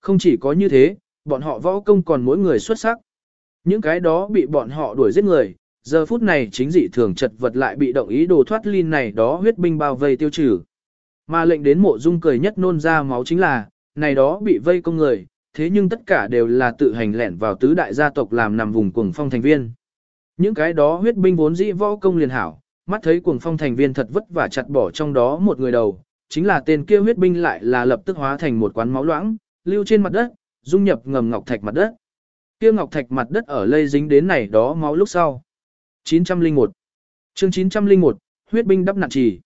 Không chỉ có như thế, bọn họ võ công còn mỗi người xuất sắc. Những cái đó bị bọn họ đuổi giết người, giờ phút này chính dị thường chật vật lại bị động ý đồ thoát lin này đó huyết binh bao vây tiêu trừ. Mà lệnh đến mộ dung cười nhất nôn ra máu chính là, này đó bị vây công người, thế nhưng tất cả đều là tự hành lẻn vào tứ đại gia tộc làm nằm vùng cuồng phong thành viên. Những cái đó huyết binh vốn dĩ võ công liền hảo, mắt thấy cuồng phong thành viên thật vất vả chặt bỏ trong đó một người đầu, chính là tên kia huyết binh lại là lập tức hóa thành một quán máu loãng, lưu trên mặt đất, dung nhập ngầm ngọc thạch mặt đất. Kia ngọc thạch mặt đất ở lây dính đến này đó máu lúc sau. 901 chương 901, huyết binh đắp nặng chỉ.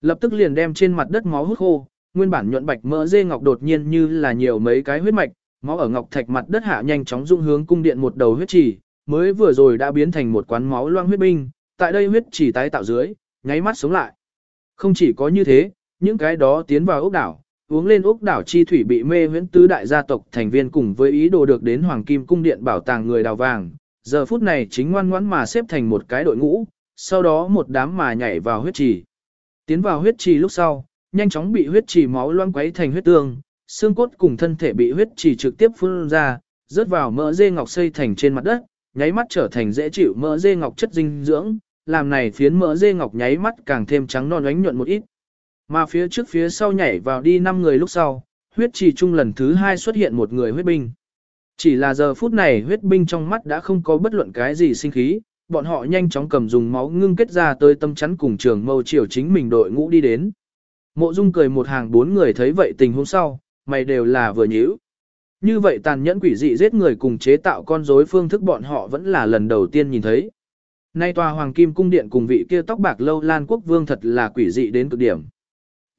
Lập tức liền đem trên mặt đất máu hút khô, nguyên bản nhuận bạch mỡ dê ngọc đột nhiên như là nhiều mấy cái huyết mạch, máu ở ngọc thạch mặt đất hạ nhanh chóng dung hướng cung điện một đầu huyết chỉ, mới vừa rồi đã biến thành một quán máu loang huyết binh, tại đây huyết chỉ tái tạo dưới, nháy mắt sống lại. Không chỉ có như thế, những cái đó tiến vào ốc đảo, uống lên ốc đảo chi thủy bị mê huyễn tứ đại gia tộc thành viên cùng với ý đồ được đến Hoàng Kim cung điện bảo tàng người đào vàng, giờ phút này chính ngoan ngoãn mà xếp thành một cái đội ngũ, sau đó một đám mà nhảy vào huyết trì. Tiến vào huyết trì lúc sau, nhanh chóng bị huyết trì máu loang quấy thành huyết tương, xương cốt cùng thân thể bị huyết trì trực tiếp phun ra, rớt vào mỡ dê ngọc xây thành trên mặt đất, nháy mắt trở thành dễ chịu mỡ dê ngọc chất dinh dưỡng, làm này phiến mỡ dê ngọc nháy mắt càng thêm trắng non ánh nhuận một ít. Mà phía trước phía sau nhảy vào đi 5 người lúc sau, huyết trì chung lần thứ hai xuất hiện một người huyết binh. Chỉ là giờ phút này huyết binh trong mắt đã không có bất luận cái gì sinh khí, bọn họ nhanh chóng cầm dùng máu ngưng kết ra tới tâm chắn cùng trường mâu chiều chính mình đội ngũ đi đến. Mộ Dung cười một hàng bốn người thấy vậy tình huống sau, mày đều là vừa nhíu. Như vậy tàn nhẫn quỷ dị giết người cùng chế tạo con rối phương thức bọn họ vẫn là lần đầu tiên nhìn thấy. Nay tòa hoàng kim cung điện cùng vị kia tóc bạc lâu lan quốc vương thật là quỷ dị đến cực điểm.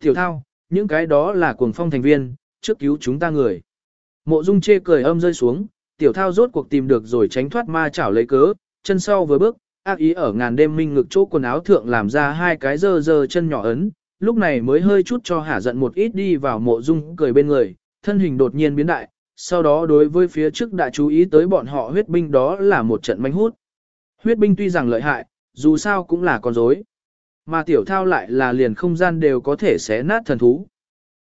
Tiểu thao, những cái đó là cuồng phong thành viên, trước cứu chúng ta người. Mộ dung chê cười âm rơi xuống, tiểu thao rốt cuộc tìm được rồi tránh thoát ma chảo lấy cớ, chân sau vừa bước, ác ý ở ngàn đêm minh ngực chỗ quần áo thượng làm ra hai cái dơ dơ chân nhỏ ấn, lúc này mới hơi chút cho hả giận một ít đi vào mộ dung cười bên người, thân hình đột nhiên biến đại, sau đó đối với phía trước đã chú ý tới bọn họ huyết binh đó là một trận manh hút. Huyết binh tuy rằng lợi hại, dù sao cũng là con rối. Mà tiểu thao lại là liền không gian đều có thể xé nát thần thú.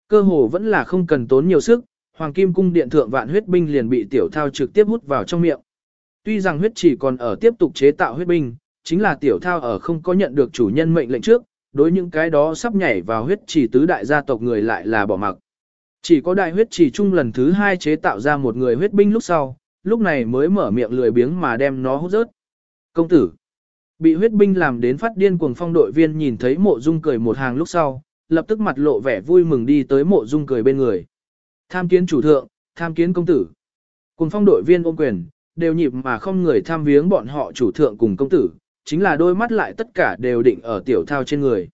Cơ hồ vẫn là không cần tốn nhiều sức, Hoàng Kim Cung điện thượng vạn huyết binh liền bị tiểu thao trực tiếp hút vào trong miệng. Tuy rằng huyết chỉ còn ở tiếp tục chế tạo huyết binh, chính là tiểu thao ở không có nhận được chủ nhân mệnh lệnh trước, đối những cái đó sắp nhảy vào huyết chỉ tứ đại gia tộc người lại là bỏ mặc. Chỉ có đại huyết chỉ chung lần thứ hai chế tạo ra một người huyết binh lúc sau, lúc này mới mở miệng lười biếng mà đem nó hút rớt. Công tử, bị huyết binh làm đến phát điên cuồng phong đội viên nhìn thấy mộ dung cười một hàng lúc sau, lập tức mặt lộ vẻ vui mừng đi tới mộ dung cười bên người. Tham kiến chủ thượng, tham kiến công tử. Cùng phong đội viên ôm quyền, đều nhịp mà không người tham viếng bọn họ chủ thượng cùng công tử, chính là đôi mắt lại tất cả đều định ở tiểu thao trên người.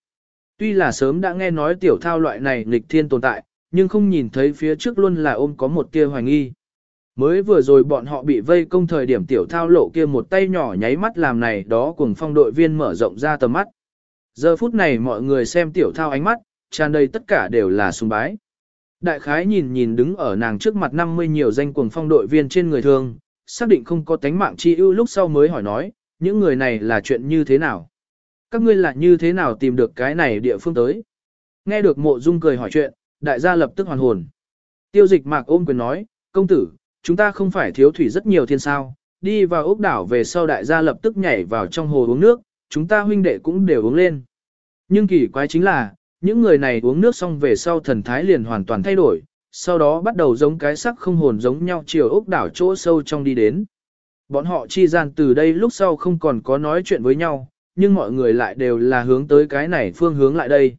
Tuy là sớm đã nghe nói tiểu thao loại này nghịch thiên tồn tại, nhưng không nhìn thấy phía trước luôn là ôm có một tia hoài nghi. Mới vừa rồi bọn họ bị vây công thời điểm tiểu thao lộ kia một tay nhỏ nháy mắt làm này đó cùng phong đội viên mở rộng ra tầm mắt. Giờ phút này mọi người xem tiểu thao ánh mắt, tràn đầy tất cả đều là sùng bái. Đại khái nhìn nhìn đứng ở nàng trước mặt 50 nhiều danh cuồng phong đội viên trên người thường, xác định không có tánh mạng chi ưu lúc sau mới hỏi nói, những người này là chuyện như thế nào? Các ngươi là như thế nào tìm được cái này địa phương tới? Nghe được mộ dung cười hỏi chuyện, đại gia lập tức hoàn hồn. Tiêu dịch mạc ôm quyền nói, công tử, chúng ta không phải thiếu thủy rất nhiều thiên sao, đi vào ốc đảo về sau đại gia lập tức nhảy vào trong hồ uống nước, chúng ta huynh đệ cũng đều uống lên. Nhưng kỳ quái chính là, những người này uống nước xong về sau thần thái liền hoàn toàn thay đổi, sau đó bắt đầu giống cái sắc không hồn giống nhau chiều ốc đảo chỗ sâu trong đi đến. Bọn họ chi gian từ đây lúc sau không còn có nói chuyện với nhau, nhưng mọi người lại đều là hướng tới cái này phương hướng lại đây.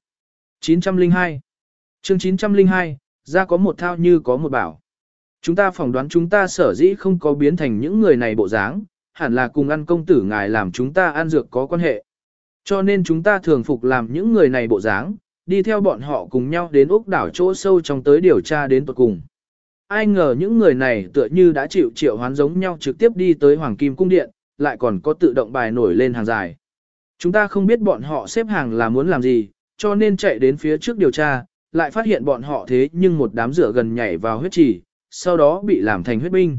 902 chương 902, ra có một thao như có một bảo. Chúng ta phỏng đoán chúng ta sở dĩ không có biến thành những người này bộ dáng, hẳn là cùng ăn công tử ngài làm chúng ta ăn dược có quan hệ. Cho nên chúng ta thường phục làm những người này bộ dáng, đi theo bọn họ cùng nhau đến úc đảo chỗ sâu trong tới điều tra đến tuật cùng. Ai ngờ những người này tựa như đã chịu triệu hoán giống nhau trực tiếp đi tới Hoàng Kim Cung Điện, lại còn có tự động bài nổi lên hàng dài. Chúng ta không biết bọn họ xếp hàng là muốn làm gì, cho nên chạy đến phía trước điều tra, lại phát hiện bọn họ thế nhưng một đám rửa gần nhảy vào huyết trì, sau đó bị làm thành huyết binh.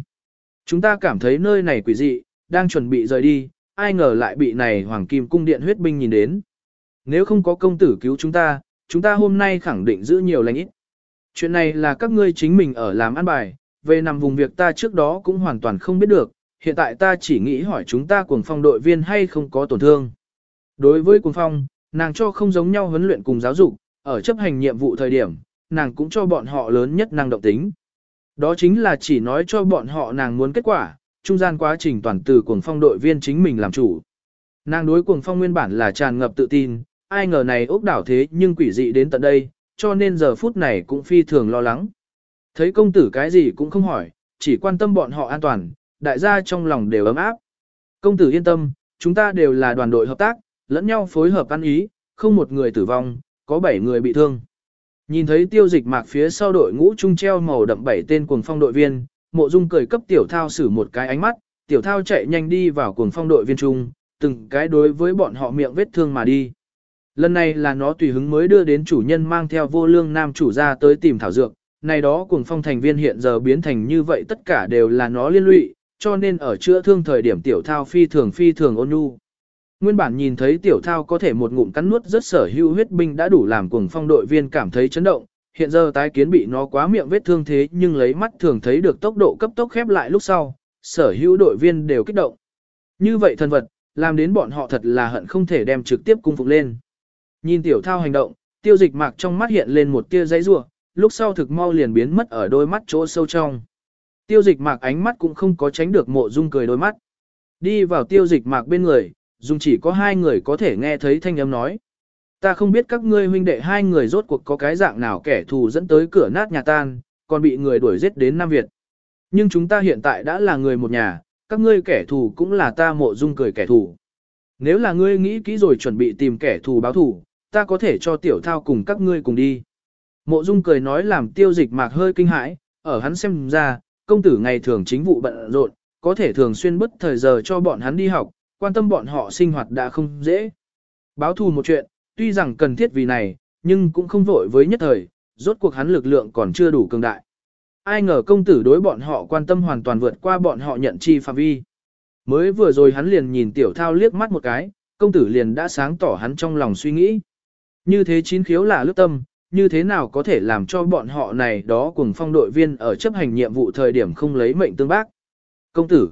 Chúng ta cảm thấy nơi này quỷ dị, đang chuẩn bị rời đi, ai ngờ lại bị này Hoàng Kim Cung Điện huyết binh nhìn đến. Nếu không có công tử cứu chúng ta, chúng ta hôm nay khẳng định giữ nhiều lành ít. Chuyện này là các ngươi chính mình ở làm ăn bài, về nằm vùng việc ta trước đó cũng hoàn toàn không biết được, hiện tại ta chỉ nghĩ hỏi chúng ta cuồng phong đội viên hay không có tổn thương. Đối với cuồng phong, nàng cho không giống nhau huấn luyện cùng giáo dục, ở chấp hành nhiệm vụ thời điểm, nàng cũng cho bọn họ lớn nhất năng động tính. Đó chính là chỉ nói cho bọn họ nàng muốn kết quả, trung gian quá trình toàn từ cuồng phong đội viên chính mình làm chủ. Nàng đối cuồng phong nguyên bản là tràn ngập tự tin, ai ngờ này ốc đảo thế nhưng quỷ dị đến tận đây, cho nên giờ phút này cũng phi thường lo lắng. Thấy công tử cái gì cũng không hỏi, chỉ quan tâm bọn họ an toàn, đại gia trong lòng đều ấm áp. Công tử yên tâm, chúng ta đều là đoàn đội hợp tác, lẫn nhau phối hợp ăn ý, không một người tử vong, có 7 người bị thương. Nhìn thấy tiêu dịch mạc phía sau đội ngũ trung treo màu đậm bảy tên cuồng phong đội viên, mộ dung cười cấp tiểu thao xử một cái ánh mắt, tiểu thao chạy nhanh đi vào cuồng phong đội viên trung, từng cái đối với bọn họ miệng vết thương mà đi. Lần này là nó tùy hứng mới đưa đến chủ nhân mang theo vô lương nam chủ ra tới tìm thảo dược, này đó cuồng phong thành viên hiện giờ biến thành như vậy tất cả đều là nó liên lụy, cho nên ở chữa thương thời điểm tiểu thao phi thường phi thường ôn nhu. Nguyên bản nhìn thấy tiểu thao có thể một ngụm cắn nuốt rất sở hữu huyết binh đã đủ làm cuồng phong đội viên cảm thấy chấn động, hiện giờ tái kiến bị nó quá miệng vết thương thế nhưng lấy mắt thường thấy được tốc độ cấp tốc khép lại lúc sau, sở hữu đội viên đều kích động. Như vậy thần vật, làm đến bọn họ thật là hận không thể đem trực tiếp cung phục lên. Nhìn tiểu thao hành động, tiêu dịch mạc trong mắt hiện lên một tia giấy rủa lúc sau thực mau liền biến mất ở đôi mắt chỗ sâu trong. Tiêu dịch mạc ánh mắt cũng không có tránh được mộ dung cười đôi mắt. Đi vào tiêu dịch mạc bên người, dùng chỉ có hai người có thể nghe thấy thanh âm nói. Ta không biết các ngươi huynh đệ hai người rốt cuộc có cái dạng nào kẻ thù dẫn tới cửa nát nhà tan, còn bị người đuổi giết đến Nam Việt. Nhưng chúng ta hiện tại đã là người một nhà, các ngươi kẻ thù cũng là ta mộ dung cười kẻ thù. Nếu là ngươi nghĩ kỹ rồi chuẩn bị tìm kẻ thù báo thù, ta có thể cho tiểu thao cùng các ngươi cùng đi. Mộ dung cười nói làm tiêu dịch mạc hơi kinh hãi, ở hắn xem ra, công tử ngày thường chính vụ bận rộn, có thể thường xuyên bất thời giờ cho bọn hắn đi học, quan tâm bọn họ sinh hoạt đã không dễ. Báo thù một chuyện, tuy rằng cần thiết vì này, nhưng cũng không vội với nhất thời, rốt cuộc hắn lực lượng còn chưa đủ cường đại. Ai ngờ công tử đối bọn họ quan tâm hoàn toàn vượt qua bọn họ nhận chi phạm vi. Mới vừa rồi hắn liền nhìn tiểu thao liếc mắt một cái, công tử liền đã sáng tỏ hắn trong lòng suy nghĩ. Như thế chín khiếu là lướt tâm, như thế nào có thể làm cho bọn họ này đó cùng phong đội viên ở chấp hành nhiệm vụ thời điểm không lấy mệnh tương bác. Công tử,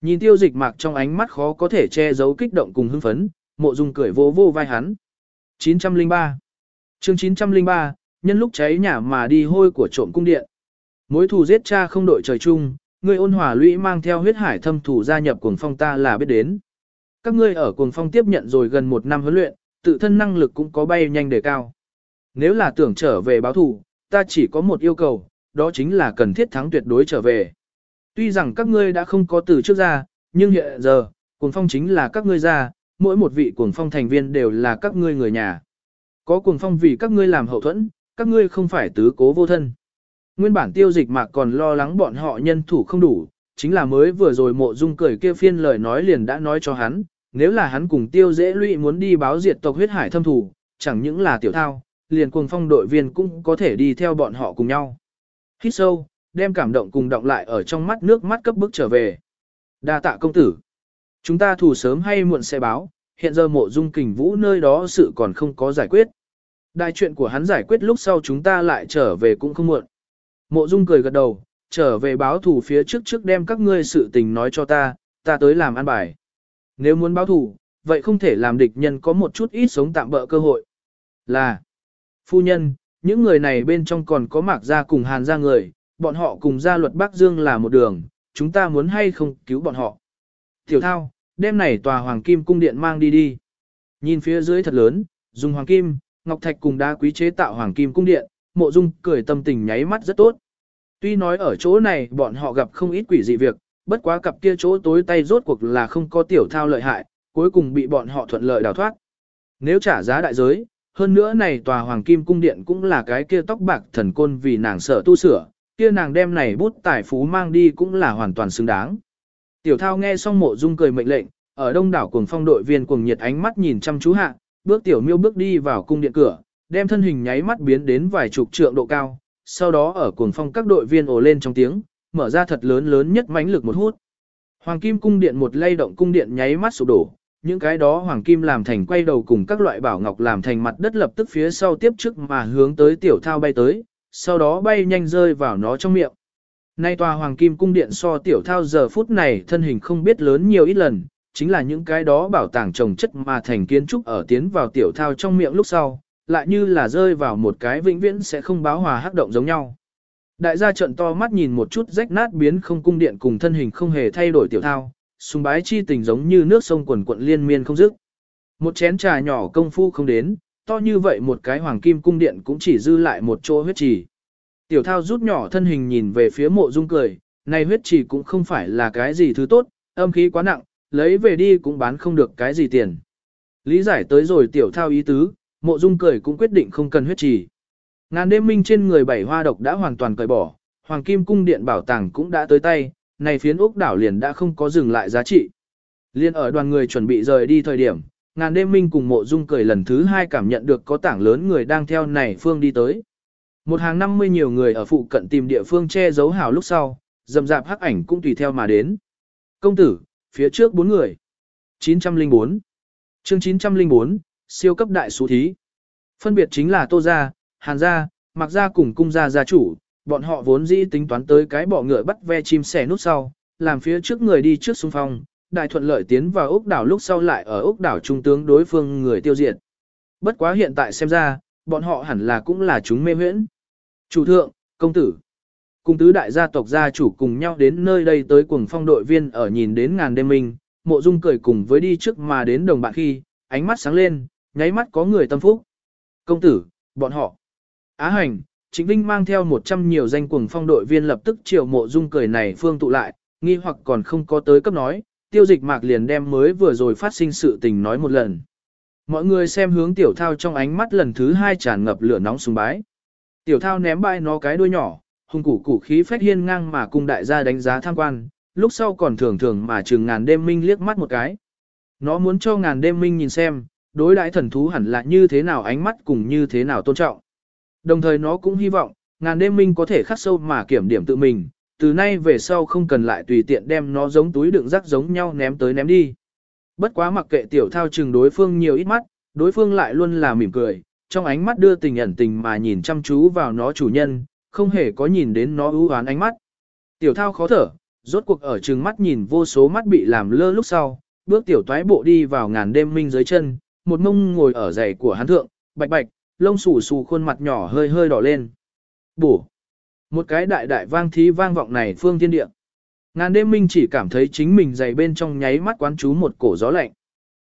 nhìn tiêu dịch mạc trong ánh mắt khó có thể che giấu kích động cùng hưng phấn, mộ dung cười vô vô vai hắn. 903 chương 903, nhân lúc cháy nhà mà đi hôi của trộm cung điện. Mối thù giết cha không đội trời chung, người ôn hòa lũy mang theo huyết hải thâm thù gia nhập cuồng phong ta là biết đến. Các ngươi ở cuồng phong tiếp nhận rồi gần một năm huấn luyện, tự thân năng lực cũng có bay nhanh đề cao. Nếu là tưởng trở về báo thù, ta chỉ có một yêu cầu, đó chính là cần thiết thắng tuyệt đối trở về. Tuy rằng các ngươi đã không có từ trước ra, nhưng hiện giờ, cuồng phong chính là các ngươi ra, mỗi một vị cuồng phong thành viên đều là các ngươi người nhà. Có cuồng phong vì các ngươi làm hậu thuẫn, các ngươi không phải tứ cố vô thân. Nguyên bản tiêu dịch mạc còn lo lắng bọn họ nhân thủ không đủ, chính là mới vừa rồi mộ dung cười kia phiên lời nói liền đã nói cho hắn, nếu là hắn cùng tiêu dễ lụy muốn đi báo diệt tộc huyết hải thâm thủ, chẳng những là tiểu thao, liền cuồng phong đội viên cũng có thể đi theo bọn họ cùng nhau. Hít sâu, đem cảm động cùng động lại ở trong mắt nước mắt cấp bức trở về. đa tạ công tử. Chúng ta thủ sớm hay muộn sẽ báo, hiện giờ mộ dung kình vũ nơi đó sự còn không có giải quyết. Đại chuyện của hắn giải quyết lúc sau chúng ta lại trở về cũng không muộn. Mộ dung cười gật đầu, trở về báo thủ phía trước trước đem các ngươi sự tình nói cho ta, ta tới làm ăn bài. Nếu muốn báo thủ, vậy không thể làm địch nhân có một chút ít sống tạm bỡ cơ hội. Là, phu nhân, những người này bên trong còn có mạc gia cùng hàn gia người, bọn họ cùng gia luật Bắc Dương là một đường, chúng ta muốn hay không cứu bọn họ. Tiểu thao, đêm này tòa hoàng kim cung điện mang đi đi. Nhìn phía dưới thật lớn, dùng hoàng kim, ngọc thạch cùng đá quý chế tạo hoàng kim cung điện, mộ dung cười tâm tình nháy mắt rất tốt. Tuy nói ở chỗ này bọn họ gặp không ít quỷ dị việc, bất quá cặp kia chỗ tối tay rốt cuộc là không có tiểu thao lợi hại, cuối cùng bị bọn họ thuận lợi đào thoát. Nếu trả giá đại giới, hơn nữa này tòa hoàng kim cung điện cũng là cái kia tóc bạc thần côn vì nàng sợ tu sửa, kia nàng đem này bút tài phú mang đi cũng là hoàn toàn xứng đáng. Tiểu thao nghe xong mộ dung cười mệnh lệnh, ở đông đảo cuồng phong đội viên cuồng nhiệt ánh mắt nhìn chăm chú hạ, bước tiểu miêu bước đi vào cung điện cửa, đem thân hình nháy mắt biến đến vài chục trượng độ cao, sau đó ở cuồng phong các đội viên ồ lên trong tiếng, mở ra thật lớn lớn nhất mãnh lực một hút. Hoàng kim cung điện một lay động cung điện nháy mắt sụp đổ, những cái đó hoàng kim làm thành quay đầu cùng các loại bảo ngọc làm thành mặt đất lập tức phía sau tiếp trước mà hướng tới tiểu thao bay tới, sau đó bay nhanh rơi vào nó trong miệng. Nay tòa hoàng kim cung điện so tiểu thao giờ phút này thân hình không biết lớn nhiều ít lần, chính là những cái đó bảo tàng trồng chất mà thành kiến trúc ở tiến vào tiểu thao trong miệng lúc sau, lại như là rơi vào một cái vĩnh viễn sẽ không báo hòa hắc động giống nhau. Đại gia trận to mắt nhìn một chút rách nát biến không cung điện cùng thân hình không hề thay đổi tiểu thao, sùng bái chi tình giống như nước sông quần quận liên miên không dứt. Một chén trà nhỏ công phu không đến, to như vậy một cái hoàng kim cung điện cũng chỉ dư lại một chỗ huyết trì. Tiểu thao rút nhỏ thân hình nhìn về phía mộ dung cười, này huyết trì cũng không phải là cái gì thứ tốt, âm khí quá nặng, lấy về đi cũng bán không được cái gì tiền. Lý giải tới rồi tiểu thao ý tứ, mộ dung cười cũng quyết định không cần huyết trì. Ngàn đêm minh trên người bảy hoa độc đã hoàn toàn cởi bỏ, hoàng kim cung điện bảo tàng cũng đã tới tay, này phiến ốc đảo liền đã không có dừng lại giá trị. Liên ở đoàn người chuẩn bị rời đi thời điểm, ngàn đêm minh cùng mộ dung cười lần thứ hai cảm nhận được có tảng lớn người đang theo này phương đi tới. Một hàng năm mươi nhiều người ở phụ cận tìm địa phương che giấu hào lúc sau, dầm dạp hắc ảnh cũng tùy theo mà đến. Công tử, phía trước bốn người. 904 chương 904, siêu cấp đại số thí. Phân biệt chính là Tô Gia, Hàn Gia, Mạc Gia cùng Cung Gia gia chủ, bọn họ vốn dĩ tính toán tới cái bỏ ngựa bắt ve chim sẻ nút sau, làm phía trước người đi trước xung phong, đại thuận lợi tiến vào ốc đảo lúc sau lại ở ốc đảo trung tướng đối phương người tiêu diệt. Bất quá hiện tại xem ra, bọn họ hẳn là cũng là chúng mê huyễn. Chủ thượng, công tử, cùng tứ đại gia tộc gia chủ cùng nhau đến nơi đây tới cuồng phong đội viên ở nhìn đến ngàn đêm minh, mộ dung cười cùng với đi trước mà đến đồng bạn khi, ánh mắt sáng lên, nháy mắt có người tâm phúc. Công tử, bọn họ. Á hành, chính Vinh mang theo 100 nhiều danh cuồng phong đội viên lập tức chiều mộ dung cười này phương tụ lại, nghi hoặc còn không có tới cấp nói, tiêu dịch mạc liền đem mới vừa rồi phát sinh sự tình nói một lần. Mọi người xem hướng tiểu thao trong ánh mắt lần thứ hai tràn ngập lửa nóng sùng bái. Tiểu thao ném bay nó cái đuôi nhỏ, hung củ củ khí phách hiên ngang mà cung đại gia đánh giá tham quan, lúc sau còn thường thường mà chừng ngàn đêm minh liếc mắt một cái. Nó muốn cho ngàn đêm minh nhìn xem, đối đãi thần thú hẳn là như thế nào ánh mắt cùng như thế nào tôn trọng. Đồng thời nó cũng hy vọng, ngàn đêm minh có thể khắc sâu mà kiểm điểm tự mình, từ nay về sau không cần lại tùy tiện đem nó giống túi đựng rác giống nhau ném tới ném đi. Bất quá mặc kệ tiểu thao chừng đối phương nhiều ít mắt, đối phương lại luôn là mỉm cười, trong ánh mắt đưa tình ẩn tình mà nhìn chăm chú vào nó chủ nhân, không hề có nhìn đến nó ưu oán ánh mắt. Tiểu thao khó thở, rốt cuộc ở trừng mắt nhìn vô số mắt bị làm lơ lúc sau, bước tiểu toái bộ đi vào ngàn đêm minh dưới chân, một mông ngồi ở giày của hắn thượng, bạch bạch, lông xù xù khuôn mặt nhỏ hơi hơi đỏ lên. Bổ. Một cái đại đại vang thí vang vọng này phương thiên địa. Ngàn đêm minh chỉ cảm thấy chính mình dày bên trong nháy mắt quán chú một cổ gió lạnh.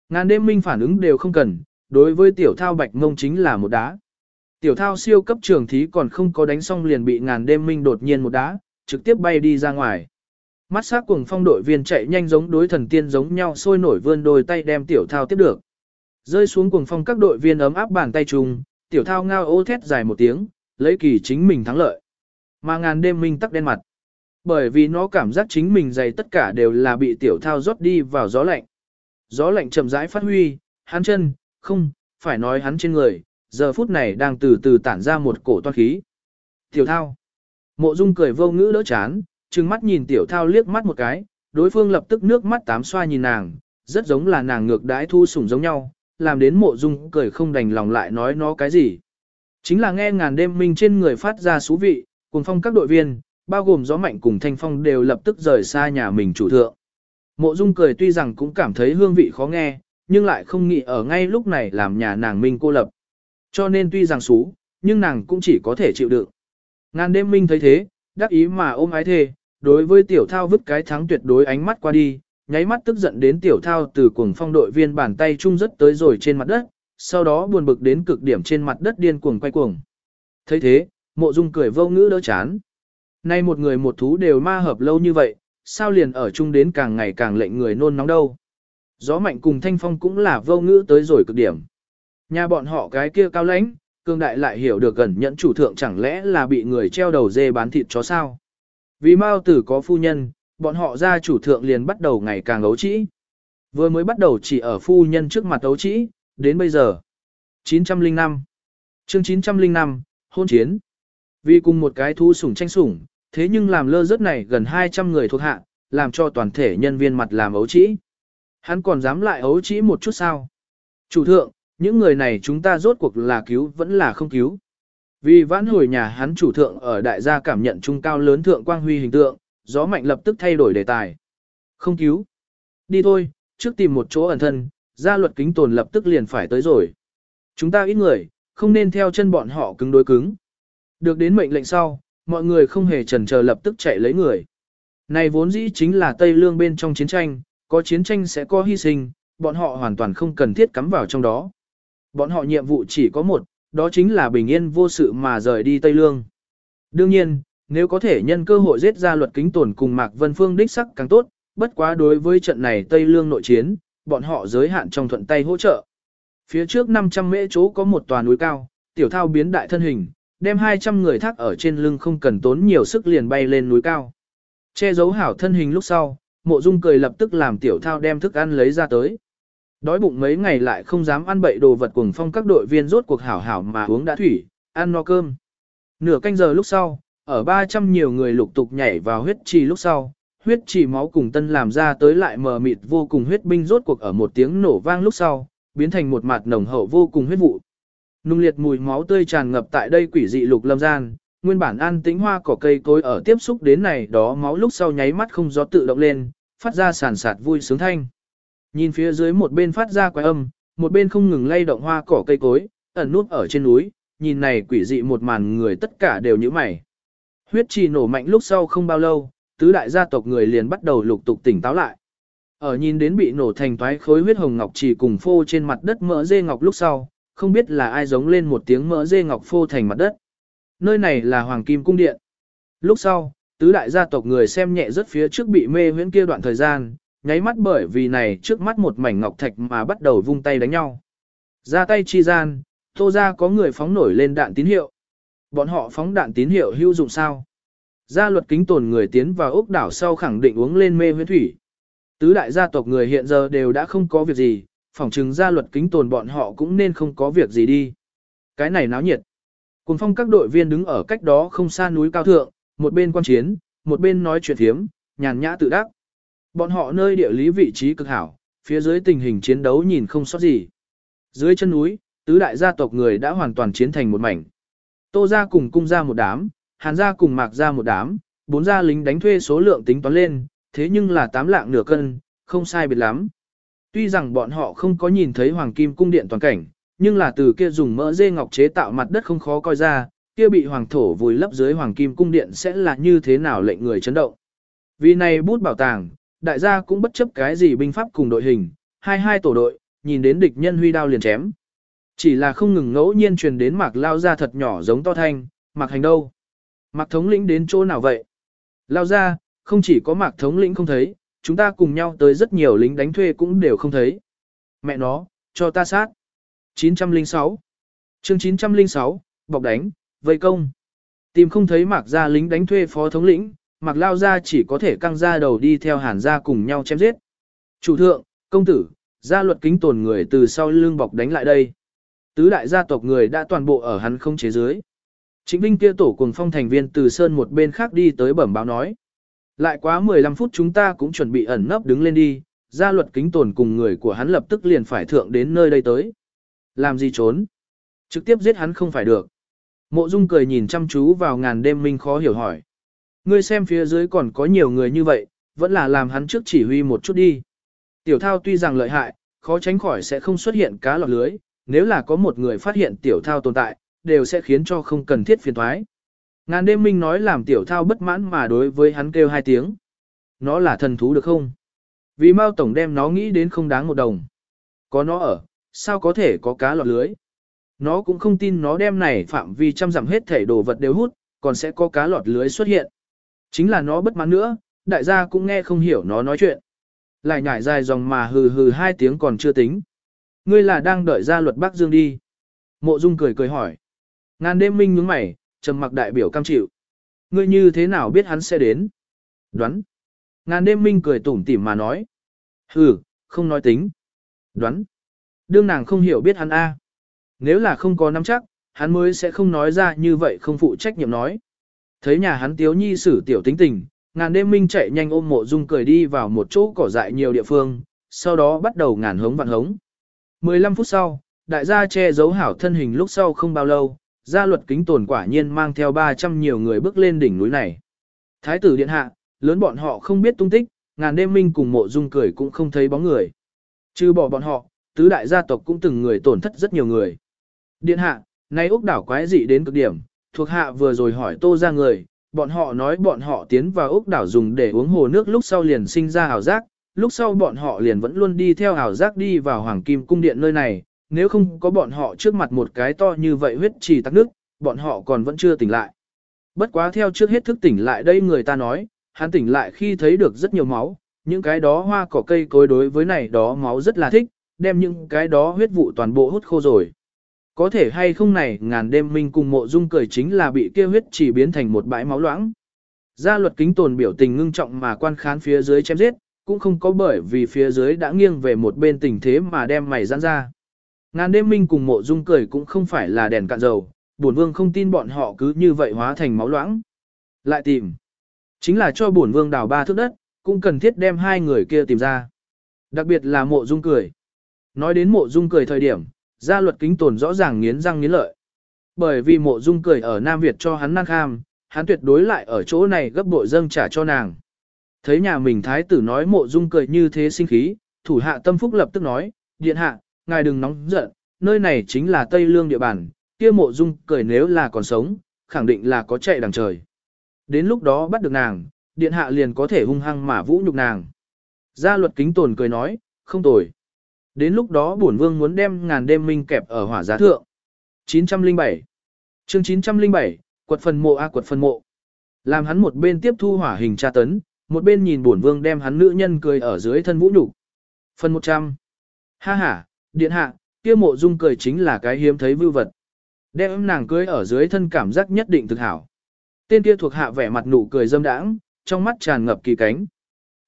Ngàn đêm minh phản ứng đều không cần, đối với tiểu thao bạch mông chính là một đá. Tiểu thao siêu cấp trường thí còn không có đánh xong liền bị ngàn đêm minh đột nhiên một đá, trực tiếp bay đi ra ngoài. Mắt sắc cùng phong đội viên chạy nhanh giống đối thần tiên giống nhau sôi nổi vươn đôi tay đem tiểu thao tiếp được. Rơi xuống cùng phong các đội viên ấm áp bàn tay chung, tiểu thao ngao ô thét dài một tiếng, lấy kỳ chính mình thắng lợi. Mà ngàn đêm minh tắc đen mặt. Bởi vì nó cảm giác chính mình dày tất cả đều là bị tiểu thao rót đi vào gió lạnh. Gió lạnh chậm rãi phát huy, hắn chân, không, phải nói hắn trên người, giờ phút này đang từ từ tản ra một cổ toan khí. Tiểu thao. Mộ dung cười vô ngữ đỡ chán, trừng mắt nhìn tiểu thao liếc mắt một cái, đối phương lập tức nước mắt tám xoa nhìn nàng, rất giống là nàng ngược đãi thu sủng giống nhau, làm đến mộ dung cười không đành lòng lại nói nó cái gì. Chính là nghe ngàn đêm minh trên người phát ra xú vị, cùng phong các đội viên, bao gồm gió mạnh cùng thanh phong đều lập tức rời xa nhà mình chủ thượng. Mộ dung cười tuy rằng cũng cảm thấy hương vị khó nghe, nhưng lại không nghĩ ở ngay lúc này làm nhà nàng minh cô lập. Cho nên tuy rằng xú, nhưng nàng cũng chỉ có thể chịu đựng. Ngàn đêm minh thấy thế, đắc ý mà ôm ái Thề. đối với tiểu thao vứt cái thắng tuyệt đối ánh mắt qua đi, nháy mắt tức giận đến tiểu thao từ cuồng phong đội viên bàn tay chung rất tới rồi trên mặt đất, sau đó buồn bực đến cực điểm trên mặt đất điên cuồng quay cuồng. thấy thế, mộ dung cười vô ngữ đỡ chán. Nay một người một thú đều ma hợp lâu như vậy, sao liền ở chung đến càng ngày càng lệnh người nôn nóng đâu. Gió mạnh cùng thanh phong cũng là vô ngữ tới rồi cực điểm. Nhà bọn họ cái kia cao lãnh, cương đại lại hiểu được gần nhẫn chủ thượng chẳng lẽ là bị người treo đầu dê bán thịt chó sao. Vì Mao tử có phu nhân, bọn họ ra chủ thượng liền bắt đầu ngày càng ấu trĩ. Vừa mới bắt đầu chỉ ở phu nhân trước mặt ấu trĩ, đến bây giờ. 905 chương 905, hôn chiến. Vì cùng một cái thu sủng tranh sủng, thế nhưng làm lơ rớt này gần 200 người thuộc hạ, làm cho toàn thể nhân viên mặt làm ấu trĩ. Hắn còn dám lại ấu trĩ một chút sao? Chủ thượng, những người này chúng ta rốt cuộc là cứu vẫn là không cứu. Vì vãn hồi nhà hắn chủ thượng ở đại gia cảm nhận trung cao lớn thượng quang huy hình tượng, gió mạnh lập tức thay đổi đề tài. Không cứu. Đi thôi, trước tìm một chỗ ẩn thân, gia luật kính tồn lập tức liền phải tới rồi. Chúng ta ít người, không nên theo chân bọn họ cứng đối cứng. Được đến mệnh lệnh sau, mọi người không hề chần chờ lập tức chạy lấy người. Này vốn dĩ chính là Tây Lương bên trong chiến tranh, có chiến tranh sẽ có hy sinh, bọn họ hoàn toàn không cần thiết cắm vào trong đó. Bọn họ nhiệm vụ chỉ có một, đó chính là bình yên vô sự mà rời đi Tây Lương. Đương nhiên, nếu có thể nhân cơ hội giết ra luật kính tổn cùng Mạc Vân Phương đích sắc càng tốt, bất quá đối với trận này Tây Lương nội chiến, bọn họ giới hạn trong thuận tay hỗ trợ. Phía trước 500 mễ chỗ có một tòa núi cao, tiểu thao biến đại thân hình, đem 200 người thác ở trên lưng không cần tốn nhiều sức liền bay lên núi cao. Che giấu hảo thân hình lúc sau, mộ dung cười lập tức làm tiểu thao đem thức ăn lấy ra tới. Đói bụng mấy ngày lại không dám ăn bậy đồ vật cùng phong các đội viên rốt cuộc hảo hảo mà uống đã thủy, ăn no cơm. Nửa canh giờ lúc sau, ở 300 nhiều người lục tục nhảy vào huyết trì lúc sau, huyết trì máu cùng tân làm ra tới lại mờ mịt vô cùng huyết binh rốt cuộc ở một tiếng nổ vang lúc sau, biến thành một mặt nồng hậu vô cùng huyết vụ. Nung liệt mùi máu tươi tràn ngập tại đây quỷ dị lục lâm gian, nguyên bản an tĩnh hoa cỏ cây cối ở tiếp xúc đến này đó máu lúc sau nháy mắt không gió tự động lên, phát ra sàn sạt vui sướng thanh. Nhìn phía dưới một bên phát ra quái âm, một bên không ngừng lay động hoa cỏ cây cối, ẩn nút ở trên núi, nhìn này quỷ dị một màn người tất cả đều như mày. Huyết trì nổ mạnh lúc sau không bao lâu, tứ đại gia tộc người liền bắt đầu lục tục tỉnh táo lại. Ở nhìn đến bị nổ thành toái khối huyết hồng ngọc chỉ cùng phô trên mặt đất mỡ dê ngọc lúc sau, không biết là ai giống lên một tiếng mỡ dê ngọc phô thành mặt đất. Nơi này là Hoàng Kim Cung Điện. Lúc sau, tứ đại gia tộc người xem nhẹ rất phía trước bị mê huyễn kia đoạn thời gian, nháy mắt bởi vì này trước mắt một mảnh ngọc thạch mà bắt đầu vung tay đánh nhau. Ra tay chi gian, tô ra có người phóng nổi lên đạn tín hiệu. Bọn họ phóng đạn tín hiệu hữu dụng sao? Gia luật kính tồn người tiến vào ốc đảo sau khẳng định uống lên mê huyễn thủy. Tứ đại gia tộc người hiện giờ đều đã không có việc gì, phỏng chừng gia luật kính tồn bọn họ cũng nên không có việc gì đi. Cái này náo nhiệt. Cùng phong các đội viên đứng ở cách đó không xa núi cao thượng, một bên quan chiến, một bên nói chuyện thiếm, nhàn nhã tự đắc. Bọn họ nơi địa lý vị trí cực hảo, phía dưới tình hình chiến đấu nhìn không sót gì. Dưới chân núi, tứ đại gia tộc người đã hoàn toàn chiến thành một mảnh. Tô gia cùng cung gia một đám, hàn gia cùng mạc gia một đám, bốn gia lính đánh thuê số lượng tính toán lên, thế nhưng là tám lạng nửa cân, không sai biệt lắm. Tuy rằng bọn họ không có nhìn thấy hoàng kim cung điện toàn cảnh, nhưng là từ kia dùng mỡ dê ngọc chế tạo mặt đất không khó coi ra, kia bị hoàng thổ vùi lấp dưới hoàng kim cung điện sẽ là như thế nào lệnh người chấn động. Vì này bút bảo tàng, đại gia cũng bất chấp cái gì binh pháp cùng đội hình, hai hai tổ đội, nhìn đến địch nhân huy đao liền chém. Chỉ là không ngừng ngẫu nhiên truyền đến mạc lao ra thật nhỏ giống to thanh, mạc hành đâu. Mạc thống lĩnh đến chỗ nào vậy? Lao ra, không chỉ có mạc thống lĩnh không thấy, chúng ta cùng nhau tới rất nhiều lính đánh thuê cũng đều không thấy. Mẹ nó, cho ta sát. 906 chương 906, bọc đánh, vây công. Tìm không thấy mạc ra lính đánh thuê phó thống lĩnh, mạc lao ra chỉ có thể căng ra đầu đi theo hàn ra cùng nhau chém giết. Chủ thượng, công tử, gia luật kính tồn người từ sau lưng bọc đánh lại đây. Tứ đại gia tộc người đã toàn bộ ở hắn không chế dưới. Chính binh kia tổ cùng phong thành viên từ sơn một bên khác đi tới bẩm báo nói. Lại quá 15 phút chúng ta cũng chuẩn bị ẩn nấp đứng lên đi, gia luật kính tồn cùng người của hắn lập tức liền phải thượng đến nơi đây tới. Làm gì trốn? Trực tiếp giết hắn không phải được. Mộ Dung cười nhìn chăm chú vào ngàn đêm minh khó hiểu hỏi. Ngươi xem phía dưới còn có nhiều người như vậy, vẫn là làm hắn trước chỉ huy một chút đi. Tiểu thao tuy rằng lợi hại, khó tránh khỏi sẽ không xuất hiện cá lọt lưới, nếu là có một người phát hiện tiểu thao tồn tại, đều sẽ khiến cho không cần thiết phiền thoái. Ngàn đêm minh nói làm tiểu thao bất mãn mà đối với hắn kêu hai tiếng. Nó là thần thú được không? Vì Mao Tổng đem nó nghĩ đến không đáng một đồng. Có nó ở, sao có thể có cá lọt lưới? Nó cũng không tin nó đem này phạm vi trăm dặm hết thể đồ vật đều hút, còn sẽ có cá lọt lưới xuất hiện. Chính là nó bất mãn nữa, đại gia cũng nghe không hiểu nó nói chuyện. Lại nhảy dài dòng mà hừ hừ hai tiếng còn chưa tính. Ngươi là đang đợi ra luật Bắc Dương đi. Mộ Dung cười cười hỏi. Ngàn đêm minh nhướng mày, trầm mặc đại biểu cam chịu. Ngươi như thế nào biết hắn sẽ đến? Đoán. Ngàn đêm minh cười tủm tỉm mà nói. Hừ, không nói tính. Đoán. Đương nàng không hiểu biết hắn A. Nếu là không có nắm chắc, hắn mới sẽ không nói ra như vậy không phụ trách nhiệm nói. Thấy nhà hắn tiếu nhi sử tiểu tính tình, ngàn đêm minh chạy nhanh ôm mộ dung cười đi vào một chỗ cỏ dại nhiều địa phương, sau đó bắt đầu ngàn hống vạn hống. 15 phút sau, đại gia che giấu hảo thân hình lúc sau không bao lâu, gia luật kính tồn quả nhiên mang theo 300 nhiều người bước lên đỉnh núi này. Thái tử điện hạ, lớn bọn họ không biết tung tích, ngàn đêm minh cùng mộ dung cười cũng không thấy bóng người. Trừ bỏ bọn họ, tứ đại gia tộc cũng từng người tổn thất rất nhiều người. Điện hạ, nay Úc đảo quái dị đến cực điểm, thuộc hạ vừa rồi hỏi tô ra người, bọn họ nói bọn họ tiến vào Úc đảo dùng để uống hồ nước lúc sau liền sinh ra ảo giác, lúc sau bọn họ liền vẫn luôn đi theo ảo giác đi vào Hoàng Kim Cung Điện nơi này, nếu không có bọn họ trước mặt một cái to như vậy huyết trì tắc nước, bọn họ còn vẫn chưa tỉnh lại. Bất quá theo trước hết thức tỉnh lại đây người ta nói, hắn tỉnh lại khi thấy được rất nhiều máu, những cái đó hoa cỏ cây cối đối với này đó máu rất là thích, đem những cái đó huyết vụ toàn bộ hút khô rồi. Có thể hay không này ngàn đêm minh cùng mộ dung cười chính là bị kia huyết chỉ biến thành một bãi máu loãng. Gia luật kính tồn biểu tình ngưng trọng mà quan khán phía dưới chém giết, cũng không có bởi vì phía dưới đã nghiêng về một bên tình thế mà đem mày giãn ra. Ngàn đêm minh cùng mộ dung cười cũng không phải là đèn cạn dầu, bổn vương không tin bọn họ cứ như vậy hóa thành máu loãng. Lại tìm. Chính là cho bổn vương đào ba thước đất, cũng cần thiết đem hai người kia tìm ra. Đặc biệt là mộ dung cười. Nói đến mộ dung cười thời điểm, gia luật kính tồn rõ ràng nghiến răng nghiến lợi. Bởi vì mộ dung cười ở Nam Việt cho hắn năng kham, hắn tuyệt đối lại ở chỗ này gấp bội dâng trả cho nàng. Thấy nhà mình thái tử nói mộ dung cười như thế sinh khí, thủ hạ tâm phúc lập tức nói, điện hạ, ngài đừng nóng giận, nơi này chính là Tây Lương địa bàn, kia mộ dung cười nếu là còn sống, khẳng định là có chạy đằng trời. Đến lúc đó bắt được nàng, điện hạ liền có thể hung hăng mà vũ nhục nàng. Gia luật kính tồn cười nói, không tồi. Đến lúc đó bổn vương muốn đem ngàn đêm minh kẹp ở hỏa giá thượng. 907 chương 907, quật phần mộ a quật phần mộ. Làm hắn một bên tiếp thu hỏa hình tra tấn, một bên nhìn bổn vương đem hắn nữ nhân cười ở dưới thân vũ nhục. Phần 100 Ha ha, điện hạ, kia mộ dung cười chính là cái hiếm thấy vưu vật. Đem nàng cưới ở dưới thân cảm giác nhất định thực hảo. Tên kia thuộc hạ vẻ mặt nụ cười dâm đãng, trong mắt tràn ngập kỳ cánh.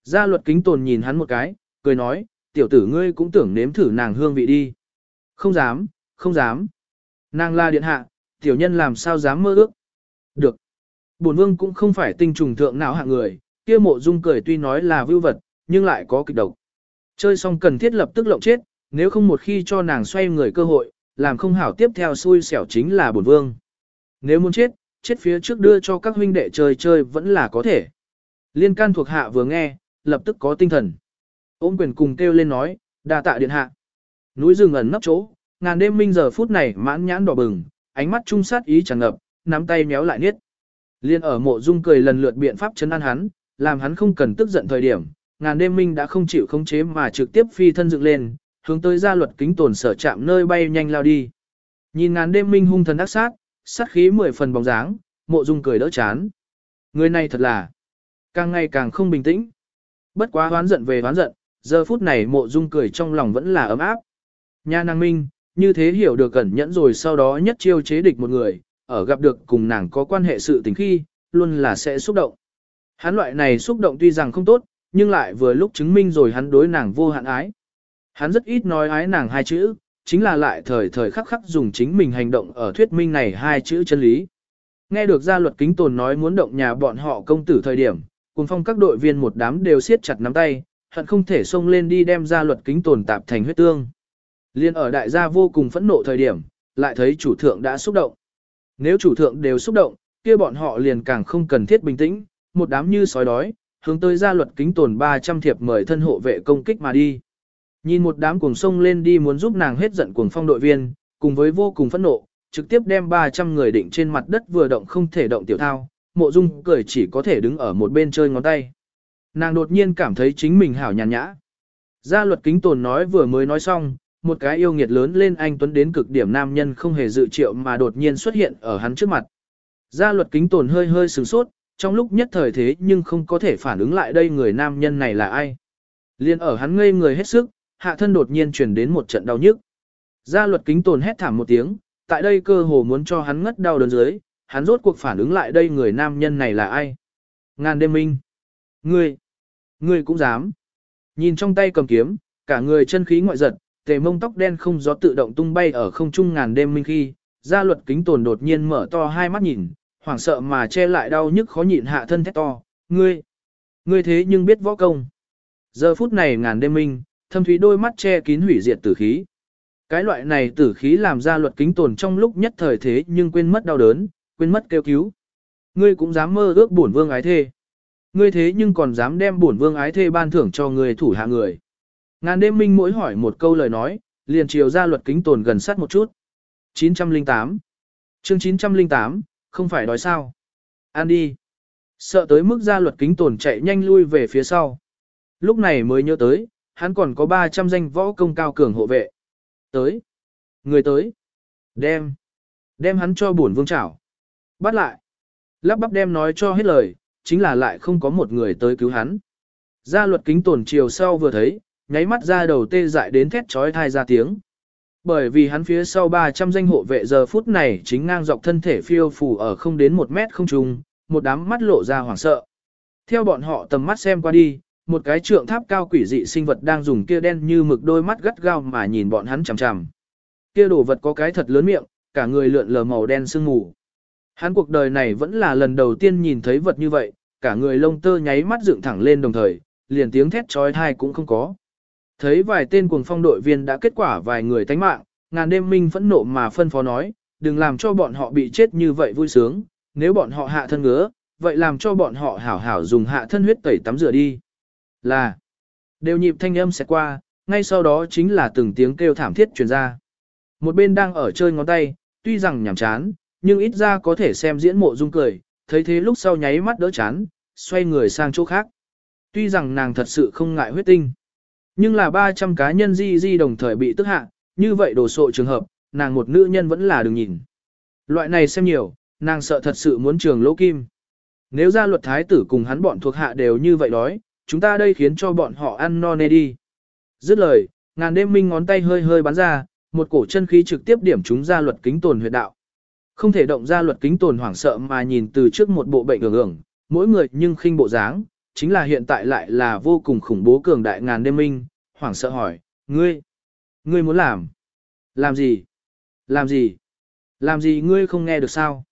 Gia luật kính tồn nhìn hắn một cái, cười nói, tiểu tử ngươi cũng tưởng nếm thử nàng hương vị đi. Không dám, không dám. Nàng là điện hạ, tiểu nhân làm sao dám mơ ước. Được. Bổn vương cũng không phải tinh trùng thượng não hạng người, kia mộ dung cười tuy nói là vưu vật, nhưng lại có kịch độc. Chơi xong cần thiết lập tức lộng chết, nếu không một khi cho nàng xoay người cơ hội, làm không hảo tiếp theo xui xẻo chính là bổn vương. Nếu muốn chết, chết phía trước đưa cho các huynh đệ chơi chơi vẫn là có thể. Liên can thuộc hạ vừa nghe, lập tức có tinh thần. Ôm quyền cùng kêu lên nói, đa tạ điện hạ. Núi rừng ẩn nấp chỗ, ngàn đêm minh giờ phút này mãn nhãn đỏ bừng, ánh mắt trung sát ý tràn ngập, nắm tay méo lại niết. Liên ở mộ dung cười lần lượt biện pháp chấn an hắn, làm hắn không cần tức giận thời điểm, ngàn đêm minh đã không chịu khống chế mà trực tiếp phi thân dựng lên, hướng tới gia luật kính tồn sở chạm nơi bay nhanh lao đi. Nhìn ngàn đêm minh hung thần ác sát, sát khí mười phần bóng dáng, mộ dung cười đỡ chán. Người này thật là càng ngày càng không bình tĩnh. Bất quá hoán giận về hoán giận, giờ phút này mộ dung cười trong lòng vẫn là ấm áp. Nha nàng minh, như thế hiểu được cẩn nhẫn rồi sau đó nhất chiêu chế địch một người, ở gặp được cùng nàng có quan hệ sự tình khi, luôn là sẽ xúc động. Hắn loại này xúc động tuy rằng không tốt, nhưng lại vừa lúc chứng minh rồi hắn đối nàng vô hạn ái. Hắn rất ít nói ái nàng hai chữ, chính là lại thời thời khắc khắc dùng chính mình hành động ở thuyết minh này hai chữ chân lý. Nghe được gia luật kính tồn nói muốn động nhà bọn họ công tử thời điểm, cùng phong các đội viên một đám đều siết chặt nắm tay, hận không thể xông lên đi đem gia luật kính tồn tạp thành huyết tương. Liên ở đại gia vô cùng phẫn nộ thời điểm, lại thấy chủ thượng đã xúc động. Nếu chủ thượng đều xúc động, kia bọn họ liền càng không cần thiết bình tĩnh, một đám như sói đói, hướng tới gia luật kính tồn 300 thiệp mời thân hộ vệ công kích mà đi. Nhìn một đám cuồng sông lên đi muốn giúp nàng hết giận cuồng phong đội viên, cùng với vô cùng phẫn nộ, trực tiếp đem 300 người định trên mặt đất vừa động không thể động tiểu thao, mộ dung cười chỉ có thể đứng ở một bên chơi ngón tay. Nàng đột nhiên cảm thấy chính mình hảo nhàn nhã. Gia luật kính tồn nói vừa mới nói xong, một cái yêu nghiệt lớn lên anh tuấn đến cực điểm nam nhân không hề dự triệu mà đột nhiên xuất hiện ở hắn trước mặt. Gia luật kính tồn hơi hơi sửng sốt, trong lúc nhất thời thế nhưng không có thể phản ứng lại đây người nam nhân này là ai. Liên ở hắn ngây người hết sức, hạ thân đột nhiên truyền đến một trận đau nhức. Gia luật kính tồn hét thảm một tiếng, tại đây cơ hồ muốn cho hắn ngất đau đớn dưới, hắn rốt cuộc phản ứng lại đây người nam nhân này là ai. Ngàn đêm minh. Ngươi. Ngươi cũng dám. Nhìn trong tay cầm kiếm, cả người chân khí ngoại giật, tề mông tóc đen không gió tự động tung bay ở không trung ngàn đêm minh khi, gia luật kính tồn đột nhiên mở to hai mắt nhìn, hoảng sợ mà che lại đau nhức khó nhịn hạ thân thét to, ngươi, ngươi thế nhưng biết võ công. Giờ phút này ngàn đêm minh, thâm thúy đôi mắt che kín hủy diệt tử khí. Cái loại này tử khí làm ra luật kính tồn trong lúc nhất thời thế nhưng quên mất đau đớn, quên mất kêu cứu. Ngươi cũng dám mơ ước bổn vương ái thê. Ngươi thế nhưng còn dám đem bổn vương ái thê ban thưởng cho người thủ hạ người. Ngàn đêm minh mỗi hỏi một câu lời nói, liền chiều ra luật kính tồn gần sát một chút. 908 chương 908, không phải đói sao. an đi. Sợ tới mức ra luật kính tồn chạy nhanh lui về phía sau. Lúc này mới nhớ tới, hắn còn có 300 danh võ công cao cường hộ vệ. Tới. Người tới. Đem. Đem hắn cho bổn vương chảo. Bắt lại. Lắp bắp đem nói cho hết lời, chính là lại không có một người tới cứu hắn. Gia luật kính tổn chiều sau vừa thấy, nháy mắt ra đầu tê dại đến thét trói thai ra tiếng. Bởi vì hắn phía sau 300 danh hộ vệ giờ phút này chính ngang dọc thân thể phiêu phù ở không đến một mét không trung, một đám mắt lộ ra hoảng sợ. Theo bọn họ tầm mắt xem qua đi, một cái trượng tháp cao quỷ dị sinh vật đang dùng kia đen như mực đôi mắt gắt gao mà nhìn bọn hắn chằm chằm. Kia đồ vật có cái thật lớn miệng, cả người lượn lờ màu đen sương mù. Hắn cuộc đời này vẫn là lần đầu tiên nhìn thấy vật như vậy, cả người lông tơ nháy mắt dựng thẳng lên đồng thời, liền tiếng thét chói tai cũng không có. Thấy vài tên cuồng phong đội viên đã kết quả vài người tánh mạng, ngàn đêm minh phẫn nộ mà phân phó nói, đừng làm cho bọn họ bị chết như vậy vui sướng, nếu bọn họ hạ thân ngứa, vậy làm cho bọn họ hảo hảo dùng hạ thân huyết tẩy tắm rửa đi. Là, đều nhịp thanh âm sẽ qua, ngay sau đó chính là từng tiếng kêu thảm thiết truyền ra. Một bên đang ở chơi ngón tay, tuy rằng nhảm chán, nhưng ít ra có thể xem diễn mộ dung cười, thấy thế lúc sau nháy mắt đỡ chán, xoay người sang chỗ khác. Tuy rằng nàng thật sự không ngại huyết tinh, nhưng là 300 cá nhân di di đồng thời bị tức hạ, như vậy đồ sộ trường hợp, nàng một nữ nhân vẫn là đừng nhìn. Loại này xem nhiều, nàng sợ thật sự muốn trường lỗ kim. Nếu ra luật thái tử cùng hắn bọn thuộc hạ đều như vậy đói, chúng ta đây khiến cho bọn họ ăn no nê đi. Dứt lời, ngàn đêm minh ngón tay hơi hơi bắn ra, một cổ chân khí trực tiếp điểm chúng ra luật kính tồn huyệt đạo. Không thể động ra luật kính tồn hoảng sợ mà nhìn từ trước một bộ bệnh hưởng hưởng, mỗi người nhưng khinh bộ dáng, chính là hiện tại lại là vô cùng khủng bố cường đại ngàn đêm minh, hoảng sợ hỏi, ngươi, ngươi muốn làm, làm gì, làm gì, làm gì ngươi không nghe được sao?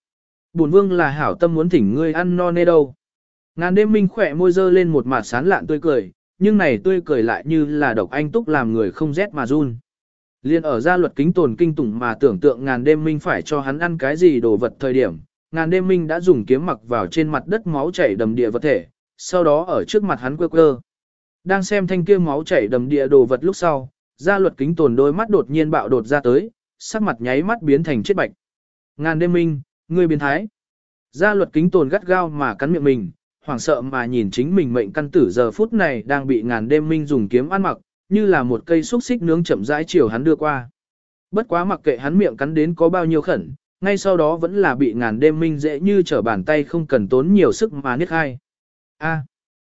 Bổn vương là hảo tâm muốn thỉnh ngươi ăn no nê đâu. Ngàn đêm minh khỏe môi dơ lên một mặt sán lạn tươi cười, nhưng này tươi cười lại như là độc anh túc làm người không rét mà run. Liên ở gia luật kính tồn kinh tủng mà tưởng tượng ngàn đêm minh phải cho hắn ăn cái gì đồ vật thời điểm, ngàn đêm minh đã dùng kiếm mặc vào trên mặt đất máu chảy đầm địa vật thể, sau đó ở trước mặt hắn quơ quơ. Đang xem thanh kia máu chảy đầm địa đồ vật lúc sau, gia luật kính tồn đôi mắt đột nhiên bạo đột ra tới, sắc mặt nháy mắt biến thành chết bạch. Ngàn đêm minh, ngươi biến thái. Gia luật kính tồn gắt gao mà cắn miệng mình, hoảng sợ mà nhìn chính mình mệnh căn tử giờ phút này đang bị ngàn đêm minh dùng kiếm ăn mặc, như là một cây xúc xích nướng chậm rãi chiều hắn đưa qua. Bất quá mặc kệ hắn miệng cắn đến có bao nhiêu khẩn, ngay sau đó vẫn là bị ngàn đêm minh dễ như trở bàn tay không cần tốn nhiều sức mà niết hai. A.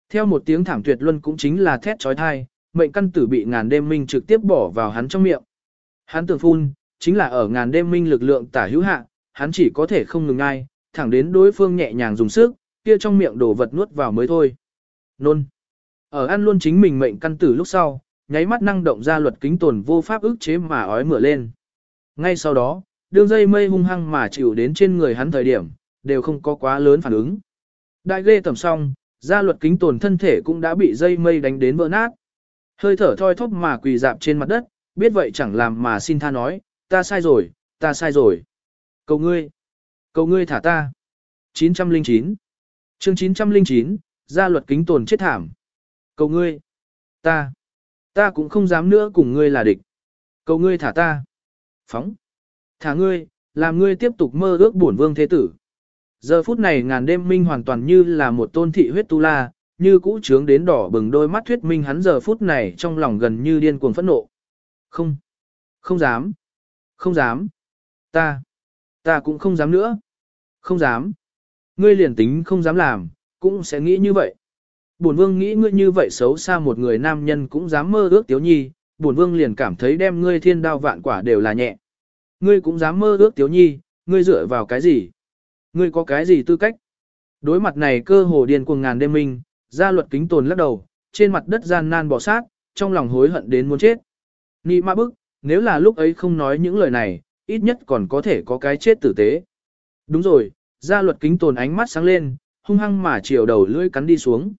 Theo một tiếng thảm tuyệt luân cũng chính là thét chói tai, mệnh căn tử bị ngàn đêm minh trực tiếp bỏ vào hắn trong miệng. Hắn tưởng phun, chính là ở ngàn đêm minh lực lượng tả hữu hạ, hắn chỉ có thể không ngừng ngay, thẳng đến đối phương nhẹ nhàng dùng sức, kia trong miệng đổ vật nuốt vào mới thôi. Nôn. Ở ăn luôn chính mình mệnh căn tử lúc sau, nháy mắt năng động ra luật kính tồn vô pháp ức chế mà ói mửa lên. Ngay sau đó, đường dây mây hung hăng mà chịu đến trên người hắn thời điểm, đều không có quá lớn phản ứng. Đại ghê tầm xong, ra luật kính tồn thân thể cũng đã bị dây mây đánh đến vỡ nát. Hơi thở thoi thóp mà quỳ dạp trên mặt đất, biết vậy chẳng làm mà xin tha nói, ta sai rồi, ta sai rồi. Cầu ngươi, cầu ngươi thả ta. 909 chương 909, gia luật kính tồn chết thảm. Cầu ngươi, ta, Ta cũng không dám nữa cùng ngươi là địch. Cầu ngươi thả ta. Phóng. Thả ngươi, làm ngươi tiếp tục mơ ước bổn vương thế tử. Giờ phút này ngàn đêm minh hoàn toàn như là một tôn thị huyết tu la, như cũ trướng đến đỏ bừng đôi mắt thuyết minh hắn giờ phút này trong lòng gần như điên cuồng phẫn nộ. Không. Không dám. Không dám. Ta. Ta cũng không dám nữa. Không dám. Ngươi liền tính không dám làm, cũng sẽ nghĩ như vậy. Bổn vương nghĩ ngươi như vậy xấu xa một người nam nhân cũng dám mơ ước tiếu nhi, bổn vương liền cảm thấy đem ngươi thiên đao vạn quả đều là nhẹ. Ngươi cũng dám mơ ước tiếu nhi, ngươi dựa vào cái gì? Ngươi có cái gì tư cách? Đối mặt này cơ hồ điên cuồng ngàn đêm minh, gia luật kính tồn lắc đầu, trên mặt đất gian nan bỏ sát, trong lòng hối hận đến muốn chết. Nị ma bức, nếu là lúc ấy không nói những lời này, ít nhất còn có thể có cái chết tử tế. Đúng rồi, gia luật kính tồn ánh mắt sáng lên, hung hăng mà chiều đầu lưỡi cắn đi xuống.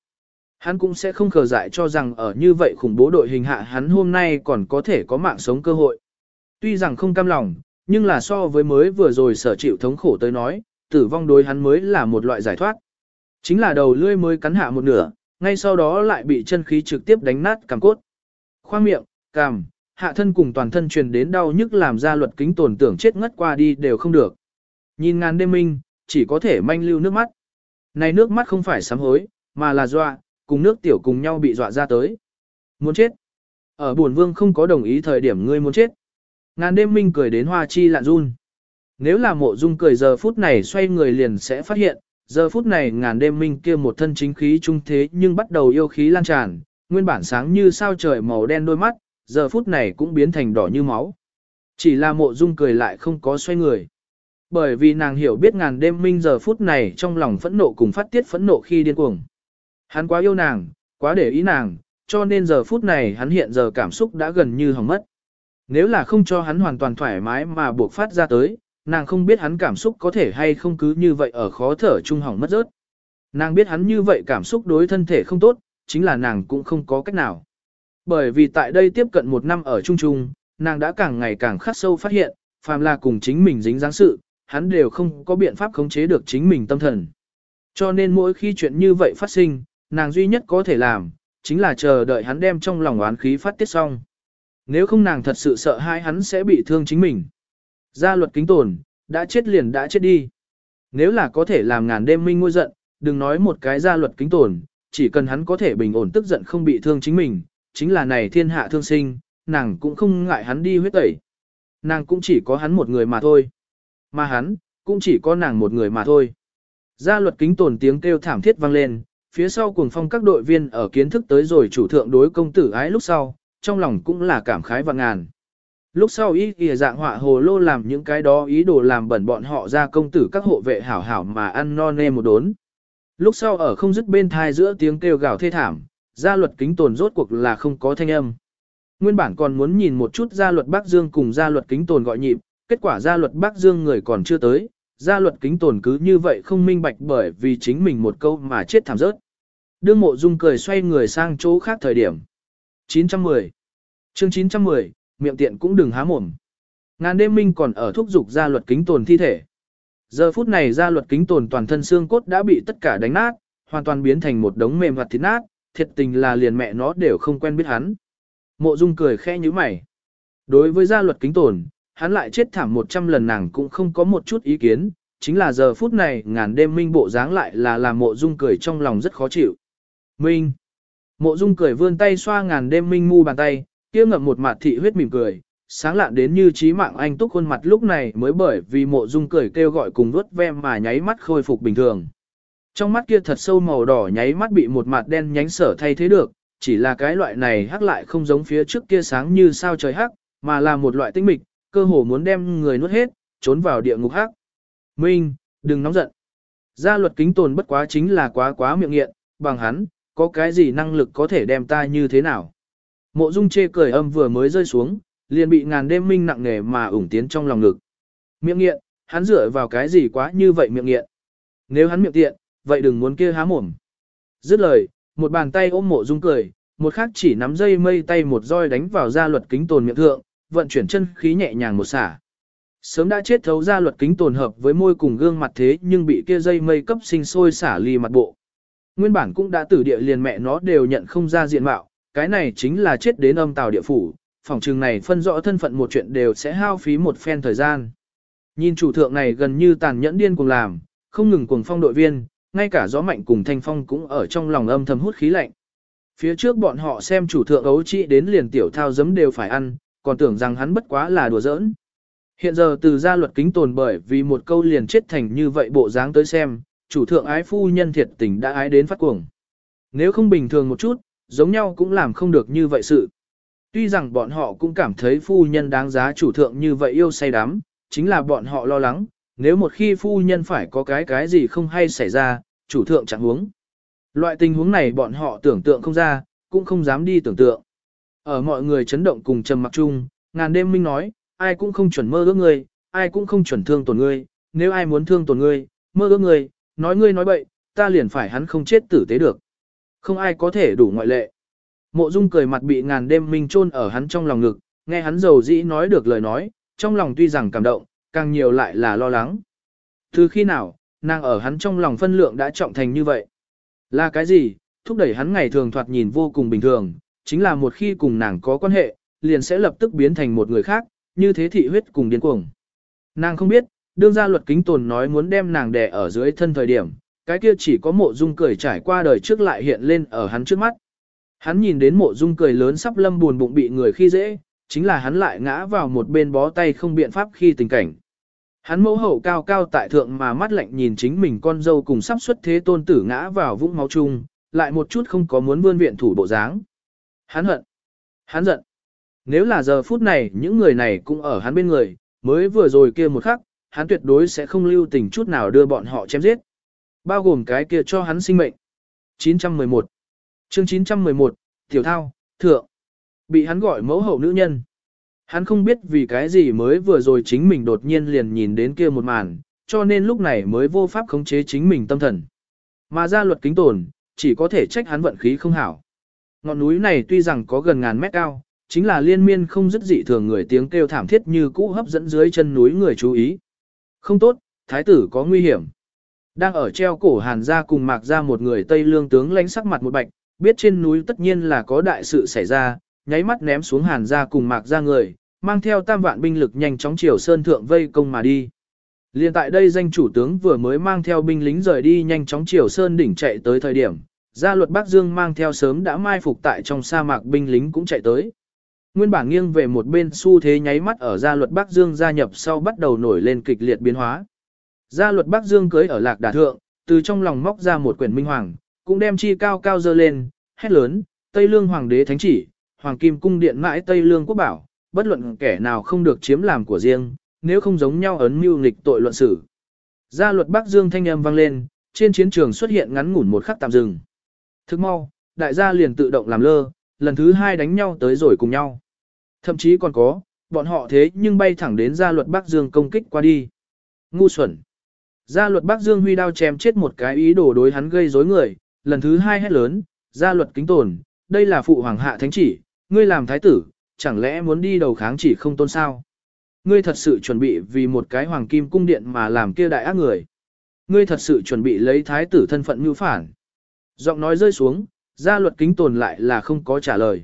Hắn cũng sẽ không khờ dại cho rằng ở như vậy khủng bố đội hình hạ hắn hôm nay còn có thể có mạng sống cơ hội. Tuy rằng không cam lòng, nhưng là so với mới vừa rồi sở chịu thống khổ tới nói, tử vong đối hắn mới là một loại giải thoát. Chính là đầu lưỡi mới cắn hạ một nửa, ngay sau đó lại bị chân khí trực tiếp đánh nát cằm cốt. Khoang miệng, cằm, hạ thân cùng toàn thân truyền đến đau nhức làm ra luật kính tổn tưởng chết ngất qua đi đều không được. Nhìn ngàn đêm minh, chỉ có thể manh lưu nước mắt. Này nước mắt không phải sám hối, mà là dọa, cùng nước tiểu cùng nhau bị dọa ra tới. Muốn chết. Ở buồn vương không có đồng ý thời điểm ngươi muốn chết. Ngàn đêm minh cười đến hoa chi lạn run. Nếu là mộ dung cười giờ phút này xoay người liền sẽ phát hiện, giờ phút này ngàn đêm minh kia một thân chính khí trung thế nhưng bắt đầu yêu khí lan tràn, nguyên bản sáng như sao trời màu đen đôi mắt, giờ phút này cũng biến thành đỏ như máu. Chỉ là mộ dung cười lại không có xoay người. Bởi vì nàng hiểu biết ngàn đêm minh giờ phút này trong lòng phẫn nộ cùng phát tiết phẫn nộ khi điên cuồng. Hắn quá yêu nàng, quá để ý nàng, cho nên giờ phút này hắn hiện giờ cảm xúc đã gần như hỏng mất. Nếu là không cho hắn hoàn toàn thoải mái mà buộc phát ra tới, nàng không biết hắn cảm xúc có thể hay không cứ như vậy ở khó thở trung hỏng mất rớt. Nàng biết hắn như vậy cảm xúc đối thân thể không tốt, chính là nàng cũng không có cách nào. Bởi vì tại đây tiếp cận một năm ở chung chung, nàng đã càng ngày càng khắc sâu phát hiện, phàm là cùng chính mình dính dáng sự, hắn đều không có biện pháp khống chế được chính mình tâm thần. Cho nên mỗi khi chuyện như vậy phát sinh, nàng duy nhất có thể làm, chính là chờ đợi hắn đem trong lòng oán khí phát tiết xong. Nếu không nàng thật sự sợ hai hắn sẽ bị thương chính mình. Gia luật kính tồn, đã chết liền đã chết đi. Nếu là có thể làm ngàn đêm minh ngôi giận, đừng nói một cái gia luật kính tồn, chỉ cần hắn có thể bình ổn tức giận không bị thương chính mình, chính là này thiên hạ thương sinh, nàng cũng không ngại hắn đi huyết tẩy. Nàng cũng chỉ có hắn một người mà thôi. Mà hắn, cũng chỉ có nàng một người mà thôi. Gia luật kính tồn tiếng kêu thảm thiết vang lên, phía sau cuồng phong các đội viên ở kiến thức tới rồi chủ thượng đối công tử ái lúc sau, trong lòng cũng là cảm khái và ngàn. Lúc sau ý kìa dạng họa hồ lô làm những cái đó ý đồ làm bẩn bọn họ ra công tử các hộ vệ hảo hảo mà ăn no nê một đốn. Lúc sau ở không dứt bên thai giữa tiếng kêu gào thê thảm, gia luật kính tồn rốt cuộc là không có thanh âm. Nguyên bản còn muốn nhìn một chút gia luật Bắc Dương cùng gia luật kính tồn gọi nhịp, kết quả gia luật Bắc Dương người còn chưa tới, gia luật kính tồn cứ như vậy không minh bạch bởi vì chính mình một câu mà chết thảm rớt. Đương mộ dung cười xoay người sang chỗ khác thời điểm. 910 chương 910, miệng tiện cũng đừng há mồm. Ngàn đêm minh còn ở thúc dục gia luật kính tồn thi thể. Giờ phút này gia luật kính tồn toàn thân xương cốt đã bị tất cả đánh nát, hoàn toàn biến thành một đống mềm hoạt thịt nát, thiệt tình là liền mẹ nó đều không quen biết hắn. Mộ dung cười khẽ như mày. Đối với gia luật kính tồn, hắn lại chết thảm một trăm lần nàng cũng không có một chút ý kiến, chính là giờ phút này ngàn đêm minh bộ dáng lại là làm mộ dung cười trong lòng rất khó chịu. Minh. Mộ dung cười vươn tay xoa ngàn đêm minh mu bàn tay, kia ngậm một mặt thị huyết mỉm cười, sáng lạ đến như trí mạng anh túc khuôn mặt lúc này mới bởi vì mộ dung cười kêu gọi cùng vớt ve mà nháy mắt khôi phục bình thường. Trong mắt kia thật sâu màu đỏ nháy mắt bị một mặt đen nhánh sở thay thế được, chỉ là cái loại này hắc lại không giống phía trước kia sáng như sao trời hắc, mà là một loại tinh mịch, cơ hồ muốn đem người nuốt hết, trốn vào địa ngục hắc. Minh, đừng nóng giận. Gia luật kính tồn bất quá chính là quá quá miệng nghiện, bằng hắn, có cái gì năng lực có thể đem ta như thế nào. Mộ dung chê cười âm vừa mới rơi xuống, liền bị ngàn đêm minh nặng nề mà ủng tiến trong lòng ngực. Miệng nghiện, hắn dựa vào cái gì quá như vậy miệng nghiện. Nếu hắn miệng tiện, vậy đừng muốn kia há mồm. Dứt lời, một bàn tay ôm mộ dung cười, một khác chỉ nắm dây mây tay một roi đánh vào gia luật kính tồn miệng thượng, vận chuyển chân khí nhẹ nhàng một xả. Sớm đã chết thấu ra luật kính tồn hợp với môi cùng gương mặt thế nhưng bị kia dây mây cấp sinh sôi xả ly mặt bộ. Nguyên bản cũng đã tử địa liền mẹ nó đều nhận không ra diện mạo, cái này chính là chết đến âm tào địa phủ, phòng trường này phân rõ thân phận một chuyện đều sẽ hao phí một phen thời gian. Nhìn chủ thượng này gần như tàn nhẫn điên cùng làm, không ngừng cuồng phong đội viên, ngay cả gió mạnh cùng thanh phong cũng ở trong lòng âm thầm hút khí lạnh. Phía trước bọn họ xem chủ thượng ấu trị đến liền tiểu thao giấm đều phải ăn, còn tưởng rằng hắn bất quá là đùa giỡn. Hiện giờ từ gia luật kính tồn bởi vì một câu liền chết thành như vậy bộ dáng tới xem, chủ thượng ái phu nhân thiệt tình đã ái đến phát cuồng. Nếu không bình thường một chút, giống nhau cũng làm không được như vậy sự. Tuy rằng bọn họ cũng cảm thấy phu nhân đáng giá chủ thượng như vậy yêu say đắm, chính là bọn họ lo lắng, nếu một khi phu nhân phải có cái cái gì không hay xảy ra, chủ thượng chẳng huống. Loại tình huống này bọn họ tưởng tượng không ra, cũng không dám đi tưởng tượng. Ở mọi người chấn động cùng trầm mặc chung, ngàn đêm minh nói, ai cũng không chuẩn mơ ước ngươi, ai cũng không chuẩn thương tổn ngươi, nếu ai muốn thương tổn ngươi, mơ ước ngươi, nói ngươi nói bậy, ta liền phải hắn không chết tử tế được. Không ai có thể đủ ngoại lệ. Mộ Dung cười mặt bị ngàn đêm minh chôn ở hắn trong lòng ngực, nghe hắn giàu dĩ nói được lời nói, trong lòng tuy rằng cảm động, càng nhiều lại là lo lắng. Từ khi nào, nàng ở hắn trong lòng phân lượng đã trọng thành như vậy? Là cái gì, thúc đẩy hắn ngày thường thoạt nhìn vô cùng bình thường, chính là một khi cùng nàng có quan hệ, liền sẽ lập tức biến thành một người khác, như thế thị huyết cùng điên cuồng. Nàng không biết, đương gia luật kính tồn nói muốn đem nàng đè ở dưới thân thời điểm, cái kia chỉ có mộ dung cười trải qua đời trước lại hiện lên ở hắn trước mắt. Hắn nhìn đến mộ dung cười lớn sắp lâm buồn bụng bị người khi dễ, chính là hắn lại ngã vào một bên bó tay không biện pháp khi tình cảnh. Hắn mẫu hậu cao cao tại thượng mà mắt lạnh nhìn chính mình con dâu cùng sắp xuất thế tôn tử ngã vào vũng máu chung, lại một chút không có muốn vươn viện thủ bộ dáng. Hắn hận. Hắn giận. Nếu là giờ phút này những người này cũng ở hắn bên người, mới vừa rồi kia một khắc, hắn tuyệt đối sẽ không lưu tình chút nào đưa bọn họ chém giết. Bao gồm cái kia cho hắn sinh mệnh. 911 chương 911, Tiểu Thao, Thượng. Bị hắn gọi mẫu hậu nữ nhân. Hắn không biết vì cái gì mới vừa rồi chính mình đột nhiên liền nhìn đến kia một màn, cho nên lúc này mới vô pháp khống chế chính mình tâm thần. Mà ra luật kính tồn, chỉ có thể trách hắn vận khí không hảo. Ngọn núi này tuy rằng có gần ngàn mét cao, chính là liên miên không dứt dị thường người tiếng kêu thảm thiết như cũ hấp dẫn dưới chân núi người chú ý. Không tốt, thái tử có nguy hiểm. Đang ở treo cổ hàn ra cùng mạc ra một người Tây Lương tướng lãnh sắc mặt một bạch, biết trên núi tất nhiên là có đại sự xảy ra, nháy mắt ném xuống hàn ra cùng mạc ra người, mang theo tam vạn binh lực nhanh chóng chiều sơn thượng vây công mà đi. Liên tại đây danh chủ tướng vừa mới mang theo binh lính rời đi nhanh chóng chiều sơn đỉnh chạy tới thời điểm, gia luật Bắc Dương mang theo sớm đã mai phục tại trong sa mạc binh lính cũng chạy tới. Nguyên bản nghiêng về một bên xu thế nháy mắt ở gia luật Bắc Dương gia nhập sau bắt đầu nổi lên kịch liệt biến hóa. Gia luật Bắc Dương cưới ở lạc đà thượng, từ trong lòng móc ra một quyển minh hoàng, cũng đem chi cao cao dơ lên, hét lớn, Tây Lương Hoàng đế thánh chỉ, Hoàng Kim Cung điện mãi Tây Lương quốc bảo, bất luận kẻ nào không được chiếm làm của riêng, nếu không giống nhau ấn mưu nghịch tội luận xử. Gia luật Bắc Dương thanh âm vang lên, trên chiến trường xuất hiện ngắn ngủn một khắc tạm dừng. Thức mau, đại gia liền tự động làm lơ, lần thứ hai đánh nhau tới rồi cùng nhau. Thậm chí còn có, bọn họ thế nhưng bay thẳng đến gia luật Bắc Dương công kích qua đi. Ngu xuẩn. Gia luật Bắc Dương huy đao chém chết một cái ý đồ đối hắn gây rối người, lần thứ hai hét lớn, gia luật kính tồn, đây là phụ hoàng hạ thánh chỉ, ngươi làm thái tử, chẳng lẽ muốn đi đầu kháng chỉ không tôn sao? Ngươi thật sự chuẩn bị vì một cái hoàng kim cung điện mà làm kia đại ác người. Ngươi thật sự chuẩn bị lấy thái tử thân phận mưu phản. Giọng nói rơi xuống, gia luật kính tồn lại là không có trả lời.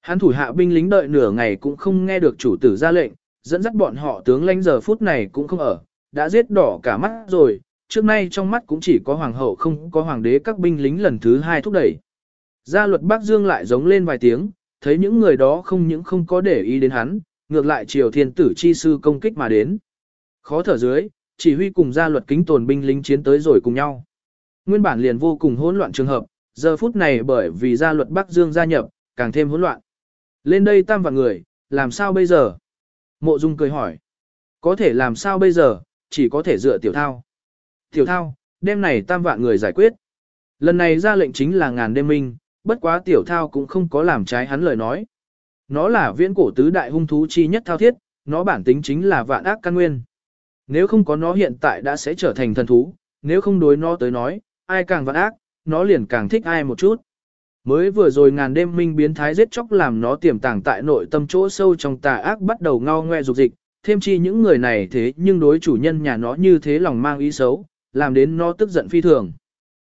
Hắn thủ hạ binh lính đợi nửa ngày cũng không nghe được chủ tử ra lệnh, dẫn dắt bọn họ tướng lãnh giờ phút này cũng không ở, đã giết đỏ cả mắt rồi, trước nay trong mắt cũng chỉ có hoàng hậu không có hoàng đế các binh lính lần thứ hai thúc đẩy. Gia luật Bắc Dương lại giống lên vài tiếng, thấy những người đó không những không có để ý đến hắn, ngược lại triều thiên tử chi sư công kích mà đến. Khó thở dưới, chỉ huy cùng gia luật kính tồn binh lính chiến tới rồi cùng nhau. Nguyên bản liền vô cùng hỗn loạn trường hợp, giờ phút này bởi vì gia luật Bắc Dương gia nhập, càng thêm hỗn loạn. Lên đây tam vạn người, làm sao bây giờ? Mộ Dung cười hỏi. Có thể làm sao bây giờ, chỉ có thể dựa tiểu thao. Tiểu thao, đêm này tam vạn người giải quyết. Lần này ra lệnh chính là ngàn đêm minh, bất quá tiểu thao cũng không có làm trái hắn lời nói. Nó là viễn cổ tứ đại hung thú chi nhất thao thiết, nó bản tính chính là vạn ác căn nguyên. Nếu không có nó hiện tại đã sẽ trở thành thần thú, nếu không đối nó tới nói, ai càng vặn ác, nó liền càng thích ai một chút. Mới vừa rồi ngàn đêm minh biến thái giết chóc làm nó tiềm tàng tại nội tâm chỗ sâu trong tà ác bắt đầu ngao ngoe dục dịch, thêm chi những người này thế nhưng đối chủ nhân nhà nó như thế lòng mang ý xấu, làm đến nó tức giận phi thường.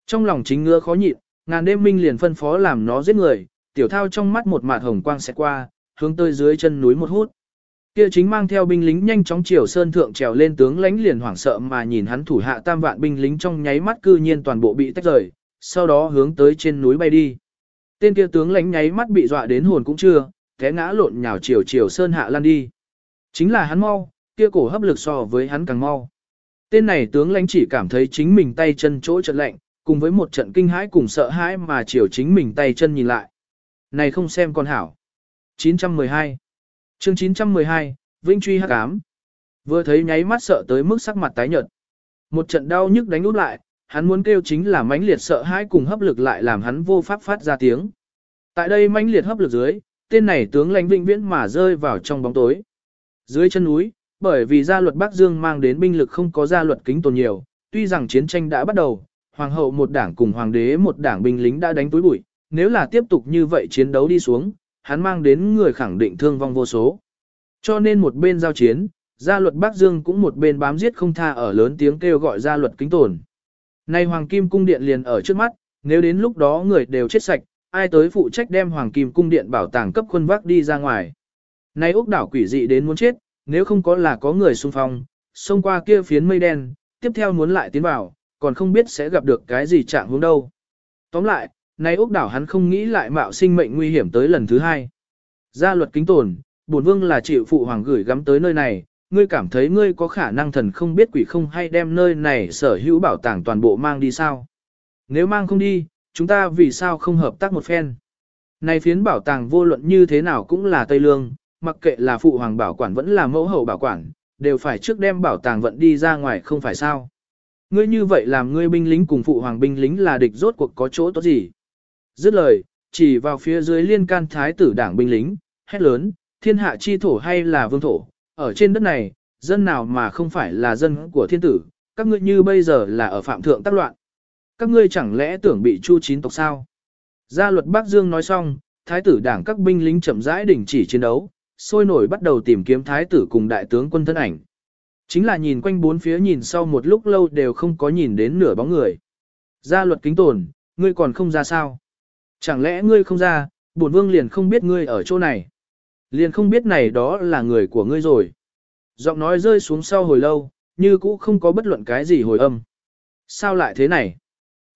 Trong lòng chính ngứa khó nhịn, ngàn đêm minh liền phân phó làm nó giết người, tiểu thao trong mắt một mạt hồng quang sẽ qua, hướng tới dưới chân núi một hút. Kia chính mang theo binh lính nhanh chóng chiều sơn thượng trèo lên tướng lãnh liền hoảng sợ mà nhìn hắn thủ hạ tam vạn binh lính trong nháy mắt cư nhiên toàn bộ bị tách rời, sau đó hướng tới trên núi bay đi. Tên kia tướng lãnh nháy mắt bị dọa đến hồn cũng chưa, té ngã lộn nhào chiều chiều sơn hạ lan đi. Chính là hắn mau, kia cổ hấp lực so với hắn càng mau. Tên này tướng lãnh chỉ cảm thấy chính mình tay chân chỗ trận lạnh, cùng với một trận kinh hãi cùng sợ hãi mà chiều chính mình tay chân nhìn lại. Này không xem con hảo. 912 chương 912, Vinh truy hắc ám. Vừa thấy nháy mắt sợ tới mức sắc mặt tái nhợt. Một trận đau nhức đánh út lại, hắn muốn kêu chính là mãnh liệt sợ hãi cùng hấp lực lại làm hắn vô pháp phát ra tiếng. Tại đây mãnh liệt hấp lực dưới, tên này tướng lãnh vĩnh viễn mà rơi vào trong bóng tối. Dưới chân núi, bởi vì gia luật Bắc Dương mang đến binh lực không có gia luật kính tồn nhiều, tuy rằng chiến tranh đã bắt đầu, hoàng hậu một đảng cùng hoàng đế một đảng binh lính đã đánh túi bụi, nếu là tiếp tục như vậy chiến đấu đi xuống, hắn mang đến người khẳng định thương vong vô số. Cho nên một bên giao chiến, gia luật Bắc Dương cũng một bên bám giết không tha ở lớn tiếng kêu gọi gia luật kính tồn. Nay Hoàng Kim Cung Điện liền ở trước mắt, nếu đến lúc đó người đều chết sạch, ai tới phụ trách đem Hoàng Kim Cung Điện bảo tàng cấp quân vác đi ra ngoài. Nay Úc đảo quỷ dị đến muốn chết, nếu không có là có người xung phong, xông qua kia phiến mây đen, tiếp theo muốn lại tiến vào, còn không biết sẽ gặp được cái gì trạng hướng đâu. Tóm lại, nay Úc đảo hắn không nghĩ lại mạo sinh mệnh nguy hiểm tới lần thứ hai. Gia luật kính tồn, bổn vương là chịu phụ hoàng gửi gắm tới nơi này, ngươi cảm thấy ngươi có khả năng thần không biết quỷ không hay đem nơi này sở hữu bảo tàng toàn bộ mang đi sao? Nếu mang không đi, chúng ta vì sao không hợp tác một phen? Này phiến bảo tàng vô luận như thế nào cũng là Tây Lương, mặc kệ là phụ hoàng bảo quản vẫn là mẫu hậu bảo quản, đều phải trước đem bảo tàng vận đi ra ngoài không phải sao? Ngươi như vậy làm ngươi binh lính cùng phụ hoàng binh lính là địch rốt cuộc có chỗ tốt gì? Dứt lời, chỉ vào phía dưới liên can thái tử đảng binh lính, hét lớn, thiên hạ chi thổ hay là vương thổ, ở trên đất này, dân nào mà không phải là dân của thiên tử, các ngươi như bây giờ là ở phạm thượng tác loạn. Các ngươi chẳng lẽ tưởng bị chu chín tộc sao? Gia luật Bắc Dương nói xong, thái tử đảng các binh lính chậm rãi đình chỉ chiến đấu, sôi nổi bắt đầu tìm kiếm thái tử cùng đại tướng quân thân ảnh. Chính là nhìn quanh bốn phía nhìn sau một lúc lâu đều không có nhìn đến nửa bóng người. Gia luật kính tồn, ngươi còn không ra sao? Chẳng lẽ ngươi không ra, bổn vương liền không biết ngươi ở chỗ này? Liền không biết này đó là người của ngươi rồi. Giọng nói rơi xuống sau hồi lâu, như cũ không có bất luận cái gì hồi âm. Sao lại thế này?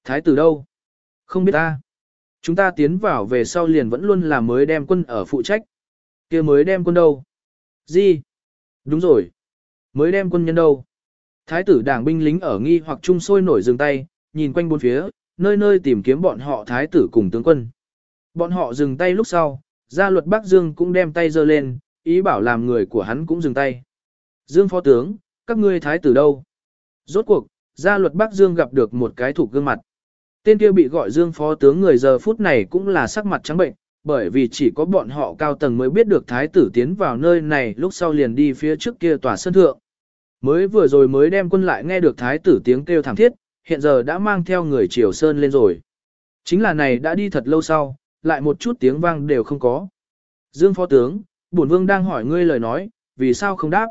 Thái tử đâu? Không biết ta. Chúng ta tiến vào về sau liền vẫn luôn là mới đem quân ở phụ trách. kia mới đem quân đâu? Gì? Đúng rồi. Mới đem quân nhân đâu? Thái tử đảng binh lính ở nghi hoặc trung sôi nổi dừng tay, nhìn quanh bốn phía, nơi nơi tìm kiếm bọn họ thái tử cùng tướng quân. Bọn họ dừng tay lúc sau, gia luật Bắc Dương cũng đem tay giơ lên, ý bảo làm người của hắn cũng dừng tay. Dương phó tướng, các ngươi thái tử đâu? Rốt cuộc, gia luật Bắc Dương gặp được một cái thủ gương mặt. Tên kia bị gọi Dương phó tướng người giờ phút này cũng là sắc mặt trắng bệnh, bởi vì chỉ có bọn họ cao tầng mới biết được thái tử tiến vào nơi này lúc sau liền đi phía trước kia tòa sân thượng. Mới vừa rồi mới đem quân lại nghe được thái tử tiếng kêu thảm thiết, hiện giờ đã mang theo người triều sơn lên rồi. Chính là này đã đi thật lâu sau, lại một chút tiếng vang đều không có. Dương phó tướng, bổn vương đang hỏi ngươi lời nói, vì sao không đáp?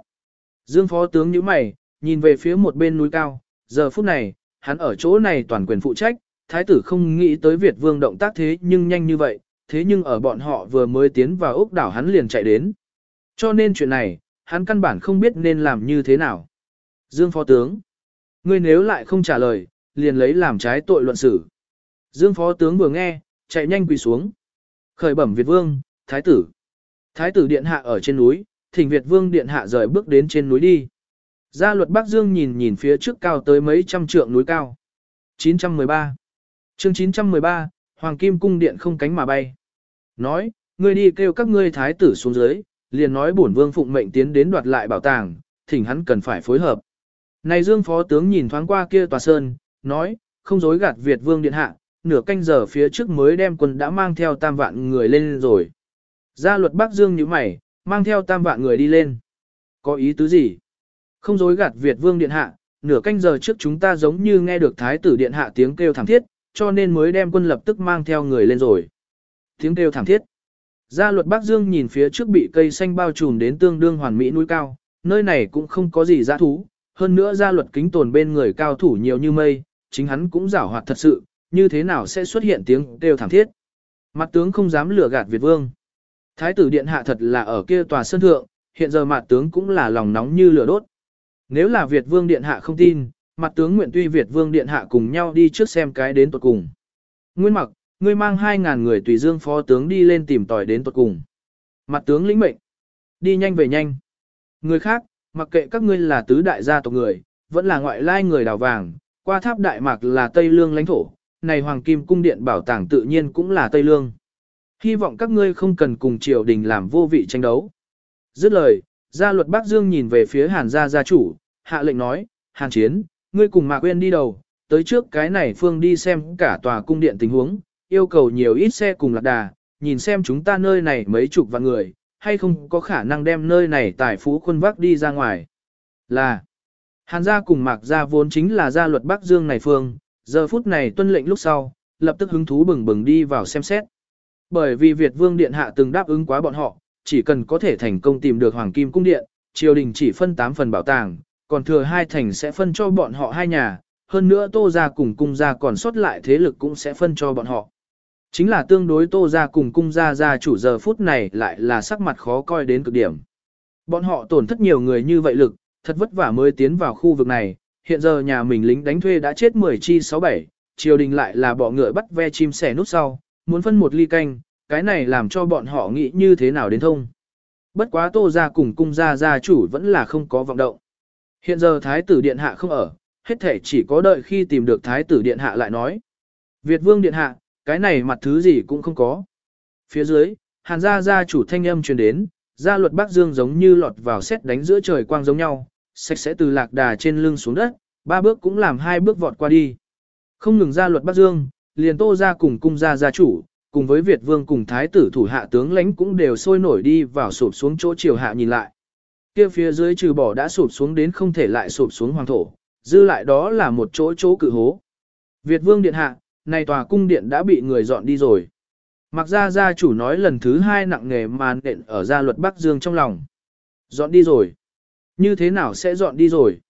Dương phó tướng như mày, nhìn về phía một bên núi cao, giờ phút này, hắn ở chỗ này toàn quyền phụ trách, thái tử không nghĩ tới Việt vương động tác thế nhưng nhanh như vậy, thế nhưng ở bọn họ vừa mới tiến vào ốc đảo hắn liền chạy đến. Cho nên chuyện này, hắn căn bản không biết nên làm như thế nào. Dương phó tướng, ngươi nếu lại không trả lời, liền lấy làm trái tội luận xử. Dương phó tướng vừa nghe, chạy nhanh quỳ xuống. Khởi bẩm Việt vương, thái tử. Thái tử điện hạ ở trên núi, thỉnh Việt vương điện hạ rời bước đến trên núi đi. Gia luật Bắc Dương nhìn nhìn phía trước cao tới mấy trăm trượng núi cao. 913 chương 913, Hoàng Kim Cung Điện không cánh mà bay. Nói, ngươi đi kêu các ngươi thái tử xuống dưới, liền nói bổn vương phụng mệnh tiến đến đoạt lại bảo tàng, thỉnh hắn cần phải phối hợp. Này Dương Phó Tướng nhìn thoáng qua kia tòa sơn, nói, không dối gạt Việt Vương Điện Hạ, nửa canh giờ phía trước mới đem quân đã mang theo tam vạn người lên rồi. Gia luật Bắc Dương như mày, mang theo tam vạn người đi lên. Có ý tứ gì? Không dối gạt Việt Vương Điện Hạ, nửa canh giờ trước chúng ta giống như nghe được Thái tử Điện Hạ tiếng kêu thảm thiết, cho nên mới đem quân lập tức mang theo người lên rồi. Tiếng kêu thảm thiết. Gia luật Bắc Dương nhìn phía trước bị cây xanh bao trùm đến tương đương hoàn mỹ núi cao, nơi này cũng không có gì dã thú, hơn nữa gia luật kính tồn bên người cao thủ nhiều như mây, chính hắn cũng giảo hoạt thật sự, như thế nào sẽ xuất hiện tiếng đều thảm thiết. Mặt tướng không dám lừa gạt Việt vương. Thái tử điện hạ thật là ở kia tòa sân thượng, hiện giờ mặt tướng cũng là lòng nóng như lửa đốt. Nếu là Việt vương điện hạ không tin, mặt tướng nguyện tuy Việt vương điện hạ cùng nhau đi trước xem cái đến tuột cùng. Nguyên mặc, ngươi mang 2.000 người tùy dương phó tướng đi lên tìm tòi đến tuột cùng. Mặt tướng lĩnh mệnh. Đi nhanh về nhanh. Người khác, mặc kệ các ngươi là tứ đại gia tộc người, vẫn là ngoại lai người đào vàng, qua tháp đại mạc là Tây Lương lãnh thổ, này Hoàng Kim Cung Điện bảo tàng tự nhiên cũng là Tây Lương. Hy vọng các ngươi không cần cùng triều đình làm vô vị tranh đấu. Dứt lời, gia luật Bắc Dương nhìn về phía Hàn gia gia chủ, hạ lệnh nói, Hàn Chiến, ngươi cùng Mạc Quyên đi đầu, tới trước cái này phương đi xem cả tòa cung điện tình huống, yêu cầu nhiều ít xe cùng lạc đà, nhìn xem chúng ta nơi này mấy chục vạn người, hay không có khả năng đem nơi này tài phú quân vác đi ra ngoài. Là, Hàn gia cùng Mạc gia vốn chính là gia luật Bắc Dương này phương, giờ phút này tuân lệnh lúc sau, lập tức hứng thú bừng bừng đi vào xem xét. Bởi vì Việt Vương Điện Hạ từng đáp ứng quá bọn họ, chỉ cần có thể thành công tìm được Hoàng Kim Cung Điện, triều đình chỉ phân 8 phần bảo tàng, còn thừa hai thành sẽ phân cho bọn họ hai nhà, hơn nữa tô gia cùng cung gia còn sót lại thế lực cũng sẽ phân cho bọn họ. Chính là tương đối tô gia cùng cung gia gia chủ giờ phút này lại là sắc mặt khó coi đến cực điểm. Bọn họ tổn thất nhiều người như vậy lực, thật vất vả mới tiến vào khu vực này, hiện giờ nhà mình lính đánh thuê đã chết 10 chi 67, triều đình lại là bỏ ngựa bắt ve chim sẻ nút sau, muốn phân một ly canh, cái này làm cho bọn họ nghĩ như thế nào đến thông. Bất quá tô gia cùng cung gia gia chủ vẫn là không có vọng động. Hiện giờ thái tử điện hạ không ở, hết thể chỉ có đợi khi tìm được thái tử điện hạ lại nói. Việt vương điện hạ, cái này mặt thứ gì cũng không có. Phía dưới, hàn gia gia chủ thanh âm truyền đến, gia luật Bắc Dương giống như lọt vào xét đánh giữa trời quang giống nhau, sạch sẽ từ lạc đà trên lưng xuống đất, ba bước cũng làm hai bước vọt qua đi. Không ngừng gia luật Bắc Dương, liền tô ra cùng cung gia gia chủ, cùng với Việt vương cùng thái tử thủ hạ tướng lãnh cũng đều sôi nổi đi vào sụp xuống chỗ chiều hạ nhìn lại. Kia phía dưới trừ bỏ đã sụp xuống đến không thể lại sụp xuống hoàng thổ, dư lại đó là một chỗ chỗ cự hố. Việt vương điện hạ, này tòa cung điện đã bị người dọn đi rồi. Mặc ra gia chủ nói lần thứ hai nặng nghề màn đện ở gia luật Bắc Dương trong lòng. Dọn đi rồi. Như thế nào sẽ dọn đi rồi?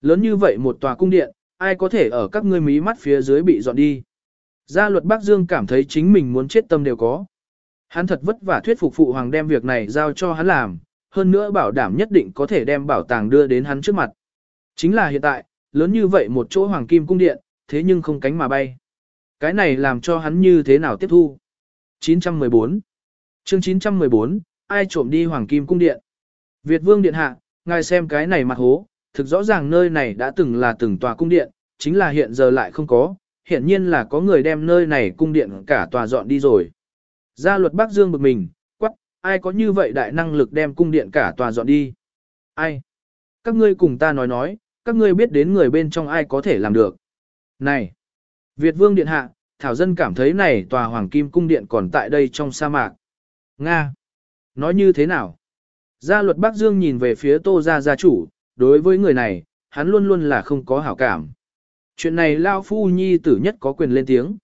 Lớn như vậy một tòa cung điện, ai có thể ở các ngươi mí mắt phía dưới bị dọn đi? Gia luật Bắc Dương cảm thấy chính mình muốn chết tâm đều có. Hắn thật vất vả thuyết phục phụ hoàng đem việc này giao cho hắn làm, hơn nữa bảo đảm nhất định có thể đem bảo tàng đưa đến hắn trước mặt. Chính là hiện tại, lớn như vậy một chỗ hoàng kim cung điện, thế nhưng không cánh mà bay. Cái này làm cho hắn như thế nào tiếp thu? 914 chương 914, ai trộm đi hoàng kim cung điện? Việt vương điện hạ, ngài xem cái này mặt hố, thực rõ ràng nơi này đã từng là từng tòa cung điện, chính là hiện giờ lại không có, hiện nhiên là có người đem nơi này cung điện cả tòa dọn đi rồi. Gia luật Bắc Dương bực mình, quắc, ai có như vậy đại năng lực đem cung điện cả tòa dọn đi? Ai? Các ngươi cùng ta nói nói, các ngươi biết đến người bên trong ai có thể làm được. Này! Việt vương điện hạ, Thảo dân cảm thấy này tòa hoàng kim cung điện còn tại đây trong sa mạc. Nga! Nói như thế nào? Gia luật Bắc Dương nhìn về phía tô gia gia chủ, đối với người này, hắn luôn luôn là không có hảo cảm. Chuyện này Lao Phu Nhi tử nhất có quyền lên tiếng.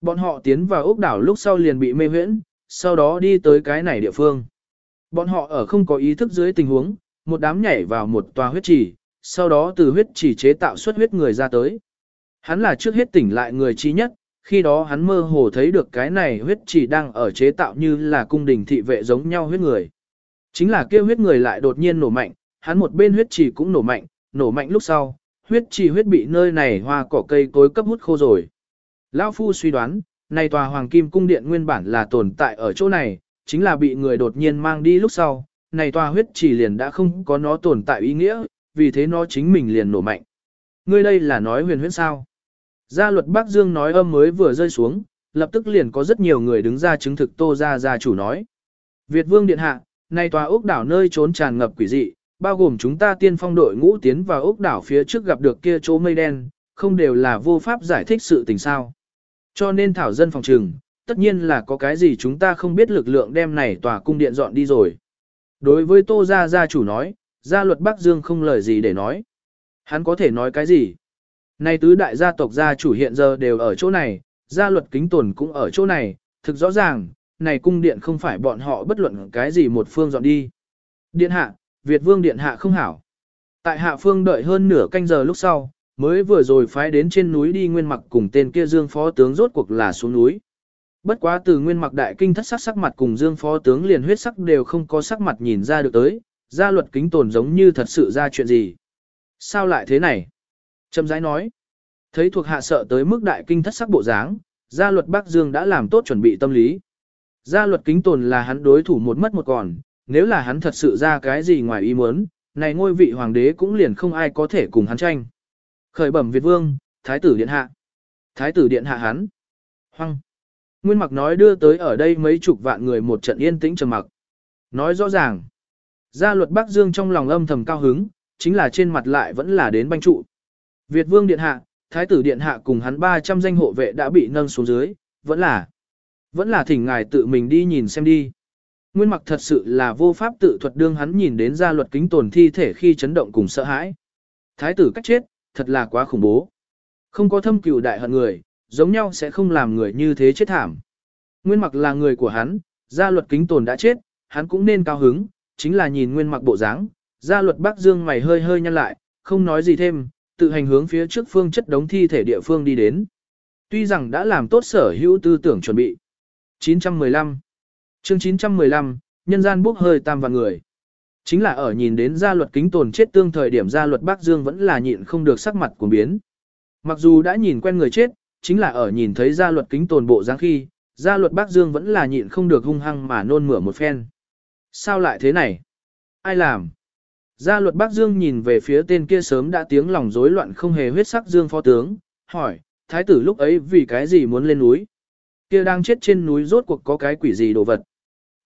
Bọn họ tiến vào ốc đảo lúc sau liền bị mê huyễn, sau đó đi tới cái này địa phương. Bọn họ ở không có ý thức dưới tình huống, một đám nhảy vào một tòa huyết trì, sau đó từ huyết trì chế tạo xuất huyết người ra tới. Hắn là trước hết tỉnh lại người trí nhất, khi đó hắn mơ hồ thấy được cái này huyết trì đang ở chế tạo như là cung đình thị vệ giống nhau huyết người. Chính là kêu huyết người lại đột nhiên nổ mạnh, hắn một bên huyết trì cũng nổ mạnh, nổ mạnh lúc sau, huyết trì huyết bị nơi này hoa cỏ cây cối cấp hút khô rồi. Lão Phu suy đoán, này tòa hoàng kim cung điện nguyên bản là tồn tại ở chỗ này, chính là bị người đột nhiên mang đi lúc sau, này tòa huyết trì liền đã không có nó tồn tại ý nghĩa, vì thế nó chính mình liền nổ mạnh. Ngươi đây là nói huyền huyễn sao? Gia luật Bắc Dương nói âm mới vừa rơi xuống, lập tức liền có rất nhiều người đứng ra chứng thực Tô Gia Gia chủ nói. Việt Vương Điện Hạ, nay tòa ốc đảo nơi trốn tràn ngập quỷ dị, bao gồm chúng ta tiên phong đội ngũ tiến vào ốc đảo phía trước gặp được kia chỗ mây đen, không đều là vô pháp giải thích sự tình sao. Cho nên thảo dân phòng trừng, tất nhiên là có cái gì chúng ta không biết lực lượng đem này tòa cung điện dọn đi rồi. Đối với Tô Gia Gia chủ nói, gia luật Bắc Dương không lời gì để nói. Hắn có thể nói cái gì? Nay tứ đại gia tộc gia chủ hiện giờ đều ở chỗ này, gia luật kính tồn cũng ở chỗ này, thực rõ ràng, này cung điện không phải bọn họ bất luận cái gì một phương dọn đi. Điện hạ, Việt vương điện hạ không hảo. Tại hạ phương đợi hơn nửa canh giờ lúc sau, mới vừa rồi phái đến trên núi đi nguyên mặc cùng tên kia dương phó tướng rốt cuộc là xuống núi. Bất quá từ nguyên mặc đại kinh thất sắc sắc mặt cùng dương phó tướng liền huyết sắc đều không có sắc mặt nhìn ra được tới, gia luật kính tồn giống như thật sự ra chuyện gì. Sao lại thế này? Trầm rãi nói. Thấy thuộc hạ sợ tới mức đại kinh thất sắc bộ dáng, gia luật Bắc Dương đã làm tốt chuẩn bị tâm lý. Gia luật kính tồn là hắn đối thủ một mất một còn, nếu là hắn thật sự ra cái gì ngoài ý muốn, này ngôi vị hoàng đế cũng liền không ai có thể cùng hắn tranh. Khởi bẩm Việt Vương, Thái tử điện hạ. Thái tử điện hạ hắn. Hoang. Nguyên mặc nói đưa tới ở đây mấy chục vạn người một trận yên tĩnh trầm mặc. Nói rõ ràng. Gia luật Bắc Dương trong lòng âm thầm cao hứng, chính là trên mặt lại vẫn là đến banh trụ. Việt vương điện hạ, thái tử điện hạ cùng hắn 300 danh hộ vệ đã bị nâng xuống dưới, vẫn là, vẫn là thỉnh ngài tự mình đi nhìn xem đi. Nguyên mặc thật sự là vô pháp tự thuật đương hắn nhìn đến gia luật kính tồn thi thể khi chấn động cùng sợ hãi. Thái tử cách chết, thật là quá khủng bố. Không có thâm cừu đại hận người, giống nhau sẽ không làm người như thế chết thảm. Nguyên mặc là người của hắn, gia luật kính tồn đã chết, hắn cũng nên cao hứng, chính là nhìn nguyên mặc bộ dáng, gia luật Bắc Dương mày hơi hơi nhăn lại, không nói gì thêm, tự hành hướng phía trước phương chất đống thi thể địa phương đi đến. Tuy rằng đã làm tốt sở hữu tư tưởng chuẩn bị. 915 chương 915, nhân gian bốc hơi tam vạn người. Chính là ở nhìn đến gia luật kính tồn chết tương thời điểm gia luật Bắc Dương vẫn là nhịn không được sắc mặt của biến. Mặc dù đã nhìn quen người chết, chính là ở nhìn thấy gia luật kính tồn bộ dáng khi, gia luật Bắc Dương vẫn là nhịn không được hung hăng mà nôn mửa một phen. Sao lại thế này? Ai làm? Gia luật Bắc Dương nhìn về phía tên kia sớm đã tiếng lòng rối loạn không hề huyết sắc Dương phó tướng, hỏi, thái tử lúc ấy vì cái gì muốn lên núi? Kia đang chết trên núi rốt cuộc có cái quỷ gì đồ vật?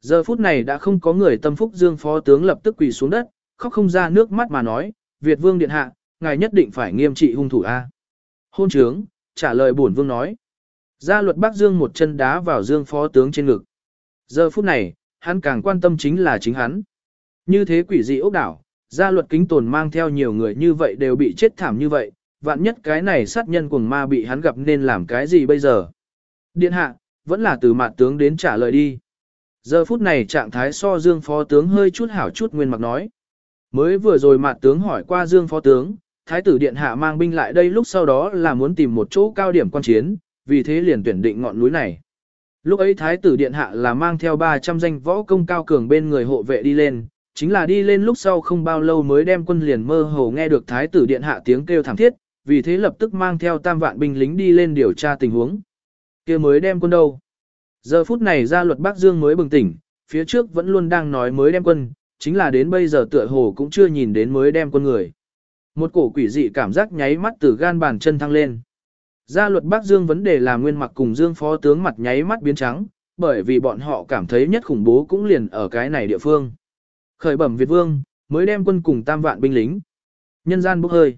Giờ phút này đã không có người tâm phúc Dương phó tướng lập tức quỳ xuống đất, khóc không ra nước mắt mà nói, Việt vương điện hạ, ngài nhất định phải nghiêm trị hung thủ A. Hôn trướng, trả lời bổn vương nói. Gia luật Bắc Dương một chân đá vào Dương phó tướng trên ngực. Giờ phút này, hắn càng quan tâm chính là chính hắn. Như thế quỷ dị ốc đảo, gia luật kính tồn mang theo nhiều người như vậy đều bị chết thảm như vậy, vạn nhất cái này sát nhân cuồng ma bị hắn gặp nên làm cái gì bây giờ. Điện hạ, vẫn là từ mặt tướng đến trả lời đi. Giờ phút này trạng thái so Dương phó tướng hơi chút hảo chút nguyên mặc nói. Mới vừa rồi mặt tướng hỏi qua Dương phó tướng, thái tử điện hạ mang binh lại đây lúc sau đó là muốn tìm một chỗ cao điểm quan chiến, vì thế liền tuyển định ngọn núi này. Lúc ấy thái tử điện hạ là mang theo 300 danh võ công cao cường bên người hộ vệ đi lên, chính là đi lên lúc sau không bao lâu mới đem quân liền mơ hồ nghe được thái tử điện hạ tiếng kêu thảm thiết, vì thế lập tức mang theo tam vạn binh lính đi lên điều tra tình huống. kia mới đem quân đâu? Giờ phút này ra luật Bắc Dương mới bừng tỉnh, phía trước vẫn luôn đang nói mới đem quân, chính là đến bây giờ tựa hồ cũng chưa nhìn đến mới đem quân người. Một cổ quỷ dị cảm giác nháy mắt từ gan bàn chân thăng lên. Gia luật Bắc Dương vấn đề là nguyên mặc cùng Dương phó tướng mặt nháy mắt biến trắng, bởi vì bọn họ cảm thấy nhất khủng bố cũng liền ở cái này địa phương. Khởi bẩm Việt Vương, mới đem quân cùng tam vạn binh lính. Nhân gian bốc hơi.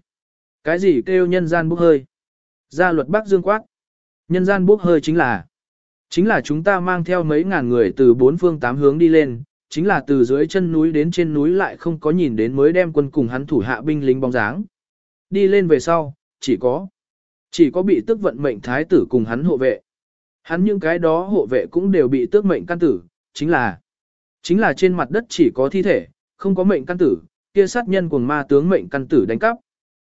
Cái gì kêu nhân gian bốc hơi? Gia luật Bắc Dương quát. Nhân gian bốc hơi chính là Chính là chúng ta mang theo mấy ngàn người từ bốn phương tám hướng đi lên, chính là từ dưới chân núi đến trên núi lại không có nhìn đến mới đem quân cùng hắn thủ hạ binh lính bóng dáng. Đi lên về sau, chỉ có, chỉ có bị tức vận mệnh thái tử cùng hắn hộ vệ. Hắn những cái đó hộ vệ cũng đều bị tước mệnh căn tử, chính là, chính là trên mặt đất chỉ có thi thể, không có mệnh căn tử, kia sát nhân cùng ma tướng mệnh căn tử đánh cắp.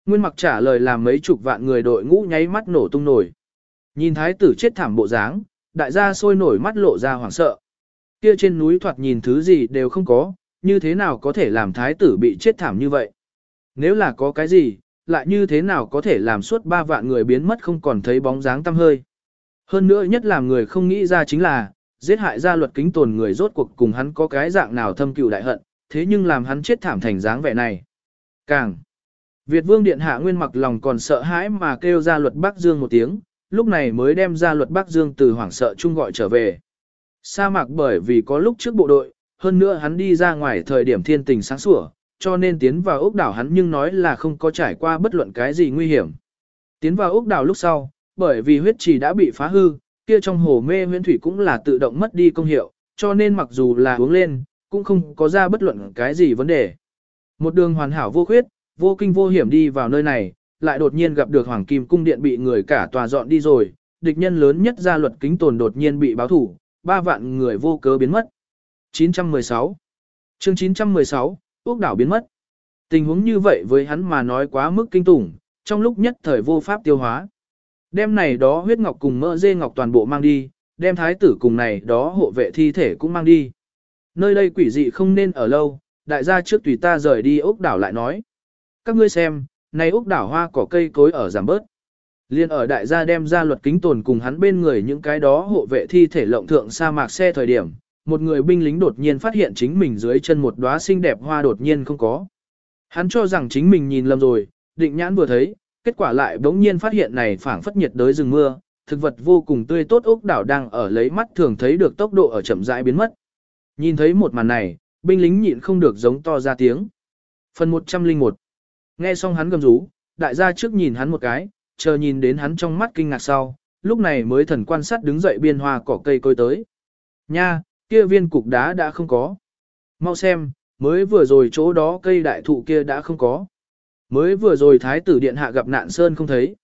Nguyên mặc trả lời làm mấy chục vạn người đội ngũ nháy mắt nổ tung nổi. Nhìn thái tử chết thảm bộ dáng, đại gia sôi nổi mắt lộ ra hoảng sợ. Kia trên núi thoạt nhìn thứ gì đều không có, như thế nào có thể làm thái tử bị chết thảm như vậy? Nếu là có cái gì, lại như thế nào có thể làm suốt ba vạn người biến mất không còn thấy bóng dáng tăm hơi? Hơn nữa nhất làm người không nghĩ ra chính là, giết hại gia luật kính tồn người rốt cuộc cùng hắn có cái dạng nào thâm cựu đại hận, thế nhưng làm hắn chết thảm thành dáng vẻ này. Càng, Việt vương điện hạ nguyên mặc lòng còn sợ hãi mà kêu ra luật Bắc Dương một tiếng, lúc này mới đem ra luật Bắc Dương từ hoảng sợ chung gọi trở về. Sa mạc bởi vì có lúc trước bộ đội, hơn nữa hắn đi ra ngoài thời điểm thiên tình sáng sủa, cho nên tiến vào ốc đảo hắn nhưng nói là không có trải qua bất luận cái gì nguy hiểm. Tiến vào ốc đảo lúc sau, bởi vì huyết trì đã bị phá hư, kia trong hồ mê huyễn thủy cũng là tự động mất đi công hiệu, cho nên mặc dù là uống lên, cũng không có ra bất luận cái gì vấn đề. Một đường hoàn hảo vô khuyết, vô kinh vô hiểm đi vào nơi này, lại đột nhiên gặp được Hoàng Kim Cung Điện bị người cả tòa dọn đi rồi, địch nhân lớn nhất gia luật kính tồn đột nhiên bị báo thủ, ba vạn người vô cớ biến mất. 916 chương 916, Úc đảo biến mất. Tình huống như vậy với hắn mà nói quá mức kinh tủng, trong lúc nhất thời vô pháp tiêu hóa. Đêm này đó huyết ngọc cùng mỡ dê ngọc toàn bộ mang đi, đem thái tử cùng này đó hộ vệ thi thể cũng mang đi. Nơi đây quỷ dị không nên ở lâu, đại gia trước tùy ta rời đi ốc đảo lại nói. Các ngươi xem, này Úc đảo hoa cỏ cây cối ở giảm bớt. Liên ở đại gia đem ra luật kính tồn cùng hắn bên người những cái đó hộ vệ thi thể lộng thượng sa mạc xe thời điểm, một người binh lính đột nhiên phát hiện chính mình dưới chân một đóa xinh đẹp hoa đột nhiên không có. Hắn cho rằng chính mình nhìn lầm rồi, định nhãn vừa thấy, kết quả lại bỗng nhiên phát hiện này phảng phất nhiệt đới rừng mưa, thực vật vô cùng tươi tốt ốc đảo đang ở lấy mắt thường thấy được tốc độ ở chậm rãi biến mất. Nhìn thấy một màn này, binh lính nhịn không được giống to ra tiếng. Phần 101 Nghe xong hắn gầm rú, đại gia trước nhìn hắn một cái, chờ nhìn đến hắn trong mắt kinh ngạc sau, lúc này mới thần quan sát đứng dậy biên hoa cỏ cây côi tới. Nha, kia viên cục đá đã không có. Mau xem, mới vừa rồi chỗ đó cây đại thụ kia đã không có. Mới vừa rồi thái tử điện hạ gặp nạn sơn không thấy.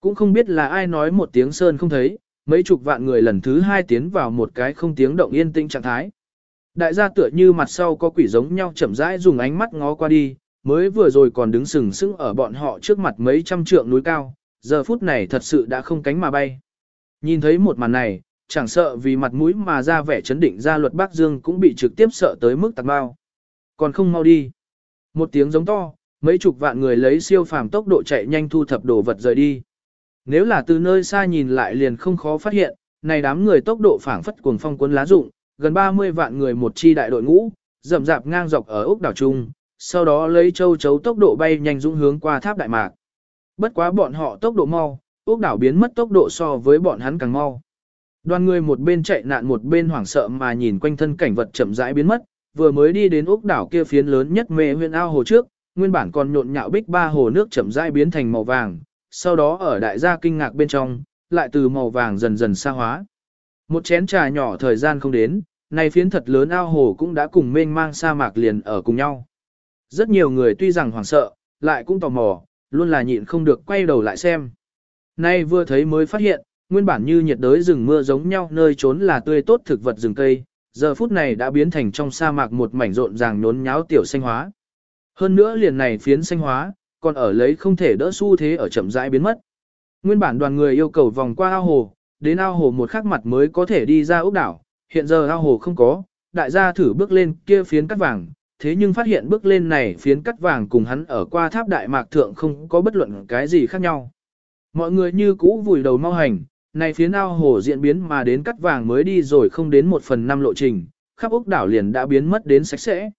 Cũng không biết là ai nói một tiếng sơn không thấy, mấy chục vạn người lần thứ hai tiến vào một cái không tiếng động yên tĩnh trạng thái. Đại gia tựa như mặt sau có quỷ giống nhau chậm rãi dùng ánh mắt ngó qua đi, mới vừa rồi còn đứng sừng sững ở bọn họ trước mặt mấy trăm trượng núi cao, giờ phút này thật sự đã không cánh mà bay. Nhìn thấy một màn này, chẳng sợ vì mặt mũi mà ra vẻ chấn định ra luật Bắc Dương cũng bị trực tiếp sợ tới mức tạc bao. Còn không mau đi. Một tiếng giống to, mấy chục vạn người lấy siêu phàm tốc độ chạy nhanh thu thập đồ vật rời đi. Nếu là từ nơi xa nhìn lại liền không khó phát hiện, này đám người tốc độ phảng phất cuồng phong cuốn lá rụng, gần 30 vạn người một chi đại đội ngũ, rậm rạp ngang dọc ở ốc đảo Trung, sau đó lấy châu chấu tốc độ bay nhanh dũng hướng qua tháp đại mạc. Bất quá bọn họ tốc độ mau, ốc đảo biến mất tốc độ so với bọn hắn càng mau. Đoàn người một bên chạy nạn một bên hoảng sợ mà nhìn quanh thân cảnh vật chậm rãi biến mất, vừa mới đi đến ốc đảo kia phiến lớn nhất mê huyện ao hồ trước, nguyên bản còn nhộn nhạo bích ba hồ nước chậm rãi biến thành màu vàng, sau đó ở đại gia kinh ngạc bên trong, lại từ màu vàng dần dần xa hóa. Một chén trà nhỏ thời gian không đến, này phiến thật lớn ao hồ cũng đã cùng mênh mang sa mạc liền ở cùng nhau. Rất nhiều người tuy rằng hoảng sợ, lại cũng tò mò, luôn là nhịn không được quay đầu lại xem. Nay vừa thấy mới phát hiện, nguyên bản như nhiệt đới rừng mưa giống nhau nơi trốn là tươi tốt thực vật rừng cây, giờ phút này đã biến thành trong sa mạc một mảnh rộn ràng nhốn nháo tiểu xanh hóa. Hơn nữa liền này phiến xanh hóa, còn ở lấy không thể đỡ xu thế ở chậm rãi biến mất. Nguyên bản đoàn người yêu cầu vòng qua ao hồ, đến ao hồ một khắc mặt mới có thể đi ra ốc đảo, hiện giờ ao hồ không có, đại gia thử bước lên kia phiến cắt vàng, thế nhưng phát hiện bước lên này phiến cắt vàng cùng hắn ở qua tháp đại mạc thượng không có bất luận cái gì khác nhau. Mọi người như cũ vùi đầu mau hành, này phiến ao hồ diễn biến mà đến cắt vàng mới đi rồi không đến một phần năm lộ trình, khắp ốc đảo liền đã biến mất đến sạch sẽ.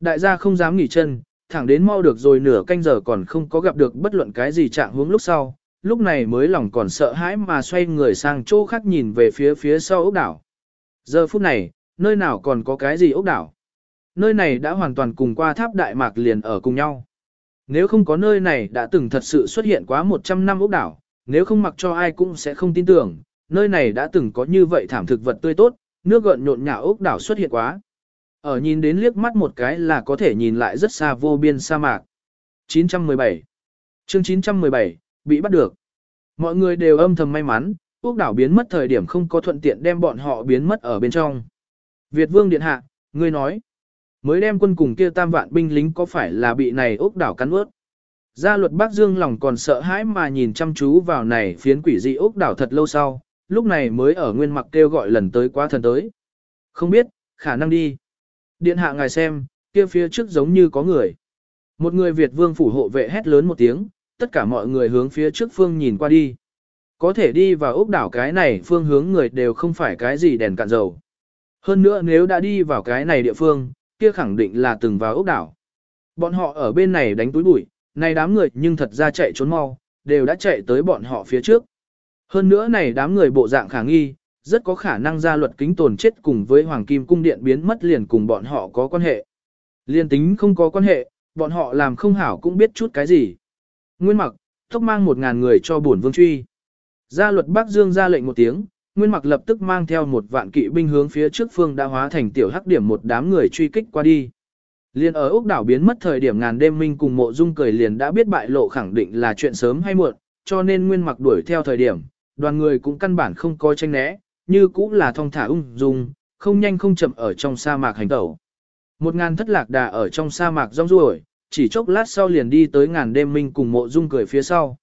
Đại gia không dám nghỉ chân, thẳng đến mau được rồi nửa canh giờ còn không có gặp được bất luận cái gì trạng hướng lúc sau, lúc này mới lòng còn sợ hãi mà xoay người sang chỗ khác nhìn về phía phía sau ốc đảo. Giờ phút này, nơi nào còn có cái gì ốc đảo? Nơi này đã hoàn toàn cùng qua tháp Đại Mạc liền ở cùng nhau. Nếu không có nơi này đã từng thật sự xuất hiện quá 100 năm ốc đảo, nếu không mặc cho ai cũng sẽ không tin tưởng, nơi này đã từng có như vậy thảm thực vật tươi tốt, nước gợn nhộn nhạo ốc đảo xuất hiện quá. Ở nhìn đến liếc mắt một cái là có thể nhìn lại rất xa vô biên sa mạc. 917 chương 917, bị bắt được. Mọi người đều âm thầm may mắn, quốc đảo biến mất thời điểm không có thuận tiện đem bọn họ biến mất ở bên trong. Việt vương điện hạ, ngươi nói, mới đem quân cùng kia tam vạn binh lính có phải là bị này ốc đảo cắn ướt. Gia luật Bắc Dương lòng còn sợ hãi mà nhìn chăm chú vào này phiến quỷ dị ốc đảo thật lâu sau, lúc này mới ở nguyên mặc kêu gọi lần tới quá thần tới. Không biết, khả năng đi. Điện hạ ngài xem, kia phía trước giống như có người. Một người Việt vương phủ hộ vệ hét lớn một tiếng, tất cả mọi người hướng phía trước phương nhìn qua đi. Có thể đi vào ốc đảo cái này phương hướng người đều không phải cái gì đèn cạn dầu. Hơn nữa nếu đã đi vào cái này địa phương, kia khẳng định là từng vào ốc đảo. Bọn họ ở bên này đánh túi bụi, này đám người nhưng thật ra chạy trốn mau, đều đã chạy tới bọn họ phía trước. Hơn nữa này đám người bộ dạng khả nghi, rất có khả năng ra luật kính tồn chết cùng với Hoàng Kim Cung Điện biến mất liền cùng bọn họ có quan hệ. Liên tính không có quan hệ, bọn họ làm không hảo cũng biết chút cái gì. Nguyên mặc, tốc mang một ngàn người cho bổn vương truy. Gia luật Bắc Dương ra lệnh một tiếng, Nguyên mặc lập tức mang theo một vạn kỵ binh hướng phía trước phương đã hóa thành tiểu hắc điểm một đám người truy kích qua đi. Liên ở Úc đảo biến mất thời điểm ngàn đêm minh cùng mộ dung cười liền đã biết bại lộ khẳng định là chuyện sớm hay muộn, cho nên Nguyên mặc đuổi theo thời điểm, đoàn người cũng căn bản không có tranh né, như cũng là thong thả ung dung, không nhanh không chậm ở trong sa mạc hành tẩu. Một ngàn thất lạc đà ở trong sa mạc rong ruổi, chỉ chốc lát sau liền đi tới ngàn đêm minh cùng mộ dung cười phía sau.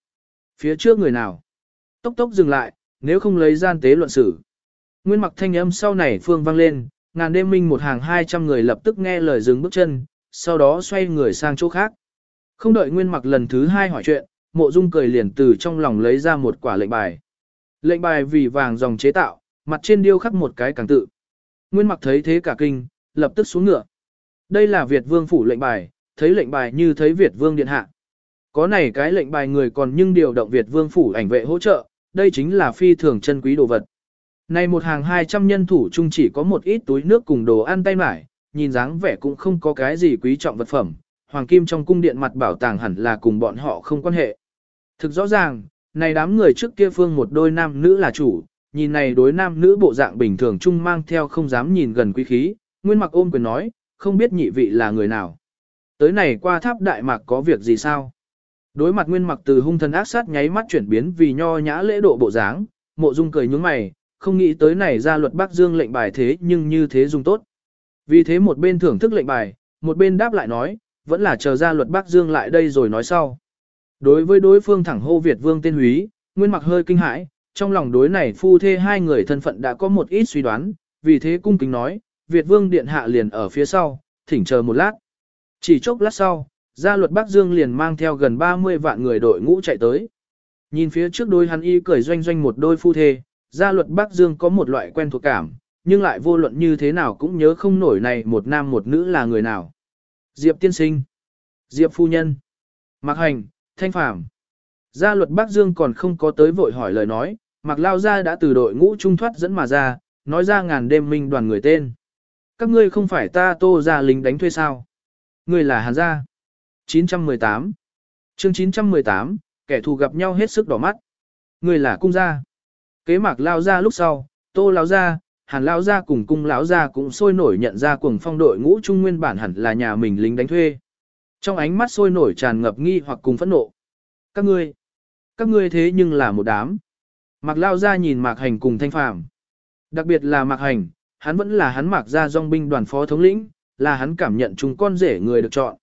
Phía trước người nào? Tốc tốc dừng lại, nếu không lấy gian tế luận xử. Nguyên mặc thanh âm sau này phương vang lên, ngàn đêm minh một hàng hai trăm người lập tức nghe lời dừng bước chân, sau đó xoay người sang chỗ khác. Không đợi nguyên mặc lần thứ hai hỏi chuyện, mộ dung cười liền từ trong lòng lấy ra một quả lệnh bài. Lệnh bài vì vàng dòng chế tạo, mặt trên điêu khắc một cái càng tự. Nguyên mặc thấy thế cả kinh, lập tức xuống ngựa. Đây là Việt vương phủ lệnh bài, thấy lệnh bài như thấy Việt vương điện hạ. Có này cái lệnh bài người còn nhưng điều động Việt vương phủ ảnh vệ hỗ trợ, đây chính là phi thường chân quý đồ vật. Này một hàng 200 nhân thủ chung chỉ có một ít túi nước cùng đồ ăn tay mải, nhìn dáng vẻ cũng không có cái gì quý trọng vật phẩm, hoàng kim trong cung điện mặt bảo tàng hẳn là cùng bọn họ không quan hệ. Thực rõ ràng, này đám người trước kia phương một đôi nam nữ là chủ, nhìn này đối nam nữ bộ dạng bình thường chung mang theo không dám nhìn gần quý khí, nguyên mặc ôm quyền nói, không biết nhị vị là người nào. Tới này qua tháp đại mạc có việc gì sao? Đối mặt nguyên mặc từ hung thần ác sát nháy mắt chuyển biến vì nho nhã lễ độ bộ dáng, mộ dung cười nhướng mày, không nghĩ tới này ra luật Bắc Dương lệnh bài thế nhưng như thế dùng tốt. Vì thế một bên thưởng thức lệnh bài, một bên đáp lại nói, vẫn là chờ ra luật Bắc Dương lại đây rồi nói sau. Đối với đối phương thẳng hô Việt Vương tên húy, Nguyên mặc hơi kinh hãi, trong lòng đối này phu thê hai người thân phận đã có một ít suy đoán, vì thế cung kính nói, Việt Vương điện hạ liền ở phía sau, thỉnh chờ một lát. Chỉ chốc lát sau, gia luật Bắc Dương liền mang theo gần 30 vạn người đội ngũ chạy tới. Nhìn phía trước đôi hắn y cười doanh doanh một đôi phu thê, gia luật Bắc Dương có một loại quen thuộc cảm, nhưng lại vô luận như thế nào cũng nhớ không nổi này một nam một nữ là người nào. Diệp tiên sinh, Diệp phu nhân, Mạc Hành, Thanh Phàm. Gia luật Bắc Dương còn không có tới vội hỏi lời nói, Mạc Lao Gia đã từ đội ngũ trung thoát dẫn mà ra, nói ra ngàn đêm minh đoàn người tên. Các ngươi không phải ta tô ra lính đánh thuê sao? Ngươi là Hàn Gia. 918 chương 918, kẻ thù gặp nhau hết sức đỏ mắt. Ngươi là cung gia. Kế Mạc Lao Gia lúc sau, tô Lao Gia, Hàn Lao Gia cùng cung Lão Gia cũng sôi nổi nhận ra cuồng phong đội ngũ trung nguyên bản hẳn là nhà mình lính đánh thuê. Trong ánh mắt sôi nổi tràn ngập nghi hoặc cùng phẫn nộ. Các ngươi, các ngươi thế nhưng là một đám. Mạc Lao ra nhìn Mạc Hành cùng Thanh Phàm. Đặc biệt là Mạc Hành, hắn vẫn là hắn Mạc ra dòng binh đoàn phó thống lĩnh, là hắn cảm nhận chúng con rể người được chọn.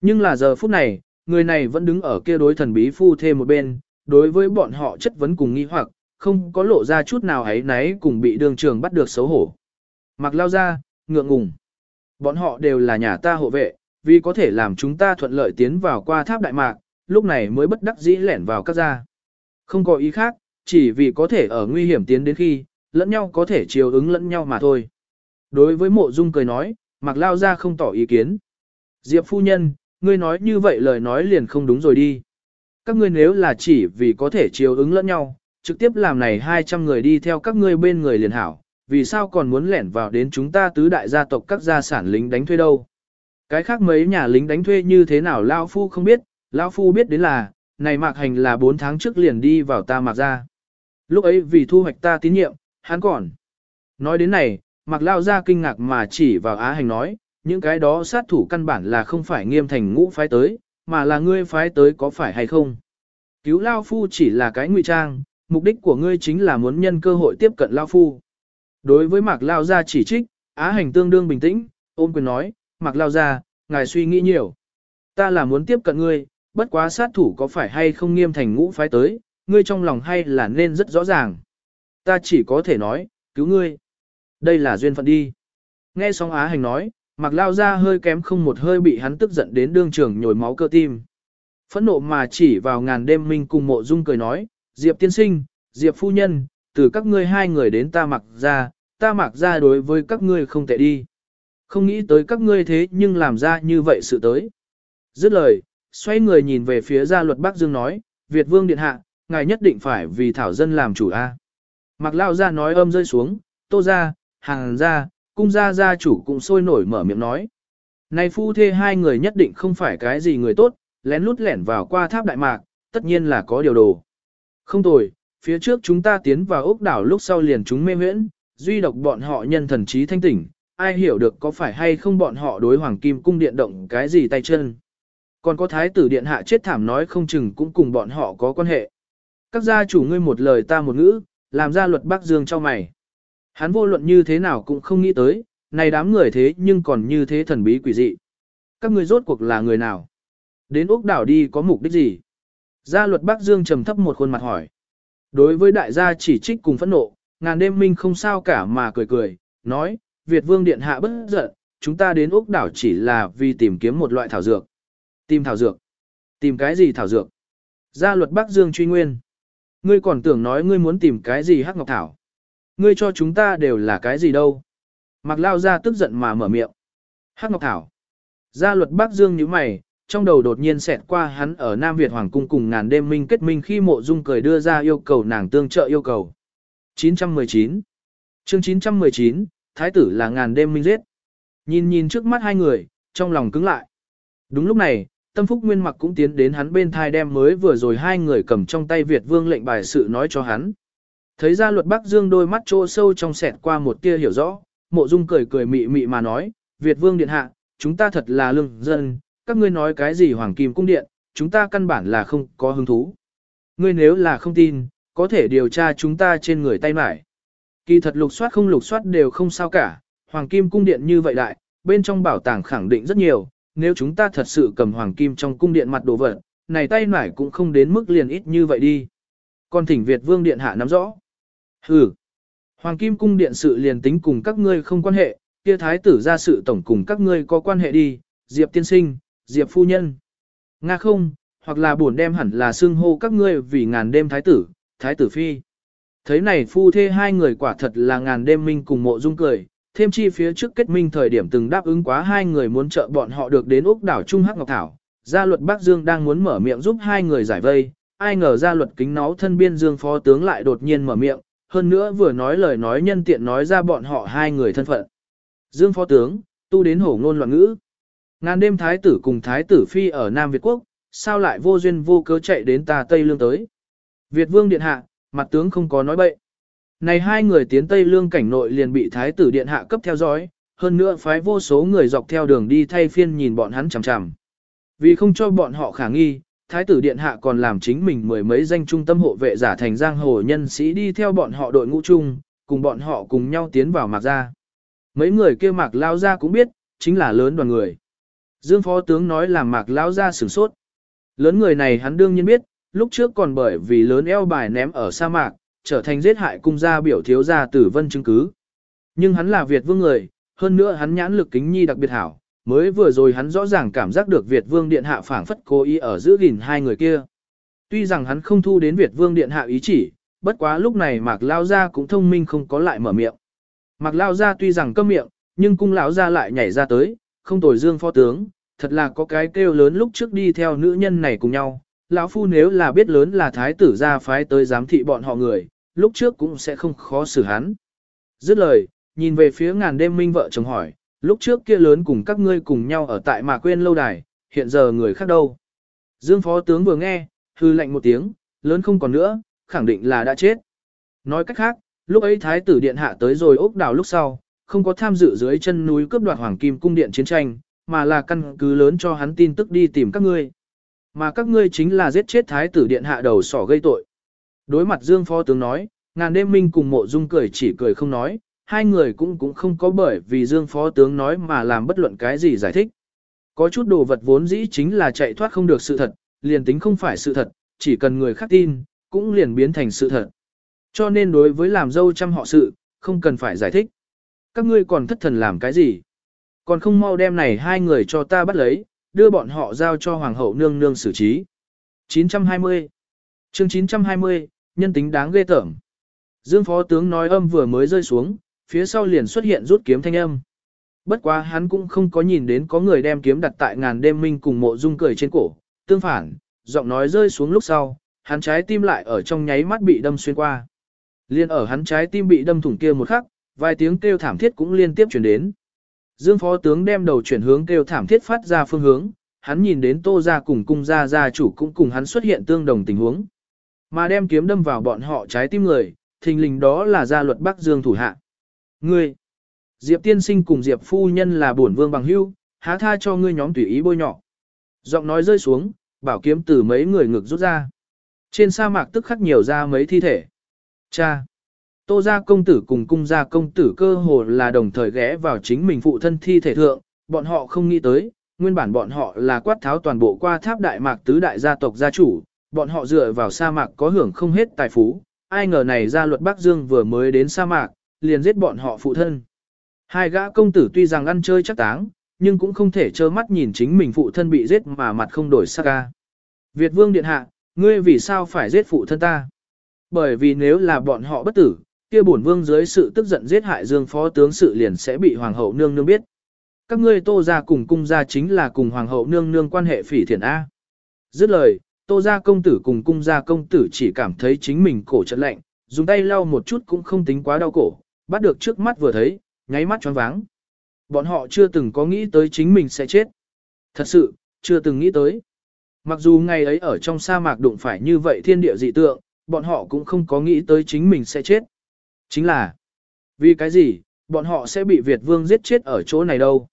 Nhưng là giờ phút này, người này vẫn đứng ở kia đối thần bí phu thêm một bên, đối với bọn họ chất vấn cùng nghi hoặc, không có lộ ra chút nào ấy nấy cùng bị đường trường bắt được xấu hổ. Mạc Lao ra, ngượng ngùng. Bọn họ đều là nhà ta hộ vệ, vì có thể làm chúng ta thuận lợi tiến vào qua tháp Đại Mạc, lúc này mới bất đắc dĩ lẻn vào các gia. Không có ý khác, chỉ vì có thể ở nguy hiểm tiến đến khi, lẫn nhau có thể chiều ứng lẫn nhau mà thôi. Đối với mộ dung cười nói, mặc lao ra không tỏ ý kiến. Diệp phu nhân, ngươi nói như vậy lời nói liền không đúng rồi đi. Các ngươi nếu là chỉ vì có thể chiều ứng lẫn nhau, trực tiếp làm này 200 người đi theo các ngươi bên người liền hảo, vì sao còn muốn lẻn vào đến chúng ta tứ đại gia tộc các gia sản lính đánh thuê đâu. Cái khác mấy nhà lính đánh thuê như thế nào Lao Phu không biết, Lao Phu biết đến là, này mạc hành là 4 tháng trước liền đi vào ta mạc ra. Lúc ấy vì thu hoạch ta tín nhiệm, hắn còn. Nói đến này, mạc Lao ra kinh ngạc mà chỉ vào Á hành nói, những cái đó sát thủ căn bản là không phải nghiêm thành ngũ phái tới, mà là ngươi phái tới có phải hay không. Cứu Lao Phu chỉ là cái ngụy trang, mục đích của ngươi chính là muốn nhân cơ hội tiếp cận Lao Phu. Đối với mạc Lao ra chỉ trích, Á hành tương đương bình tĩnh, ôm quyền nói, mạc Lao ra, ngài suy nghĩ nhiều. Ta là muốn tiếp cận ngươi, bất quá sát thủ có phải hay không nghiêm thành ngũ phái tới, ngươi trong lòng hay là nên rất rõ ràng. Ta chỉ có thể nói, cứu ngươi. Đây là duyên phận đi. Nghe xong Á Hành nói, mặc lao ra hơi kém không một hơi bị hắn tức giận đến đương trường nhồi máu cơ tim. Phẫn nộ mà chỉ vào ngàn đêm minh cùng mộ dung cười nói, Diệp tiên sinh, Diệp phu nhân, từ các ngươi hai người đến ta mặc ra, ta mặc ra đối với các ngươi không tệ đi. Không nghĩ tới các ngươi thế nhưng làm ra như vậy sự tới. Dứt lời, xoay người nhìn về phía gia luật Bắc Dương nói, Việt vương điện hạ, ngài nhất định phải vì thảo dân làm chủ a. Mặc lao ra nói âm rơi xuống, tô ra, hàng ra, cung gia gia chủ cũng sôi nổi mở miệng nói. Này phu thê hai người nhất định không phải cái gì người tốt, lén lút lẻn vào qua tháp đại mạc, tất nhiên là có điều đồ. Không tồi, phía trước chúng ta tiến vào ốc đảo lúc sau liền chúng mê huyễn, duy độc bọn họ nhân thần trí thanh tỉnh, ai hiểu được có phải hay không bọn họ đối hoàng kim cung điện động cái gì tay chân. Còn có thái tử điện hạ chết thảm nói không chừng cũng cùng bọn họ có quan hệ. Các gia chủ ngươi một lời ta một ngữ, làm ra luật Bắc Dương cho mày. Hắn vô luận như thế nào cũng không nghĩ tới, này đám người thế nhưng còn như thế thần bí quỷ dị. Các ngươi rốt cuộc là người nào? Đến Úc đảo đi có mục đích gì? Gia luật Bắc Dương trầm thấp một khuôn mặt hỏi. Đối với đại gia chỉ trích cùng phẫn nộ, ngàn đêm minh không sao cả mà cười cười, nói, Việt vương điện hạ bất giận, chúng ta đến Úc đảo chỉ là vì tìm kiếm một loại thảo dược. Tìm thảo dược. Tìm cái gì thảo dược? Gia luật Bắc Dương truy nguyên. Ngươi còn tưởng nói ngươi muốn tìm cái gì hắc ngọc thảo. Ngươi cho chúng ta đều là cái gì đâu. Mặc lao ra tức giận mà mở miệng. Hắc ngọc thảo. Gia luật Bắc Dương như mày, trong đầu đột nhiên xẹt qua hắn ở Nam Việt Hoàng Cung cùng ngàn đêm minh kết minh khi mộ dung cười đưa ra yêu cầu nàng tương trợ yêu cầu. 919 chương 919, Thái tử là ngàn đêm minh giết. Nhìn nhìn trước mắt hai người, trong lòng cứng lại. Đúng lúc này, Tâm Phúc Nguyên Mặc cũng tiến đến hắn bên thai đem mới vừa rồi hai người cầm trong tay Việt Vương lệnh bài sự nói cho hắn. Thấy ra luật Bắc Dương đôi mắt trô sâu trong sẹt qua một tia hiểu rõ, mộ dung cười cười mị mị mà nói, Việt Vương Điện Hạ, chúng ta thật là lương dân, các ngươi nói cái gì Hoàng Kim Cung Điện, chúng ta căn bản là không có hứng thú. Ngươi nếu là không tin, có thể điều tra chúng ta trên người tay mải. Kỳ thật lục soát không lục soát đều không sao cả, hoàng kim cung điện như vậy lại bên trong bảo tàng khẳng định rất nhiều, nếu chúng ta thật sự cầm hoàng kim trong cung điện mặt đồ vật, này tay nải cũng không đến mức liền ít như vậy đi. Còn thỉnh Việt vương điện hạ nắm rõ. Hừ. Hoàng kim cung điện sự liền tính cùng các ngươi không quan hệ, kia thái tử ra sự tổng cùng các ngươi có quan hệ đi, Diệp tiên sinh, Diệp phu nhân. Nga không, hoặc là buồn đem hẳn là xưng hô các ngươi vì ngàn đêm thái tử, thái tử phi. Thấy này phu thê hai người quả thật là ngàn đêm minh cùng mộ dung cười, thêm chi phía trước kết minh thời điểm từng đáp ứng quá hai người muốn trợ bọn họ được đến úc đảo Trung Hắc Ngọc Thảo. Gia luật Bắc Dương đang muốn mở miệng giúp hai người giải vây, ai ngờ gia luật kính náu thân biên Dương phó tướng lại đột nhiên mở miệng, hơn nữa vừa nói lời nói nhân tiện nói ra bọn họ hai người thân phận. Dương phó tướng, tu đến hổ ngôn loạn ngữ. Ngàn đêm thái tử cùng thái tử phi ở Nam Việt Quốc, sao lại vô duyên vô cớ chạy đến ta Tây Lương tới. Việt vương điện hạ, mặt tướng không có nói bậy. Này hai người tiến Tây Lương cảnh nội liền bị thái tử điện hạ cấp theo dõi, hơn nữa phái vô số người dọc theo đường đi thay phiên nhìn bọn hắn chằm chằm. Vì không cho bọn họ khả nghi, thái tử điện hạ còn làm chính mình mười mấy danh trung tâm hộ vệ giả thành giang hồ nhân sĩ đi theo bọn họ đội ngũ chung, cùng bọn họ cùng nhau tiến vào mạc ra. Mấy người kia mạc lao ra cũng biết, chính là lớn đoàn người. Dương phó tướng nói là mạc lao ra sửng sốt. Lớn người này hắn đương nhiên biết, lúc trước còn bởi vì lớn eo bài ném ở sa mạc, trở thành giết hại cung gia biểu thiếu gia tử vân chứng cứ. Nhưng hắn là Việt vương người, hơn nữa hắn nhãn lực kính nhi đặc biệt hảo, mới vừa rồi hắn rõ ràng cảm giác được Việt vương điện hạ phảng phất cố ý ở giữa gìn hai người kia. Tuy rằng hắn không thu đến Việt vương điện hạ ý chỉ, bất quá lúc này Mạc Lao Gia cũng thông minh không có lại mở miệng. Mạc Lao Gia tuy rằng câm miệng, nhưng cung lão gia lại nhảy ra tới, không tồi dương phó tướng, thật là có cái kêu lớn lúc trước đi theo nữ nhân này cùng nhau. Lão phu nếu là biết lớn là thái tử gia phái tới giám thị bọn họ người, lúc trước cũng sẽ không khó xử hắn. Dứt lời, nhìn về phía ngàn đêm minh vợ chồng hỏi, lúc trước kia lớn cùng các ngươi cùng nhau ở tại mà quên lâu đài, hiện giờ người khác đâu. Dương phó tướng vừa nghe, hư lạnh một tiếng, lớn không còn nữa, khẳng định là đã chết. Nói cách khác, lúc ấy thái tử điện hạ tới rồi ốc đảo lúc sau, không có tham dự dưới chân núi cướp đoạt hoàng kim cung điện chiến tranh, mà là căn cứ lớn cho hắn tin tức đi tìm các ngươi. Mà các ngươi chính là giết chết thái tử điện hạ đầu sỏ gây tội. Đối mặt Dương Phó Tướng nói, ngàn đêm minh cùng mộ dung cười chỉ cười không nói, hai người cũng cũng không có bởi vì Dương Phó Tướng nói mà làm bất luận cái gì giải thích. Có chút đồ vật vốn dĩ chính là chạy thoát không được sự thật, liền tính không phải sự thật, chỉ cần người khác tin, cũng liền biến thành sự thật. Cho nên đối với làm dâu trăm họ sự, không cần phải giải thích. Các ngươi còn thất thần làm cái gì? Còn không mau đem này hai người cho ta bắt lấy, đưa bọn họ giao cho Hoàng hậu nương nương xử trí. 920 chương 920, nhân tính đáng ghê tởm. Dương phó tướng nói âm vừa mới rơi xuống, phía sau liền xuất hiện rút kiếm thanh âm. Bất quá hắn cũng không có nhìn đến có người đem kiếm đặt tại ngàn đêm minh cùng mộ dung cười trên cổ. Tương phản, giọng nói rơi xuống lúc sau, hắn trái tim lại ở trong nháy mắt bị đâm xuyên qua. Liên ở hắn trái tim bị đâm thủng kia một khắc, vài tiếng kêu thảm thiết cũng liên tiếp chuyển đến. Dương phó tướng đem đầu chuyển hướng kêu thảm thiết phát ra phương hướng, hắn nhìn đến tô gia cùng cung gia gia chủ cũng cùng hắn xuất hiện tương đồng tình huống. Mà đem kiếm đâm vào bọn họ trái tim người, thình lình đó là gia luật Bắc Dương thủ hạ. Ngươi, Diệp tiên sinh cùng Diệp phu nhân là bổn vương bằng hưu, há tha cho ngươi nhóm tùy ý bôi nhọ. Giọng nói rơi xuống, bảo kiếm từ mấy người ngực rút ra. Trên sa mạc tức khắc nhiều ra mấy thi thể. Cha! Tô gia công tử cùng cung gia công tử cơ hồ là đồng thời ghé vào chính mình phụ thân thi thể thượng, bọn họ không nghĩ tới, nguyên bản bọn họ là quát tháo toàn bộ qua tháp đại mạc tứ đại gia tộc gia chủ, bọn họ dựa vào sa mạc có hưởng không hết tài phú, ai ngờ này gia luật Bắc Dương vừa mới đến sa mạc, liền giết bọn họ phụ thân. Hai gã công tử tuy rằng ăn chơi chắc táng, nhưng cũng không thể trơ mắt nhìn chính mình phụ thân bị giết mà mặt không đổi sắc ca. Việt vương điện hạ, ngươi vì sao phải giết phụ thân ta? Bởi vì nếu là bọn họ bất tử, kia bổn vương dưới sự tức giận giết hại dương phó tướng sự liền sẽ bị hoàng hậu nương nương biết. Các ngươi tô ra cùng cung gia chính là cùng hoàng hậu nương nương quan hệ phỉ thiện A. Dứt lời, tô gia công tử cùng cung gia công tử chỉ cảm thấy chính mình cổ trận lạnh, dùng tay lau một chút cũng không tính quá đau cổ, bắt được trước mắt vừa thấy, nháy mắt choáng váng. Bọn họ chưa từng có nghĩ tới chính mình sẽ chết. Thật sự, chưa từng nghĩ tới. Mặc dù ngày ấy ở trong sa mạc đụng phải như vậy thiên địa dị tượng, bọn họ cũng không có nghĩ tới chính mình sẽ chết. Chính là, vì cái gì, bọn họ sẽ bị Việt Vương giết chết ở chỗ này đâu.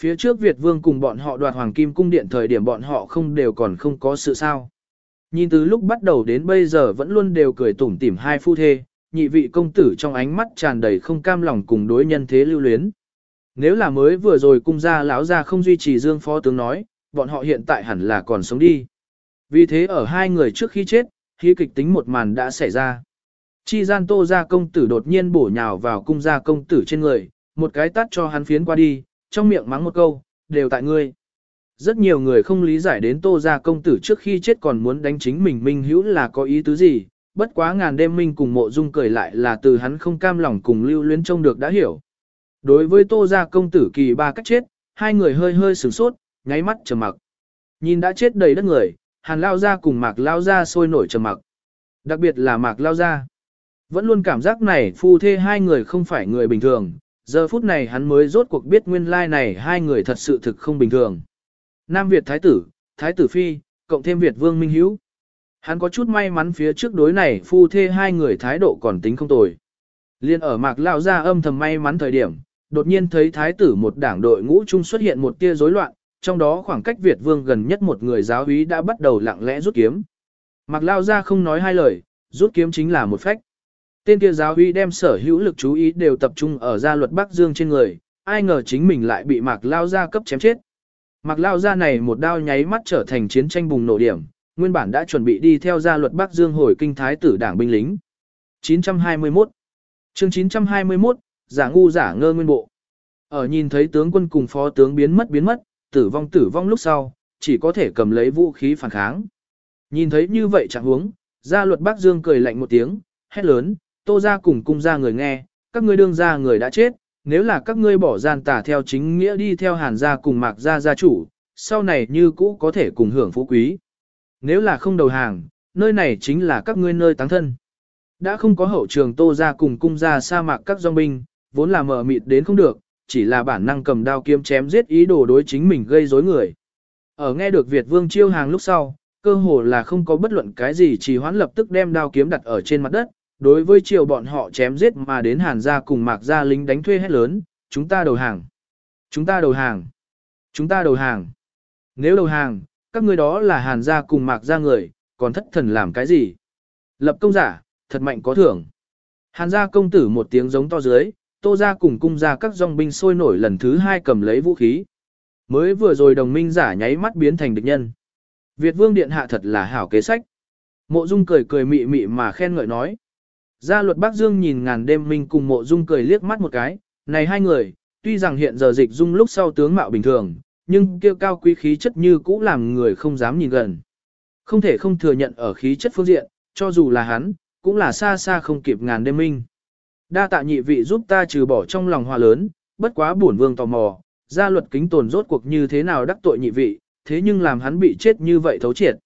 Phía trước Việt Vương cùng bọn họ đoạt Hoàng Kim Cung Điện thời điểm bọn họ không đều còn không có sự sao. Nhìn từ lúc bắt đầu đến bây giờ vẫn luôn đều cười tủm tỉm hai phu thê, nhị vị công tử trong ánh mắt tràn đầy không cam lòng cùng đối nhân thế lưu luyến. Nếu là mới vừa rồi cung gia lão gia không duy trì Dương phó tướng nói, bọn họ hiện tại hẳn là còn sống đi. Vì thế ở hai người trước khi chết, khí kịch tính một màn đã xảy ra. Chi gian tô gia công tử đột nhiên bổ nhào vào cung gia công tử trên người, một cái tắt cho hắn phiến qua đi, trong miệng mắng một câu, đều tại ngươi. Rất nhiều người không lý giải đến tô gia công tử trước khi chết còn muốn đánh chính mình minh hữu là có ý tứ gì, bất quá ngàn đêm minh cùng mộ dung cười lại là từ hắn không cam lòng cùng lưu luyến trông được đã hiểu. Đối với tô gia công tử kỳ ba cách chết, hai người hơi hơi sửng sốt, nháy mắt trầm mặc. Nhìn đã chết đầy đất người, hàn lao ra cùng mạc lao ra sôi nổi trầm mặc. Đặc biệt là mạc lao ra. Vẫn luôn cảm giác này phu thê hai người không phải người bình thường, giờ phút này hắn mới rốt cuộc biết nguyên lai like này hai người thật sự thực không bình thường. Nam Việt Thái tử, Thái tử Phi, cộng thêm Việt Vương Minh Hiếu. Hắn có chút may mắn phía trước đối này phu thê hai người thái độ còn tính không tồi. Liên ở mạc lao ra âm thầm may mắn thời điểm, đột nhiên thấy thái tử một đảng đội ngũ chung xuất hiện một tia rối loạn, trong đó khoảng cách Việt vương gần nhất một người giáo úy đã bắt đầu lặng lẽ rút kiếm. Mạc lao ra không nói hai lời, rút kiếm chính là một phách. Tên kia giáo uy đem sở hữu lực chú ý đều tập trung ở gia luật Bắc Dương trên người, ai ngờ chính mình lại bị Mạc lao gia cấp chém chết. Mạc lao gia này một đao nháy mắt trở thành chiến tranh bùng nổ điểm, nguyên bản đã chuẩn bị đi theo gia luật Bắc Dương hồi kinh thái tử đảng binh lính. 921 chương 921, giả ngu giả ngơ nguyên bộ. Ở nhìn thấy tướng quân cùng phó tướng biến mất biến mất, tử vong tử vong lúc sau, chỉ có thể cầm lấy vũ khí phản kháng. Nhìn thấy như vậy chẳng huống, gia luật Bắc Dương cười lạnh một tiếng, hét lớn, tô ra cùng cung ra người nghe, các ngươi đương ra người đã chết, nếu là các ngươi bỏ gian tả theo chính nghĩa đi theo hàn gia cùng mạc gia gia chủ, sau này như cũ có thể cùng hưởng phú quý. Nếu là không đầu hàng, nơi này chính là các ngươi nơi táng thân. Đã không có hậu trường tô ra cùng cung ra sa mạc các dòng binh, vốn là mở mịt đến không được, chỉ là bản năng cầm đao kiếm chém giết ý đồ đối chính mình gây rối người. Ở nghe được Việt Vương chiêu hàng lúc sau, cơ hồ là không có bất luận cái gì chỉ hoãn lập tức đem đao kiếm đặt ở trên mặt đất, đối với chiều bọn họ chém giết mà đến hàn gia cùng mạc gia lính đánh thuê hết lớn, chúng ta đầu hàng. Chúng ta đầu hàng. Chúng ta đầu hàng. Nếu đầu hàng, các ngươi đó là hàn gia cùng mạc gia người, còn thất thần làm cái gì? Lập công giả, thật mạnh có thưởng. Hàn gia công tử một tiếng giống to dưới, tô gia cùng cung gia các dòng binh sôi nổi lần thứ hai cầm lấy vũ khí. Mới vừa rồi đồng minh giả nháy mắt biến thành địch nhân. Việt vương điện hạ thật là hảo kế sách. Mộ dung cười cười mị mị mà khen ngợi nói. Gia luật Bắc Dương nhìn ngàn đêm minh cùng mộ dung cười liếc mắt một cái, này hai người, tuy rằng hiện giờ dịch dung lúc sau tướng mạo bình thường, nhưng kêu cao quý khí chất như cũ làm người không dám nhìn gần. Không thể không thừa nhận ở khí chất phương diện, cho dù là hắn, cũng là xa xa không kịp ngàn đêm minh. Đa tạ nhị vị giúp ta trừ bỏ trong lòng hòa lớn, bất quá bổn vương tò mò, gia luật kính tồn rốt cuộc như thế nào đắc tội nhị vị, thế nhưng làm hắn bị chết như vậy thấu triệt.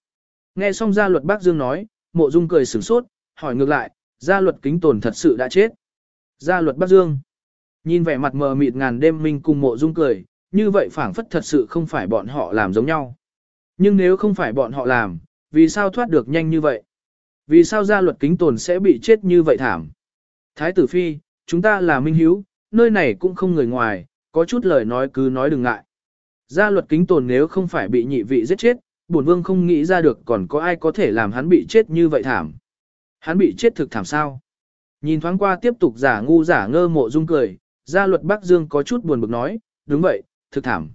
Nghe xong gia luật bác Dương nói, mộ dung cười sửng sốt, hỏi ngược lại, gia luật kính tồn thật sự đã chết. Gia luật bác Dương. Nhìn vẻ mặt mờ mịt ngàn đêm minh cùng mộ dung cười, như vậy phảng phất thật sự không phải bọn họ làm giống nhau. Nhưng nếu không phải bọn họ làm, vì sao thoát được nhanh như vậy? Vì sao gia luật kính tồn sẽ bị chết như vậy thảm? Thái tử phi, chúng ta là minh hiếu, nơi này cũng không người ngoài, có chút lời nói cứ nói đừng ngại. Gia luật kính tồn nếu không phải bị nhị vị giết chết, bổn vương không nghĩ ra được còn có ai có thể làm hắn bị chết như vậy thảm. Hắn bị chết thực thảm sao? Nhìn thoáng qua tiếp tục giả ngu giả ngơ mộ dung cười, gia luật Bắc Dương có chút buồn bực nói, đúng vậy, thực thảm.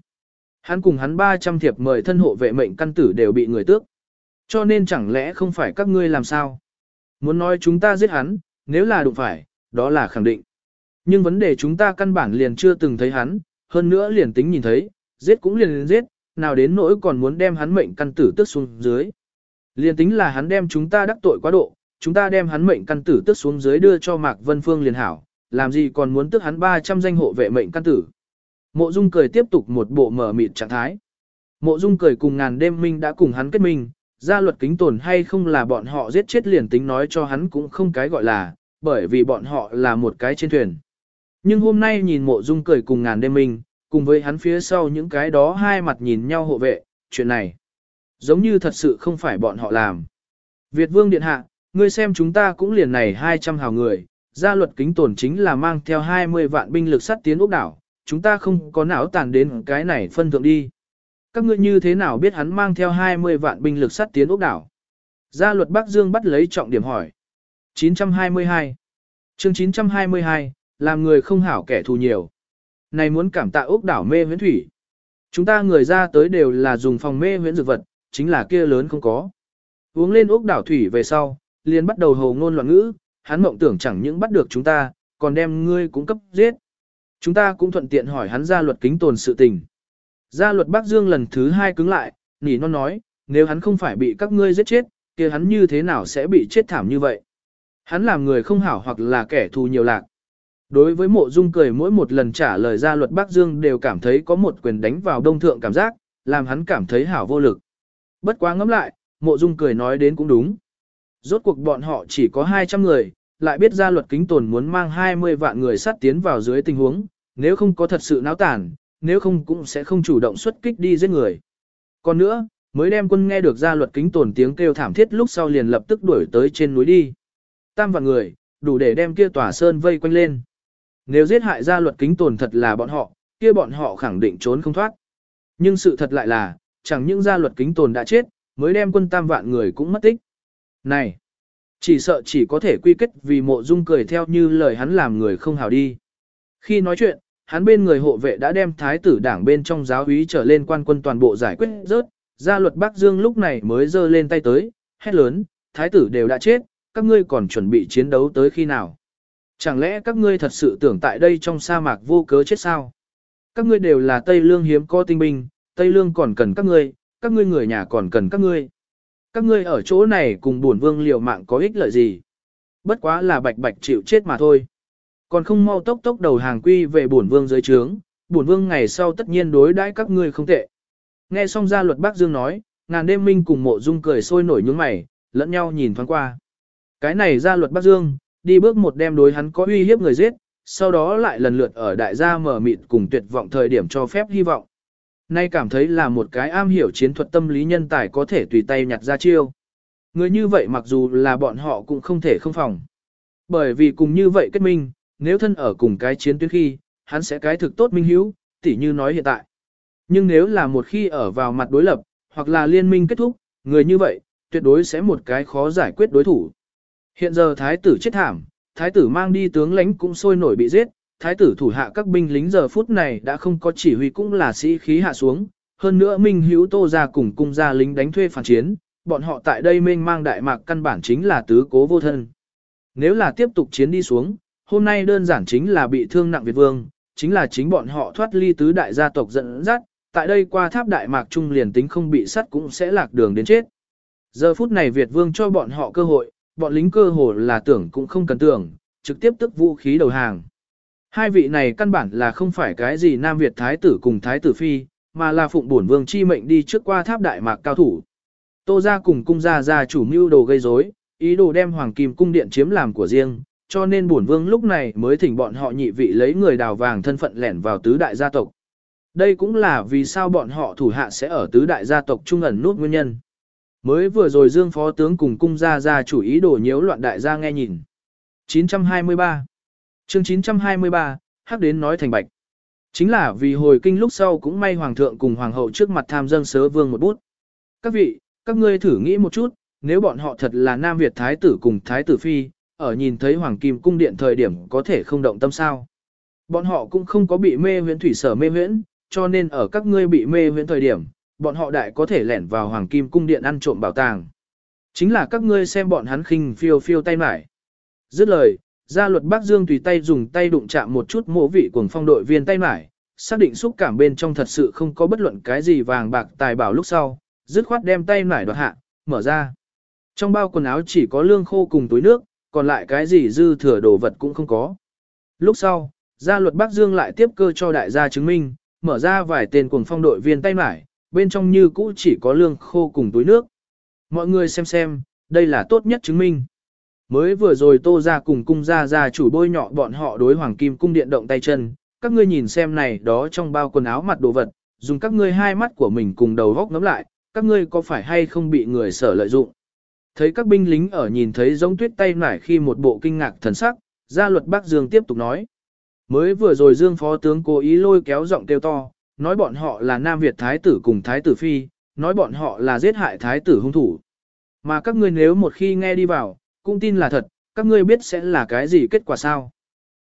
Hắn cùng hắn 300 thiệp mời thân hộ vệ mệnh căn tử đều bị người tước. Cho nên chẳng lẽ không phải các ngươi làm sao? Muốn nói chúng ta giết hắn, nếu là đụng phải, đó là khẳng định. Nhưng vấn đề chúng ta căn bản liền chưa từng thấy hắn, hơn nữa liền tính nhìn thấy, giết cũng liền liền giết, nào đến nỗi còn muốn đem hắn mệnh căn tử tước xuống dưới. Liền tính là hắn đem chúng ta đắc tội quá độ, chúng ta đem hắn mệnh căn tử tước xuống dưới đưa cho Mạc Vân Phương liền hảo, làm gì còn muốn tước hắn 300 danh hộ vệ mệnh căn tử. Mộ Dung cười tiếp tục một bộ mở mịt trạng thái. Mộ Dung cười cùng ngàn đêm minh đã cùng hắn kết minh, gia luật kính tồn hay không là bọn họ giết chết liền tính nói cho hắn cũng không cái gọi là, bởi vì bọn họ là một cái trên thuyền. Nhưng hôm nay nhìn mộ dung cười cùng ngàn đêm minh, cùng với hắn phía sau những cái đó hai mặt nhìn nhau hộ vệ, chuyện này, giống như thật sự không phải bọn họ làm. Việt vương điện hạ, ngươi xem chúng ta cũng liền này 200 hào người, gia luật kính tổn chính là mang theo 20 vạn binh lực sắt tiến ốc đảo, chúng ta không có não tàn đến cái này phân thượng đi. Các ngươi như thế nào biết hắn mang theo 20 vạn binh lực sắt tiến ốc đảo? Gia luật Bắc Dương bắt lấy trọng điểm hỏi. 922 chương 922, làm người không hảo kẻ thù nhiều. Này muốn cảm tạ ốc đảo mê huyễn thủy. Chúng ta người ra tới đều là dùng phòng mê huyễn dược vật, chính là kia lớn không có. Uống lên ốc đảo thủy về sau, liền bắt đầu hồ ngôn loạn ngữ, hắn mộng tưởng chẳng những bắt được chúng ta, còn đem ngươi cũng cấp giết. Chúng ta cũng thuận tiện hỏi hắn ra luật kính tồn sự tình. Gia luật Bắc Dương lần thứ hai cứng lại, nỉ non nói, nếu hắn không phải bị các ngươi giết chết, kia hắn như thế nào sẽ bị chết thảm như vậy? Hắn làm người không hảo hoặc là kẻ thù nhiều lạc. Đối với mộ dung cười mỗi một lần trả lời gia luật Bắc Dương đều cảm thấy có một quyền đánh vào đông thượng cảm giác, làm hắn cảm thấy hảo vô lực. Bất quá ngẫm lại, mộ dung cười nói đến cũng đúng. Rốt cuộc bọn họ chỉ có 200 người, lại biết ra luật kính tồn muốn mang 20 vạn người sát tiến vào dưới tình huống, nếu không có thật sự náo tản, nếu không cũng sẽ không chủ động xuất kích đi giết người. Còn nữa, mới đem quân nghe được ra luật kính tồn tiếng kêu thảm thiết lúc sau liền lập tức đuổi tới trên núi đi. Tam vạn người, đủ để đem kia tòa sơn vây quanh lên. Nếu giết hại ra luật kính tồn thật là bọn họ, kia bọn họ khẳng định trốn không thoát. Nhưng sự thật lại là, chẳng những gia luật kính tồn đã chết, mới đem quân tam vạn người cũng mất tích. Này, chỉ sợ chỉ có thể quy kết vì mộ dung cười theo như lời hắn làm người không hào đi. Khi nói chuyện, hắn bên người hộ vệ đã đem thái tử đảng bên trong giáo úy trở lên quan quân toàn bộ giải quyết rớt, gia luật Bắc Dương lúc này mới giơ lên tay tới, hét lớn, thái tử đều đã chết, các ngươi còn chuẩn bị chiến đấu tới khi nào? Chẳng lẽ các ngươi thật sự tưởng tại đây trong sa mạc vô cớ chết sao? Các ngươi đều là Tây Lương hiếm có tinh binh, Tây Lương còn cần các ngươi, các ngươi người nhà còn cần các ngươi. Các ngươi ở chỗ này cùng buồn vương liều mạng có ích lợi gì? Bất quá là bạch bạch chịu chết mà thôi. Còn không mau tốc tốc đầu hàng quy về buồn vương dưới trướng, buồn vương ngày sau tất nhiên đối đãi các ngươi không tệ. Nghe xong gia luật bác Dương nói, ngàn đêm minh cùng mộ dung cười sôi nổi nhướng mày, lẫn nhau nhìn thoáng qua. Cái này gia luật bác Dương, đi bước một đem đối hắn có uy hiếp người giết, sau đó lại lần lượt ở đại gia mở mịt cùng tuyệt vọng thời điểm cho phép hy vọng. Nay cảm thấy là một cái am hiểu chiến thuật tâm lý nhân tài có thể tùy tay nhặt ra chiêu. Người như vậy mặc dù là bọn họ cũng không thể không phòng. Bởi vì cùng như vậy kết minh, nếu thân ở cùng cái chiến tuyến khi, hắn sẽ cái thực tốt minh hiếu, tỉ như nói hiện tại. Nhưng nếu là một khi ở vào mặt đối lập, hoặc là liên minh kết thúc, người như vậy, tuyệt đối sẽ một cái khó giải quyết đối thủ. Hiện giờ thái tử chết thảm, thái tử mang đi tướng lãnh cũng sôi nổi bị giết, thái tử thủ hạ các binh lính giờ phút này đã không có chỉ huy cũng là sĩ khí hạ xuống, hơn nữa Minh Hữu Tô ra cùng cung gia lính đánh thuê phản chiến, bọn họ tại đây mênh mang đại mạc căn bản chính là tứ cố vô thân. Nếu là tiếp tục chiến đi xuống, hôm nay đơn giản chính là bị thương nặng Việt Vương, chính là chính bọn họ thoát ly tứ đại gia tộc dẫn dắt, tại đây qua tháp đại mạc trung liền tính không bị sắt cũng sẽ lạc đường đến chết. Giờ phút này Việt Vương cho bọn họ cơ hội, bọn lính cơ hồ là tưởng cũng không cần tưởng, trực tiếp tức vũ khí đầu hàng. Hai vị này căn bản là không phải cái gì Nam Việt Thái tử cùng Thái tử Phi, mà là phụng bổn vương chi mệnh đi trước qua tháp đại mạc cao thủ. Tô ra cùng cung gia gia chủ mưu đồ gây rối, ý đồ đem hoàng kim cung điện chiếm làm của riêng, cho nên bổn vương lúc này mới thỉnh bọn họ nhị vị lấy người đào vàng thân phận lẻn vào tứ đại gia tộc. Đây cũng là vì sao bọn họ thủ hạ sẽ ở tứ đại gia tộc trung ẩn nút nguyên nhân. Mới vừa rồi Dương Phó tướng cùng cung gia gia chủ ý đồ nhiễu loạn đại gia nghe nhìn. 923 chương 923, hắc đến nói thành bạch. Chính là vì hồi kinh lúc sau cũng may hoàng thượng cùng hoàng hậu trước mặt tham dân sớ vương một bút. Các vị, các ngươi thử nghĩ một chút, nếu bọn họ thật là Nam Việt Thái tử cùng Thái tử Phi, ở nhìn thấy Hoàng Kim Cung Điện thời điểm có thể không động tâm sao. Bọn họ cũng không có bị mê huyễn thủy sở mê huyễn, cho nên ở các ngươi bị mê huyễn thời điểm, bọn họ đại có thể lẻn vào Hoàng Kim Cung Điện ăn trộm bảo tàng. Chính là các ngươi xem bọn hắn khinh phiêu phiêu tay mải. Dứt lời, gia luật Bắc Dương tùy tay dùng tay đụng chạm một chút mộ vị cuồng phong đội viên tay mải, xác định xúc cảm bên trong thật sự không có bất luận cái gì vàng bạc tài bảo lúc sau, dứt khoát đem tay mải đoạt hạ, mở ra. Trong bao quần áo chỉ có lương khô cùng túi nước, còn lại cái gì dư thừa đồ vật cũng không có. Lúc sau, gia luật Bắc Dương lại tiếp cơ cho đại gia chứng minh, mở ra vài tên cuồng phong đội viên tay mải, bên trong như cũ chỉ có lương khô cùng túi nước. Mọi người xem xem, đây là tốt nhất chứng minh. Mới vừa rồi tô ra cùng cung ra ra chủ bôi nhọ bọn họ đối hoàng kim cung điện động tay chân, các ngươi nhìn xem này đó trong bao quần áo mặt đồ vật, dùng các ngươi hai mắt của mình cùng đầu góc ngắm lại, các ngươi có phải hay không bị người sở lợi dụng. Thấy các binh lính ở nhìn thấy giống tuyết tay nải khi một bộ kinh ngạc thần sắc, gia luật Bắc Dương tiếp tục nói. Mới vừa rồi Dương Phó tướng cố ý lôi kéo giọng kêu to, nói bọn họ là Nam Việt Thái tử cùng Thái tử Phi, nói bọn họ là giết hại Thái tử hung thủ. Mà các ngươi nếu một khi nghe đi vào, cũng tin là thật, các ngươi biết sẽ là cái gì kết quả sao?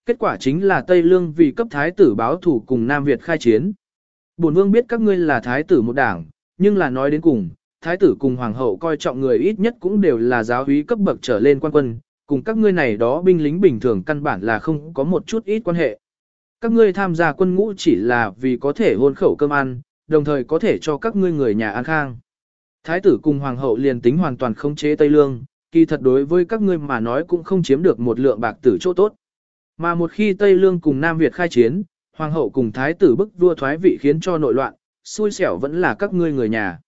Kết quả chính là Tây Lương vì cấp thái tử báo thủ cùng Nam Việt khai chiến. Bổn vương biết các ngươi là thái tử một đảng, nhưng là nói đến cùng, thái tử cùng hoàng hậu coi trọng người ít nhất cũng đều là giáo úy cấp bậc trở lên quan quân, cùng các ngươi này đó binh lính bình thường căn bản là không có một chút ít quan hệ. Các ngươi tham gia quân ngũ chỉ là vì có thể hôn khẩu cơm ăn, đồng thời có thể cho các ngươi người nhà an khang. Thái tử cùng hoàng hậu liền tính hoàn toàn không chế Tây Lương, kỳ thật đối với các ngươi mà nói cũng không chiếm được một lượng bạc tử chỗ tốt. Mà một khi Tây Lương cùng Nam Việt khai chiến, hoàng hậu cùng thái tử bức vua thoái vị khiến cho nội loạn, xui xẻo vẫn là các ngươi người nhà.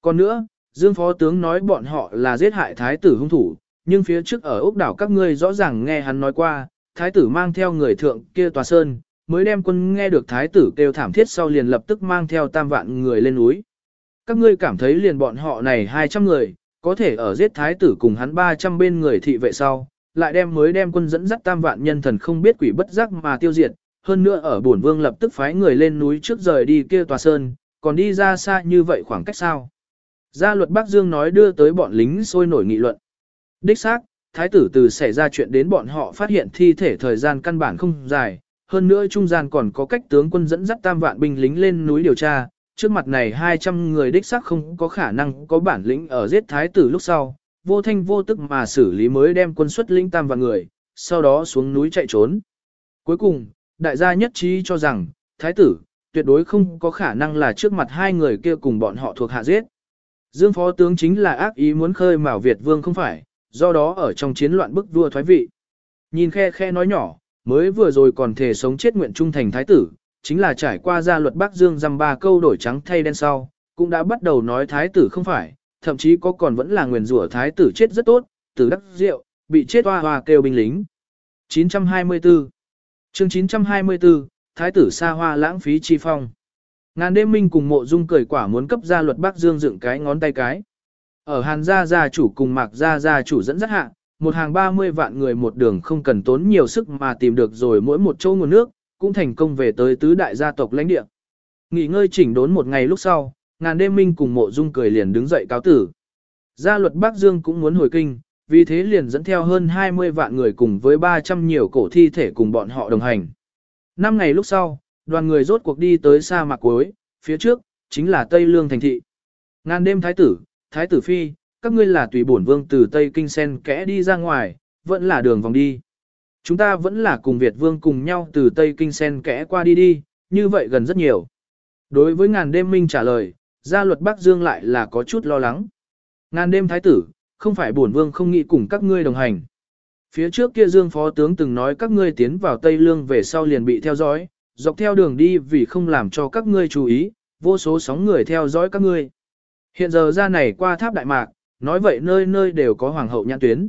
Còn nữa, Dương Phó Tướng nói bọn họ là giết hại thái tử hung thủ, nhưng phía trước ở ốc đảo các ngươi rõ ràng nghe hắn nói qua, thái tử mang theo người thượng kia tòa sơn, mới đem quân nghe được thái tử kêu thảm thiết sau liền lập tức mang theo tam vạn người lên núi. Các ngươi cảm thấy liền bọn họ này 200 người, có thể ở giết thái tử cùng hắn 300 bên người thị vệ sau, lại đem mới đem quân dẫn dắt tam vạn nhân thần không biết quỷ bất giác mà tiêu diệt, hơn nữa ở bổn vương lập tức phái người lên núi trước rời đi kia tòa sơn, còn đi ra xa như vậy khoảng cách sao. Gia luật Bắc Dương nói đưa tới bọn lính sôi nổi nghị luận. Đích xác, thái tử từ xảy ra chuyện đến bọn họ phát hiện thi thể thời gian căn bản không dài, hơn nữa trung gian còn có cách tướng quân dẫn dắt tam vạn binh lính lên núi điều tra, trước mặt này 200 người đích xác không có khả năng có bản lĩnh ở giết thái tử lúc sau, vô thanh vô tức mà xử lý mới đem quân xuất lĩnh tam và người, sau đó xuống núi chạy trốn. Cuối cùng, đại gia nhất trí cho rằng, thái tử, tuyệt đối không có khả năng là trước mặt hai người kia cùng bọn họ thuộc hạ giết. Dương phó tướng chính là ác ý muốn khơi mào Việt vương không phải, do đó ở trong chiến loạn bức vua thoái vị. Nhìn khe khe nói nhỏ, mới vừa rồi còn thể sống chết nguyện trung thành thái tử, chính là trải qua gia luật Bắc Dương dăm ba câu đổi trắng thay đen sau, cũng đã bắt đầu nói thái tử không phải, thậm chí có còn vẫn là nguyền rủa thái tử chết rất tốt, tử đắc rượu, bị chết hoa hoa kêu binh lính. 924 chương 924, Thái tử xa hoa lãng phí chi phong. Ngàn đêm minh cùng mộ dung cười quả muốn cấp gia luật Bắc Dương dựng cái ngón tay cái. Ở Hàn gia gia chủ cùng Mạc gia gia chủ dẫn dắt hạ, một hàng 30 vạn người một đường không cần tốn nhiều sức mà tìm được rồi mỗi một chỗ nguồn nước, cũng thành công về tới tứ đại gia tộc lãnh địa. Nghỉ ngơi chỉnh đốn một ngày lúc sau, ngàn đêm minh cùng mộ dung cười liền đứng dậy cáo tử. Gia luật Bắc Dương cũng muốn hồi kinh, vì thế liền dẫn theo hơn 20 vạn người cùng với 300 nhiều cổ thi thể cùng bọn họ đồng hành. Năm ngày lúc sau, đoàn người rốt cuộc đi tới sa mạc cuối, phía trước, chính là Tây Lương thành thị. Ngàn đêm thái tử, thái tử phi, các ngươi là tùy bổn vương từ Tây Kinh Sen kẽ đi ra ngoài, vẫn là đường vòng đi. Chúng ta vẫn là cùng Việt vương cùng nhau từ Tây Kinh Sen kẽ qua đi đi, như vậy gần rất nhiều. Đối với ngàn đêm minh trả lời, gia luật Bắc Dương lại là có chút lo lắng. Ngàn đêm thái tử, không phải bổn vương không nghĩ cùng các ngươi đồng hành. Phía trước kia Dương phó tướng từng nói các ngươi tiến vào Tây Lương về sau liền bị theo dõi, dọc theo đường đi vì không làm cho các ngươi chú ý, vô số sóng người theo dõi các ngươi. Hiện giờ ra này qua tháp Đại Mạc, nói vậy nơi nơi đều có hoàng hậu nhãn tuyến.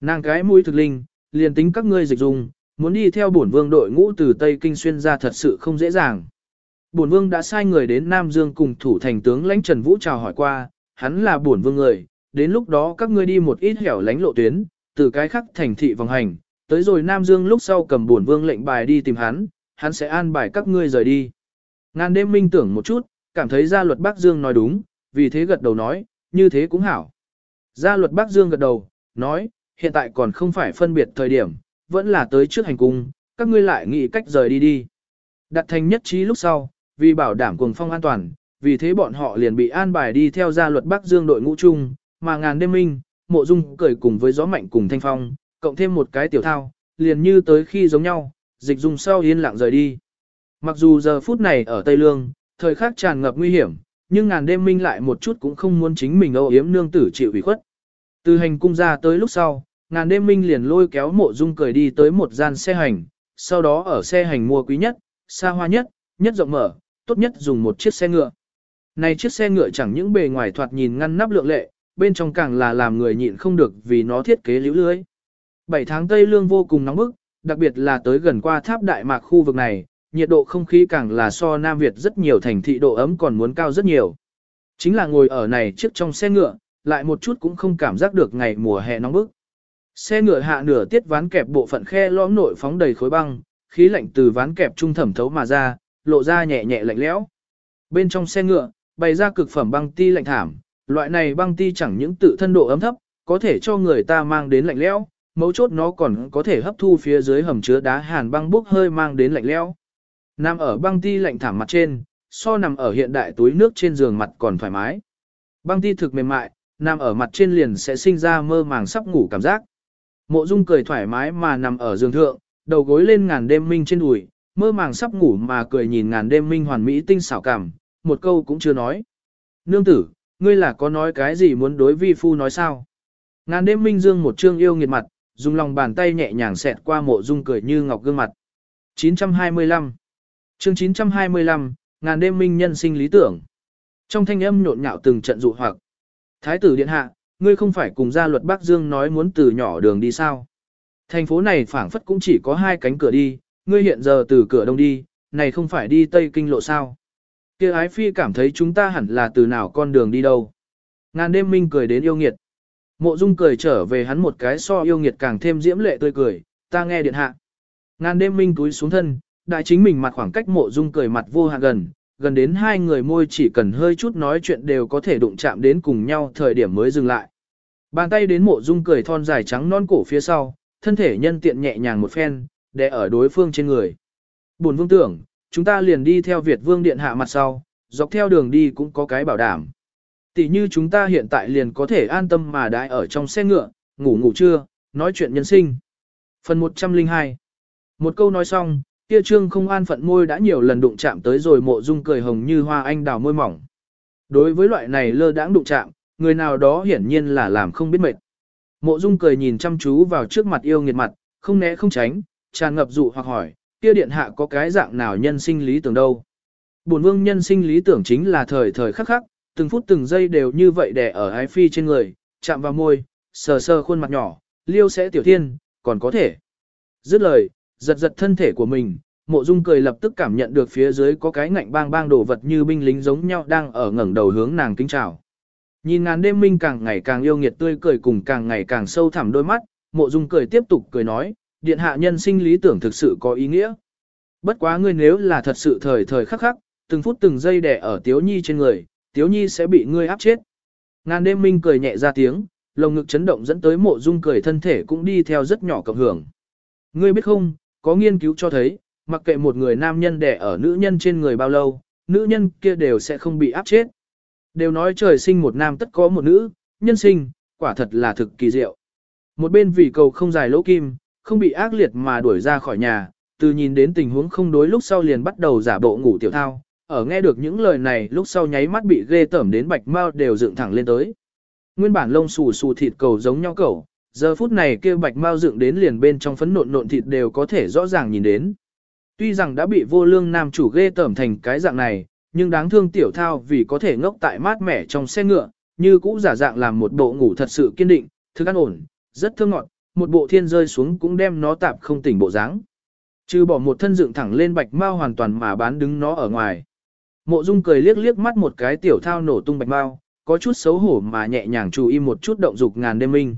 Nàng cái mũi thực linh, liền tính các ngươi dịch dùng, muốn đi theo bổn vương đội ngũ từ Tây Kinh xuyên ra thật sự không dễ dàng. Bổn vương đã sai người đến Nam Dương cùng thủ thành tướng lãnh Trần Vũ chào hỏi qua, hắn là bổn vương người, đến lúc đó các ngươi đi một ít hẻo lánh lộ tuyến, từ cái khắc thành thị vòng hành, tới rồi Nam Dương lúc sau cầm bổn vương lệnh bài đi tìm hắn, hắn sẽ an bài các ngươi rời đi. Ngàn đêm minh tưởng một chút, cảm thấy gia luật Bắc Dương nói đúng, vì thế gật đầu nói, như thế cũng hảo. Gia luật Bắc Dương gật đầu, nói, hiện tại còn không phải phân biệt thời điểm, vẫn là tới trước hành cung, các ngươi lại nghĩ cách rời đi đi. Đặt thành nhất trí lúc sau, vì bảo đảm cuồng phong an toàn, vì thế bọn họ liền bị an bài đi theo gia luật Bắc Dương đội ngũ chung, mà ngàn đêm minh, mộ dung cười cùng với gió mạnh cùng thanh phong, cộng thêm một cái tiểu thao, liền như tới khi giống nhau, dịch dùng sau yên lặng rời đi. Mặc dù giờ phút này ở Tây Lương, thời khắc tràn ngập nguy hiểm, nhưng ngàn đêm minh lại một chút cũng không muốn chính mình âu yếm nương tử chịu ủy khuất. Từ hành cung ra tới lúc sau, ngàn đêm minh liền lôi kéo mộ dung cười đi tới một gian xe hành, sau đó ở xe hành mua quý nhất, xa hoa nhất, nhất rộng mở, tốt nhất dùng một chiếc xe ngựa. Này chiếc xe ngựa chẳng những bề ngoài thoạt nhìn ngăn nắp lượng lệ, bên trong càng là làm người nhịn không được vì nó thiết kế liễu lưới. Bảy tháng Tây Lương vô cùng nóng bức, đặc biệt là tới gần qua tháp Đại Mạc khu vực này, nhiệt độ không khí càng là so Nam Việt rất nhiều thành thị độ ấm còn muốn cao rất nhiều. Chính là ngồi ở này trước trong xe ngựa, lại một chút cũng không cảm giác được ngày mùa hè nóng bức. Xe ngựa hạ nửa tiết ván kẹp bộ phận khe lõm nội phóng đầy khối băng, khí lạnh từ ván kẹp trung thẩm thấu mà ra, lộ ra nhẹ nhẹ lạnh lẽo. Bên trong xe ngựa, bày ra cực phẩm băng ti lạnh thảm, loại này băng ti chẳng những tự thân độ ấm thấp, có thể cho người ta mang đến lạnh lẽo, mấu chốt nó còn có thể hấp thu phía dưới hầm chứa đá hàn băng bốc hơi mang đến lạnh lẽo. Nằm ở băng ti lạnh thảm mặt trên, so nằm ở hiện đại túi nước trên giường mặt còn thoải mái. Băng ti thực mềm mại, nằm ở mặt trên liền sẽ sinh ra mơ màng sắp ngủ cảm giác. Mộ Dung cười thoải mái mà nằm ở giường thượng, đầu gối lên ngàn đêm minh trên đùi, mơ màng sắp ngủ mà cười nhìn ngàn đêm minh hoàn mỹ tinh xảo cảm, một câu cũng chưa nói. Nương tử, ngươi là có nói cái gì muốn đối vi phu nói sao? Ngàn đêm minh dương một trương yêu nghiệt mặt, dùng lòng bàn tay nhẹ nhàng xẹt qua mộ dung cười như ngọc gương mặt. 925 chương 925, ngàn đêm minh nhân sinh lý tưởng. Trong thanh âm nhộn nhạo từng trận dụ hoặc. Thái tử điện hạ, ngươi không phải cùng gia luật Bắc Dương nói muốn từ nhỏ đường đi sao? Thành phố này phảng phất cũng chỉ có hai cánh cửa đi, ngươi hiện giờ từ cửa đông đi, này không phải đi tây kinh lộ sao? Kia ái phi cảm thấy chúng ta hẳn là từ nào con đường đi đâu? Ngàn đêm minh cười đến yêu nghiệt. Mộ Dung cười trở về hắn một cái so yêu nghiệt càng thêm diễm lệ tươi cười, ta nghe điện hạ. Ngàn đêm minh túi xuống thân, đại chính mình mặt khoảng cách Mộ Dung cười mặt vô hạn gần, gần đến hai người môi chỉ cần hơi chút nói chuyện đều có thể đụng chạm đến cùng nhau thời điểm mới dừng lại. Bàn tay đến Mộ Dung cười thon dài trắng non cổ phía sau, thân thể nhân tiện nhẹ nhàng một phen, để ở đối phương trên người. Buồn vương tưởng, chúng ta liền đi theo Việt vương điện hạ mặt sau, dọc theo đường đi cũng có cái bảo đảm. Tỷ như chúng ta hiện tại liền có thể an tâm mà đãi ở trong xe ngựa, ngủ ngủ trưa, nói chuyện nhân sinh. Phần 102 Một câu nói xong, kia trương không an phận môi đã nhiều lần đụng chạm tới rồi mộ dung cười hồng như hoa anh đào môi mỏng. Đối với loại này lơ đãng đụng chạm, người nào đó hiển nhiên là làm không biết mệt. Mộ dung cười nhìn chăm chú vào trước mặt yêu nghiệt mặt, không né không tránh, tràn ngập dụ hoặc hỏi, kia điện hạ có cái dạng nào nhân sinh lý tưởng đâu. Bổn vương nhân sinh lý tưởng chính là thời thời khắc khắc, từng phút từng giây đều như vậy đè ở ái phi trên người, chạm vào môi, sờ sờ khuôn mặt nhỏ, liêu sẽ tiểu thiên, còn có thể. Dứt lời, giật giật thân thể của mình, mộ dung cười lập tức cảm nhận được phía dưới có cái ngạnh bang bang đổ vật như binh lính giống nhau đang ở ngẩng đầu hướng nàng kính chào. Nhìn ngàn đêm minh càng ngày càng yêu nghiệt tươi cười cùng càng ngày càng sâu thẳm đôi mắt, mộ dung cười tiếp tục cười nói, điện hạ nhân sinh lý tưởng thực sự có ý nghĩa. Bất quá ngươi nếu là thật sự thời thời khắc khắc, từng phút từng giây đẻ ở tiếu nhi trên người, tiếu nhi sẽ bị ngươi áp chết. Ngàn đêm minh cười nhẹ ra tiếng, lồng ngực chấn động dẫn tới mộ dung cười thân thể cũng đi theo rất nhỏ cộng hưởng. Ngươi biết không, có nghiên cứu cho thấy, mặc kệ một người nam nhân đẻ ở nữ nhân trên người bao lâu, nữ nhân kia đều sẽ không bị áp chết. Đều nói trời sinh một nam tất có một nữ, nhân sinh, quả thật là thực kỳ diệu. Một bên vì cầu không dài lỗ kim, không bị ác liệt mà đuổi ra khỏi nhà, từ nhìn đến tình huống không đối lúc sau liền bắt đầu giả bộ ngủ tiểu thao, ở nghe được những lời này lúc sau nháy mắt bị ghê tởm đến bạch mau đều dựng thẳng lên tới. Nguyên bản lông xù xù thịt cầu giống nhau cầu, giờ phút này kia bạch mau dựng đến liền bên trong phấn nộn nộn thịt đều có thể rõ ràng nhìn đến. Tuy rằng đã bị vô lương nam chủ ghê tởm thành cái dạng này, nhưng đáng thương tiểu thao vì có thể ngốc tại mát mẻ trong xe ngựa, như cũ giả dạng làm một bộ ngủ thật sự kiên định, thức ăn ổn, rất thương ngọt, một bộ thiên rơi xuống cũng đem nó tạp không tỉnh bộ dáng. Trừ bỏ một thân dựng thẳng lên bạch mao hoàn toàn mà bán đứng nó ở ngoài. Mộ Dung cười liếc liếc mắt một cái tiểu thao nổ tung bạch mao có chút xấu hổ mà nhẹ nhàng chú ý một chút động dục ngàn đêm minh.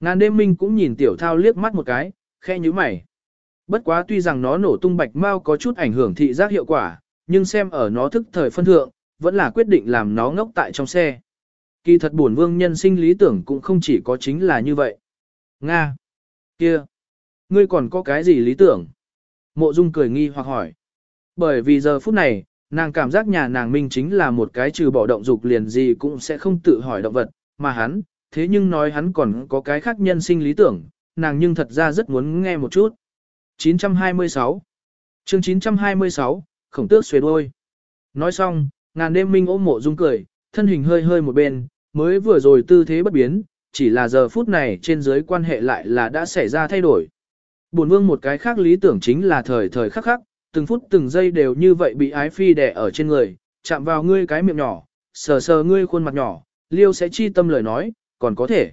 Ngàn đêm minh cũng nhìn tiểu thao liếc mắt một cái, khe như mày. Bất quá tuy rằng nó nổ tung bạch mau có chút ảnh hưởng thị giác hiệu quả, nhưng xem ở nó thức thời phân thượng, vẫn là quyết định làm nó ngốc tại trong xe. Kỳ thật buồn vương nhân sinh lý tưởng cũng không chỉ có chính là như vậy. Nga! kia, Ngươi còn có cái gì lý tưởng? Mộ Dung cười nghi hoặc hỏi. Bởi vì giờ phút này, nàng cảm giác nhà nàng minh chính là một cái trừ bỏ động dục liền gì cũng sẽ không tự hỏi động vật, mà hắn, thế nhưng nói hắn còn có cái khác nhân sinh lý tưởng, nàng nhưng thật ra rất muốn nghe một chút. 926 chương 926, khổng tước xuề đôi. Nói xong, ngàn đêm minh ôm mộ dung cười, thân hình hơi hơi một bên, mới vừa rồi tư thế bất biến, chỉ là giờ phút này trên dưới quan hệ lại là đã xảy ra thay đổi. Bổn vương một cái khác lý tưởng chính là thời thời khắc khắc, từng phút từng giây đều như vậy bị ái phi đè ở trên người, chạm vào ngươi cái miệng nhỏ, sờ sờ ngươi khuôn mặt nhỏ, liêu sẽ chi tâm lời nói, còn có thể.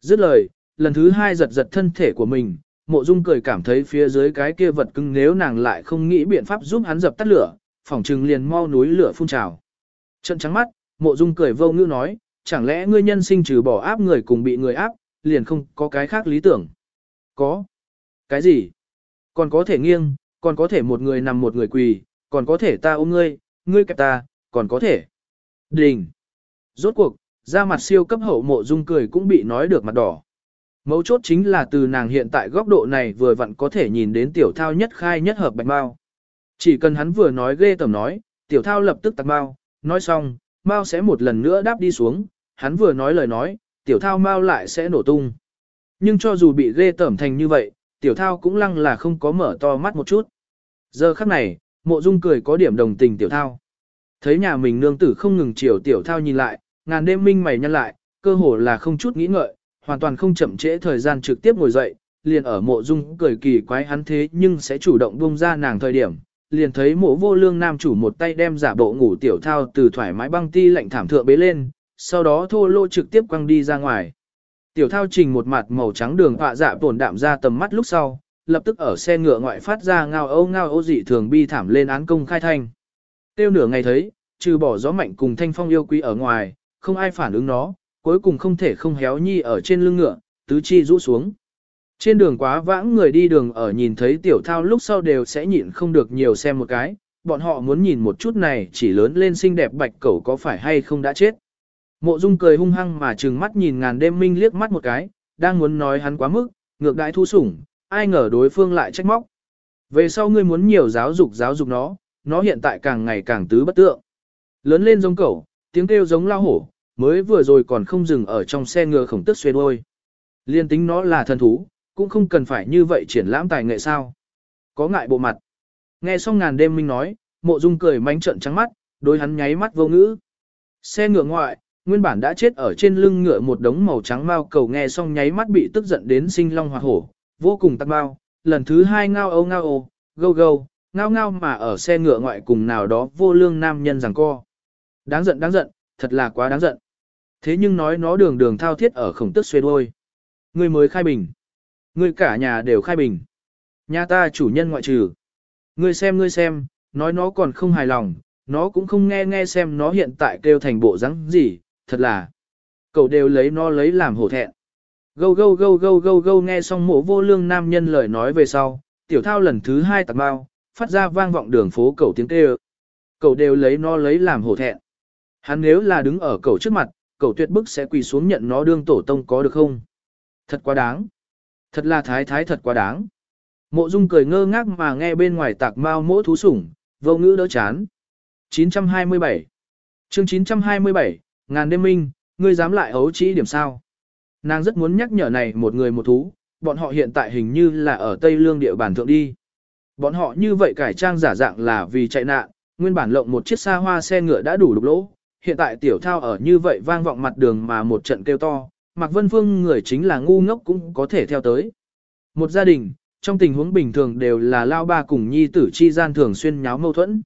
Dứt lời, lần thứ hai giật giật thân thể của mình, mộ dung cười cảm thấy phía dưới cái kia vật cưng nếu nàng lại không nghĩ biện pháp giúp hắn dập tắt lửa, phỏng trừng liền mau núi lửa phun trào. Trận trắng mắt, mộ dung cười vô ngữ nói, chẳng lẽ ngươi nhân sinh trừ bỏ áp người cùng bị người áp, liền không có cái khác lý tưởng. Có. Cái gì? Còn có thể nghiêng, còn có thể một người nằm một người quỳ, còn có thể ta ôm ngươi, ngươi kẹp ta, còn có thể. Đình. Rốt cuộc, da mặt siêu cấp hậu mộ dung cười cũng bị nói được mặt đỏ. Mấu chốt chính là từ nàng hiện tại góc độ này vừa vặn có thể nhìn đến tiểu thao nhất khai nhất hợp bạch bao. Chỉ cần hắn vừa nói ghê tầm nói, tiểu thao lập tức tạc bao, nói xong, bao sẽ một lần nữa đáp đi xuống, hắn vừa nói lời nói, tiểu thao bao lại sẽ nổ tung. Nhưng cho dù bị ghê tẩm thành như vậy, tiểu thao cũng lăng là không có mở to mắt một chút. Giờ khắc này, mộ dung cười có điểm đồng tình tiểu thao. Thấy nhà mình nương tử không ngừng chiều tiểu thao nhìn lại, ngàn đêm minh mày nhăn lại, cơ hồ là không chút nghĩ ngợi, hoàn toàn không chậm trễ thời gian trực tiếp ngồi dậy, liền ở mộ dung cười kỳ quái hắn thế nhưng sẽ chủ động buông ra nàng thời điểm. Liền thấy mộ vô lương nam chủ một tay đem giả bộ ngủ tiểu thao từ thoải mái băng ti lạnh thảm thượng bế lên, sau đó thô lô trực tiếp quăng đi ra ngoài. Tiểu thao trình một mặt màu trắng đường họa dạ tổn đạm ra tầm mắt lúc sau, lập tức ở xe ngựa ngoại phát ra ngao âu ngao âu dị thường bi thảm lên án công khai thanh. Tiêu nửa ngày thấy, trừ bỏ gió mạnh cùng thanh phong yêu quý ở ngoài, không ai phản ứng nó, cuối cùng không thể không héo nhi ở trên lưng ngựa, tứ chi rũ xuống. Trên đường quá vãng người đi đường ở nhìn thấy tiểu thao lúc sau đều sẽ nhịn không được nhiều xem một cái, bọn họ muốn nhìn một chút này chỉ lớn lên xinh đẹp bạch cẩu có phải hay không đã chết. Mộ Dung cười hung hăng mà trừng mắt nhìn ngàn đêm minh liếc mắt một cái, đang muốn nói hắn quá mức, ngược đãi thu sủng, ai ngờ đối phương lại trách móc. Về sau ngươi muốn nhiều giáo dục giáo dục nó, nó hiện tại càng ngày càng tứ bất tượng. Lớn lên giống cẩu, tiếng kêu giống lao hổ, mới vừa rồi còn không dừng ở trong xe ngựa khổng tức xuê đôi. Liên tính nó là thần thú, cũng không cần phải như vậy triển lãm tài nghệ sao. Có ngại bộ mặt. Nghe xong ngàn đêm minh nói, mộ dung cười mánh trận trắng mắt, đối hắn nháy mắt vô ngữ. Xe ngựa ngoại, nguyên bản đã chết ở trên lưng ngựa một đống màu trắng mao cầu nghe xong nháy mắt bị tức giận đến sinh long hoa hổ, vô cùng tắc bao, lần thứ hai ngao âu ngao âu, gâu gâu, ngao ngao mà ở xe ngựa ngoại cùng nào đó vô lương nam nhân rằng co. Đáng giận đáng giận, thật là quá đáng giận. Thế nhưng nói nó đường đường thao thiết ở khổng tức xuê đôi. Người mới khai bình. Người cả nhà đều khai bình. Nhà ta chủ nhân ngoại trừ. Ngươi xem ngươi xem, nói nó còn không hài lòng, nó cũng không nghe nghe xem nó hiện tại kêu thành bộ rắn gì, thật là. Cậu đều lấy nó lấy làm hổ thẹn. Gâu gâu gâu gâu gâu gâu nghe xong mộ vô lương nam nhân lời nói về sau, tiểu thao lần thứ hai tạc bao, phát ra vang vọng đường phố cậu tiếng kêu. Cậu đều lấy nó lấy làm hổ thẹn. Hắn nếu là đứng ở cậu trước mặt, cậu tuyệt bức sẽ quỳ xuống nhận nó đương tổ tông có được không? Thật quá đáng. Thật là thái thái thật quá đáng. Mộ dung cười ngơ ngác mà nghe bên ngoài tạc mau mỗ thú sủng, vô ngữ đỡ chán. 927 chương 927, ngàn đêm minh, ngươi dám lại ấu trĩ điểm sao? Nàng rất muốn nhắc nhở này một người một thú, bọn họ hiện tại hình như là ở Tây Lương địa bàn thượng đi. Bọn họ như vậy cải trang giả dạng là vì chạy nạn, nguyên bản lộng một chiếc xa hoa xe ngựa đã đủ đục lỗ, hiện tại tiểu thao ở như vậy vang vọng mặt đường mà một trận kêu to, Mạc Vân Phương người chính là ngu ngốc cũng có thể theo tới. Một gia đình, trong tình huống bình thường đều là lao ba cùng nhi tử chi gian thường xuyên nháo mâu thuẫn.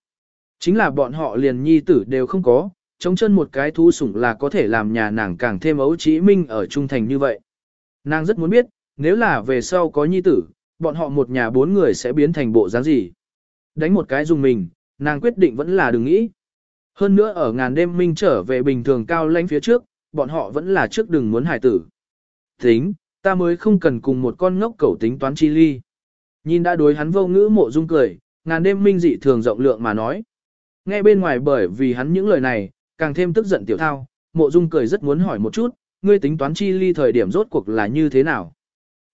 Chính là bọn họ liền nhi tử đều không có, chống chân một cái thú sủng là có thể làm nhà nàng càng thêm ấu trí minh ở trung thành như vậy. Nàng rất muốn biết, nếu là về sau có nhi tử, bọn họ một nhà bốn người sẽ biến thành bộ dáng gì. Đánh một cái dùng mình, nàng quyết định vẫn là đừng nghĩ. Hơn nữa ở ngàn đêm minh trở về bình thường cao lãnh phía trước, bọn họ vẫn là trước đừng muốn hải tử. Tính, ta mới không cần cùng một con ngốc cẩu tính toán chi ly. Nhìn đã đối hắn vô ngữ mộ dung cười, ngàn đêm minh dị thường rộng lượng mà nói. Nghe bên ngoài bởi vì hắn những lời này, càng thêm tức giận tiểu thao, mộ dung cười rất muốn hỏi một chút, ngươi tính toán chi ly thời điểm rốt cuộc là như thế nào.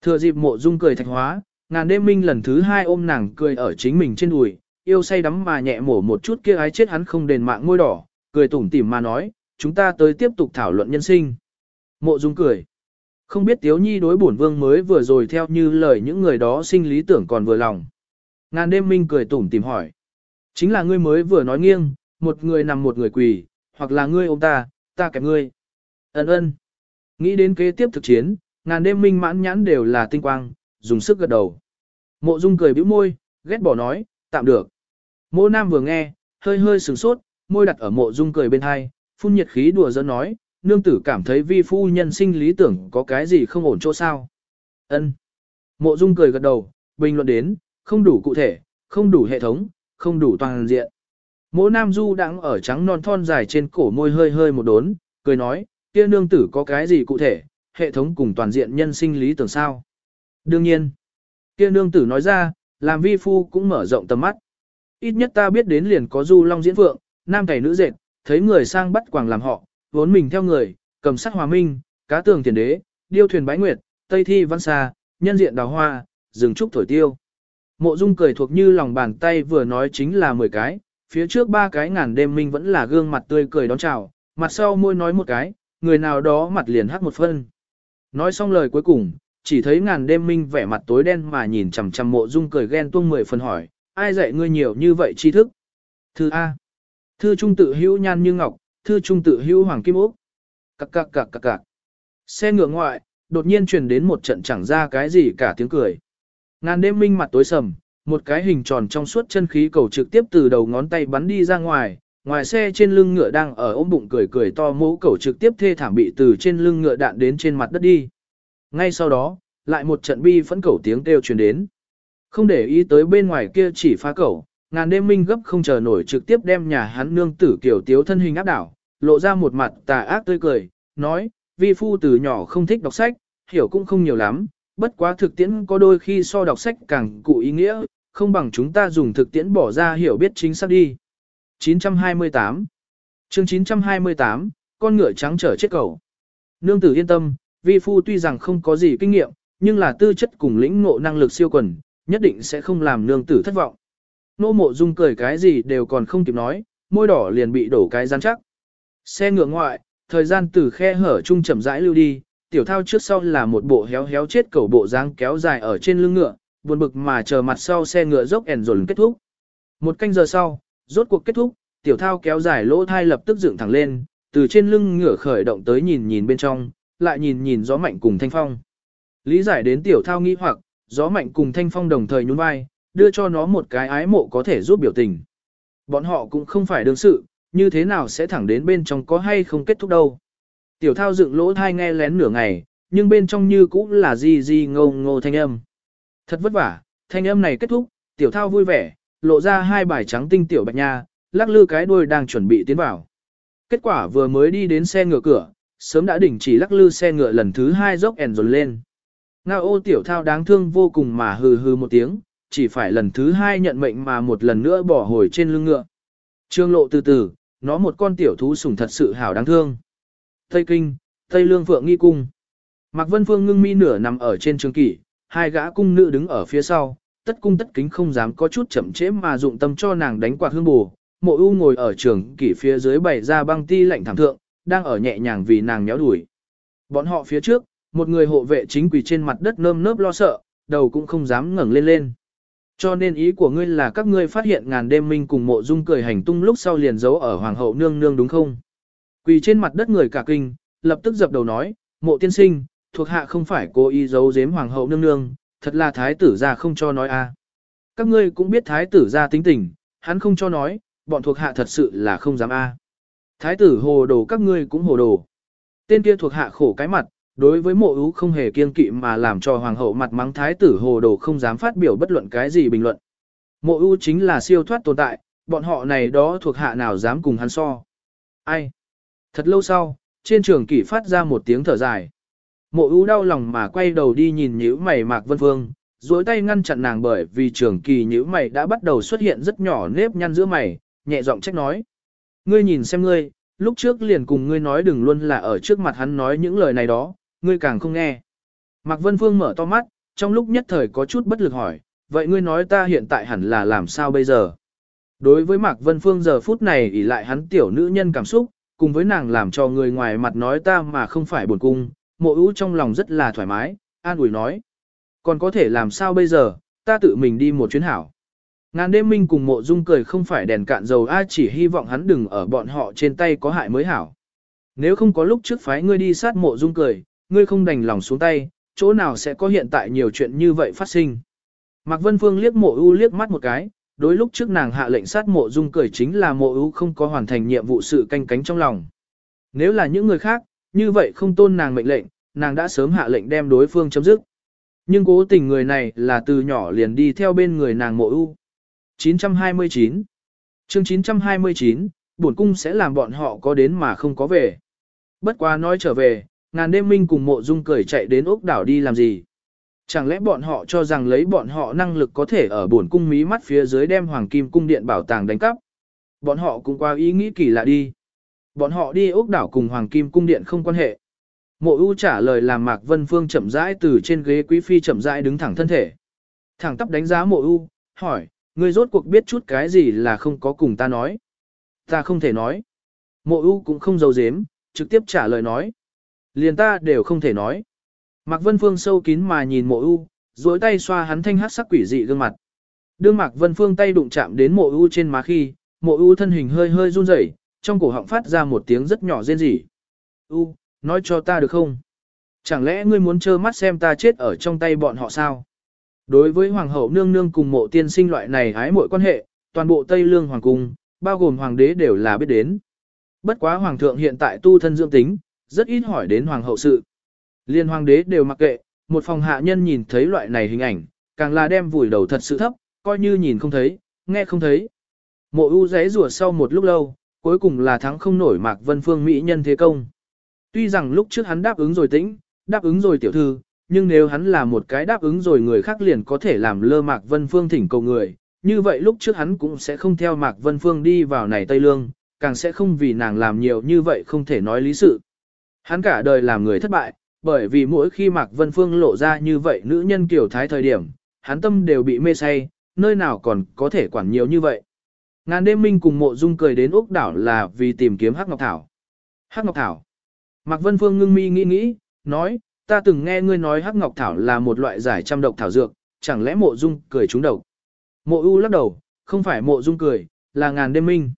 Thừa dịp mộ dung cười thạch hóa, ngàn đêm minh lần thứ hai ôm nàng cười ở chính mình trên đùi, yêu say đắm mà nhẹ mổ một chút kia ái chết hắn không đền mạng môi đỏ, cười tủm tỉm mà nói, chúng ta tới tiếp tục thảo luận nhân sinh. Mộ dung cười. Không biết Tiếu Nhi đối bổn vương mới vừa rồi theo như lời những người đó sinh lý tưởng còn vừa lòng. Ngàn đêm minh cười tủm tìm hỏi. Chính là ngươi mới vừa nói nghiêng, một người nằm một người quỳ, hoặc là ngươi ôm ta, ta kẹp ngươi. Ấn ơn. Nghĩ đến kế tiếp thực chiến, ngàn đêm minh mãn nhãn đều là tinh quang, dùng sức gật đầu. Mộ dung cười bĩu môi, ghét bỏ nói, tạm được. Mộ nam vừa nghe, hơi hơi sửng sốt, môi đặt ở mộ dung cười bên hai, phun nhiệt khí đùa giỡn nói, nương tử cảm thấy vi phu nhân sinh lý tưởng có cái gì không ổn chỗ sao. Ân. Mộ dung cười gật đầu, bình luận đến, không đủ cụ thể, không đủ hệ thống, không đủ toàn diện. Mộ nam du đang ở trắng non thon dài trên cổ môi hơi hơi một đốn, cười nói, kia nương tử có cái gì cụ thể, hệ thống cùng toàn diện nhân sinh lý tưởng sao. Đương nhiên, kia nương tử nói ra, làm vi phu cũng mở rộng tầm mắt. Ít nhất ta biết đến liền có du long diễn phượng, nam cày nữ dệt, thấy người sang bắt quàng làm họ, vốn mình theo người, Cầm sắc hòa minh, cá tường tiền đế, điêu thuyền bái nguyệt, tây thi văn xa, nhân diện đào hoa, rừng trúc thổi tiêu. Mộ Dung cười thuộc như lòng bàn tay vừa nói chính là 10 cái, phía trước ba cái ngàn đêm minh vẫn là gương mặt tươi cười đón chào, mặt sau môi nói một cái, người nào đó mặt liền hắc một phân. Nói xong lời cuối cùng, chỉ thấy ngàn đêm minh vẻ mặt tối đen mà nhìn chằm chằm mộ dung cười ghen tuông mười phần hỏi, ai dạy ngươi nhiều như vậy tri thức? Thư A. Thư trung tự hữu nhan như ngọc, thư trung tự hữu hoàng kim ốc. Cạc cạc cạc cạc cạc. Xe ngựa ngoại, đột nhiên truyền đến một trận chẳng ra cái gì cả tiếng cười. Ngàn đêm minh mặt tối sầm, một cái hình tròn trong suốt chân khí cầu trực tiếp từ đầu ngón tay bắn đi ra ngoài, ngoài xe trên lưng ngựa đang ở ôm bụng cười cười to mũ cầu trực tiếp thê thảm bị từ trên lưng ngựa đạn đến trên mặt đất đi. Ngay sau đó, lại một trận bi phẫn cầu tiếng kêu truyền đến. Không để ý tới bên ngoài kia chỉ phá cẩu ngàn đêm minh gấp không chờ nổi trực tiếp đem nhà hắn nương tử kiểu tiếu thân hình áp đảo, lộ ra một mặt tà ác tươi cười, nói, vi phu từ nhỏ không thích đọc sách, hiểu cũng không nhiều lắm, bất quá thực tiễn có đôi khi so đọc sách càng cụ ý nghĩa, không bằng chúng ta dùng thực tiễn bỏ ra hiểu biết chính xác đi. 928 chương 928, con ngựa trắng trở chết cầu. Nương tử yên tâm, vi phu tuy rằng không có gì kinh nghiệm, nhưng là tư chất cùng lĩnh ngộ năng lực siêu quần, nhất định sẽ không làm nương tử thất vọng. Nô mộ dung cười cái gì đều còn không kịp nói, môi đỏ liền bị đổ cái rắn chắc. Xe ngựa ngoại, thời gian từ khe hở chung chậm rãi lưu đi, tiểu thao trước sau là một bộ héo héo chết cầu bộ dáng kéo dài ở trên lưng ngựa, buồn bực mà chờ mặt sau xe ngựa dốc ẻn dồn kết thúc. Một canh giờ sau, rốt cuộc kết thúc, tiểu thao kéo dài lỗ thai lập tức dựng thẳng lên, từ trên lưng ngựa khởi động tới nhìn nhìn bên trong, lại nhìn nhìn gió mạnh cùng thanh phong. Lý giải đến tiểu thao nghi hoặc, gió mạnh cùng thanh phong đồng thời nhún vai, đưa cho nó một cái ái mộ có thể giúp biểu tình. Bọn họ cũng không phải đương sự, như thế nào sẽ thẳng đến bên trong có hay không kết thúc đâu. Tiểu thao dựng lỗ thai nghe lén nửa ngày, nhưng bên trong như cũng là gì gì ngô ngô thanh âm. Thật vất vả, thanh âm này kết thúc, tiểu thao vui vẻ, lộ ra hai bài trắng tinh tiểu bạch nha, lắc lư cái đuôi đang chuẩn bị tiến vào. Kết quả vừa mới đi đến xe ngựa cửa, sớm đã đỉnh chỉ lắc lư xe ngựa lần thứ hai dốc ẻn dồn lên. Ngao ô tiểu thao đáng thương vô cùng mà hừ hừ một tiếng, chỉ phải lần thứ hai nhận mệnh mà một lần nữa bỏ hồi trên lưng ngựa. Trương lộ từ từ, nó một con tiểu thú sủng thật sự hảo đáng thương. Tây Kinh, Tây Lương Phượng Nghi Cung. Mạc Vân Phương ngưng mi nửa nằm ở trên trường kỷ, hai gã cung nữ đứng ở phía sau, tất cung tất kính không dám có chút chậm trễ mà dụng tâm cho nàng đánh quạt hương bù. Mộ U ngồi ở trường kỷ phía dưới bày ra băng ti lạnh thảm thượng, đang ở nhẹ nhàng vì nàng nhéo đuổi. Bọn họ phía trước, một người hộ vệ chính quỳ trên mặt đất nơm nớp lo sợ, đầu cũng không dám ngẩng lên lên. Cho nên ý của ngươi là các ngươi phát hiện ngàn đêm minh cùng mộ dung cười hành tung lúc sau liền giấu ở hoàng hậu nương nương đúng không? Quỳ trên mặt đất người cả kinh, lập tức dập đầu nói, mộ tiên sinh, thuộc hạ không phải cố ý giấu giếm hoàng hậu nương nương, thật là thái tử ra không cho nói a. Các ngươi cũng biết thái tử ra tính tình, hắn không cho nói, bọn thuộc hạ thật sự là không dám a. Thái tử hồ đồ các ngươi cũng hồ đồ. Tên kia thuộc hạ khổ cái mặt, đối với mộ ú không hề kiên kỵ mà làm cho hoàng hậu mặt mắng thái tử hồ đồ không dám phát biểu bất luận cái gì bình luận. Mộ ưu chính là siêu thoát tồn tại, bọn họ này đó thuộc hạ nào dám cùng hắn so. Ai? Thật lâu sau, trên trường kỷ phát ra một tiếng thở dài. Mộ ưu đau lòng mà quay đầu đi nhìn nhíu mày Mạc Vân Phương, duỗi tay ngăn chặn nàng bởi vì trường kỳ nhíu mày đã bắt đầu xuất hiện rất nhỏ nếp nhăn giữa mày, nhẹ giọng trách nói. Ngươi nhìn xem ngươi, lúc trước liền cùng ngươi nói đừng luôn là ở trước mặt hắn nói những lời này đó, ngươi càng không nghe. Mạc Vân Phương mở to mắt, trong lúc nhất thời có chút bất lực hỏi, vậy ngươi nói ta hiện tại hẳn là làm sao bây giờ? Đối với Mạc Vân Phương giờ phút này ỉ lại hắn tiểu nữ nhân cảm xúc, cùng với nàng làm cho người ngoài mặt nói ta mà không phải buồn cung, mộ ưu trong lòng rất là thoải mái, an ủi nói. Còn có thể làm sao bây giờ, ta tự mình đi một chuyến hảo. Ngàn đêm minh cùng mộ dung cười không phải đèn cạn dầu ai chỉ hy vọng hắn đừng ở bọn họ trên tay có hại mới hảo. Nếu không có lúc trước phái ngươi đi sát mộ dung cười, ngươi không đành lòng xuống tay, chỗ nào sẽ có hiện tại nhiều chuyện như vậy phát sinh. Mạc Vân Phương liếc mộ ưu liếc mắt một cái, đối lúc trước nàng hạ lệnh sát mộ dung cười chính là mộ ưu không có hoàn thành nhiệm vụ sự canh cánh trong lòng. Nếu là những người khác, như vậy không tôn nàng mệnh lệnh, nàng đã sớm hạ lệnh đem đối phương chấm dứt. Nhưng cố tình người này là từ nhỏ liền đi theo bên người nàng mộ ưu. 929 chương 929, bổn cung sẽ làm bọn họ có đến mà không có về. Bất quá nói trở về, ngàn đêm minh cùng mộ dung cười chạy đến ốc đảo đi làm gì. Chẳng lẽ bọn họ cho rằng lấy bọn họ năng lực có thể ở bổn cung mí mắt phía dưới đem hoàng kim cung điện bảo tàng đánh cắp. Bọn họ cũng qua ý nghĩ kỳ lạ đi. Bọn họ đi ốc đảo cùng Hoàng Kim Cung Điện không quan hệ. Mộ U trả lời làm Mạc Vân Phương chậm rãi từ trên ghế quý phi chậm rãi đứng thẳng thân thể. Thẳng tắp đánh giá Mộ U, hỏi, ngươi rốt cuộc biết chút cái gì là không có cùng ta nói. Ta không thể nói. Mộ U cũng không giấu giếm, trực tiếp trả lời nói. Liền ta đều không thể nói. Mạc Vân Phương sâu kín mà nhìn Mộ ưu, duỗi tay xoa hắn thanh hát sắc quỷ dị gương mặt. Đương Mạc Vân Phương tay đụng chạm đến Mộ ưu trên má khi, Mộ ưu thân hình hơi hơi run rẩy, trong cổ họng phát ra một tiếng rất nhỏ rên rỉ. U, nói cho ta được không? Chẳng lẽ ngươi muốn trơ mắt xem ta chết ở trong tay bọn họ sao? Đối với Hoàng hậu nương nương cùng mộ tiên sinh loại này hái mọi quan hệ, toàn bộ Tây Lương Hoàng cung, bao gồm Hoàng đế đều là biết đến. Bất quá Hoàng thượng hiện tại tu thân dưỡng tính, rất ít hỏi đến Hoàng hậu sự. Liên Hoàng đế đều mặc kệ, một phòng hạ nhân nhìn thấy loại này hình ảnh, càng là đem vùi đầu thật sự thấp, coi như nhìn không thấy, nghe không thấy. Mộ ưu giấy rùa sau một lúc lâu, cuối cùng là thắng không nổi Mạc Vân Phương Mỹ nhân thế công. Tuy rằng lúc trước hắn đáp ứng rồi tĩnh, đáp ứng rồi tiểu thư, nhưng nếu hắn là một cái đáp ứng rồi người khác liền có thể làm lơ Mạc Vân Phương thỉnh cầu người, như vậy lúc trước hắn cũng sẽ không theo Mạc Vân Phương đi vào này Tây Lương, càng sẽ không vì nàng làm nhiều như vậy không thể nói lý sự. Hắn cả đời làm người thất bại, bởi vì mỗi khi Mạc Vân Phương lộ ra như vậy nữ nhân kiểu thái thời điểm, hắn tâm đều bị mê say, nơi nào còn có thể quản nhiều như vậy. Ngàn đêm minh cùng mộ dung cười đến úc đảo là vì tìm kiếm Hắc Ngọc Thảo. Hắc Ngọc Thảo. Mạc Vân Phương ngưng mi nghĩ nghĩ, nói, ta từng nghe ngươi nói Hắc Ngọc Thảo là một loại giải trăm độc thảo dược, chẳng lẽ mộ dung cười trúng độc. Mộ U lắc đầu, không phải mộ dung cười, là ngàn đêm minh.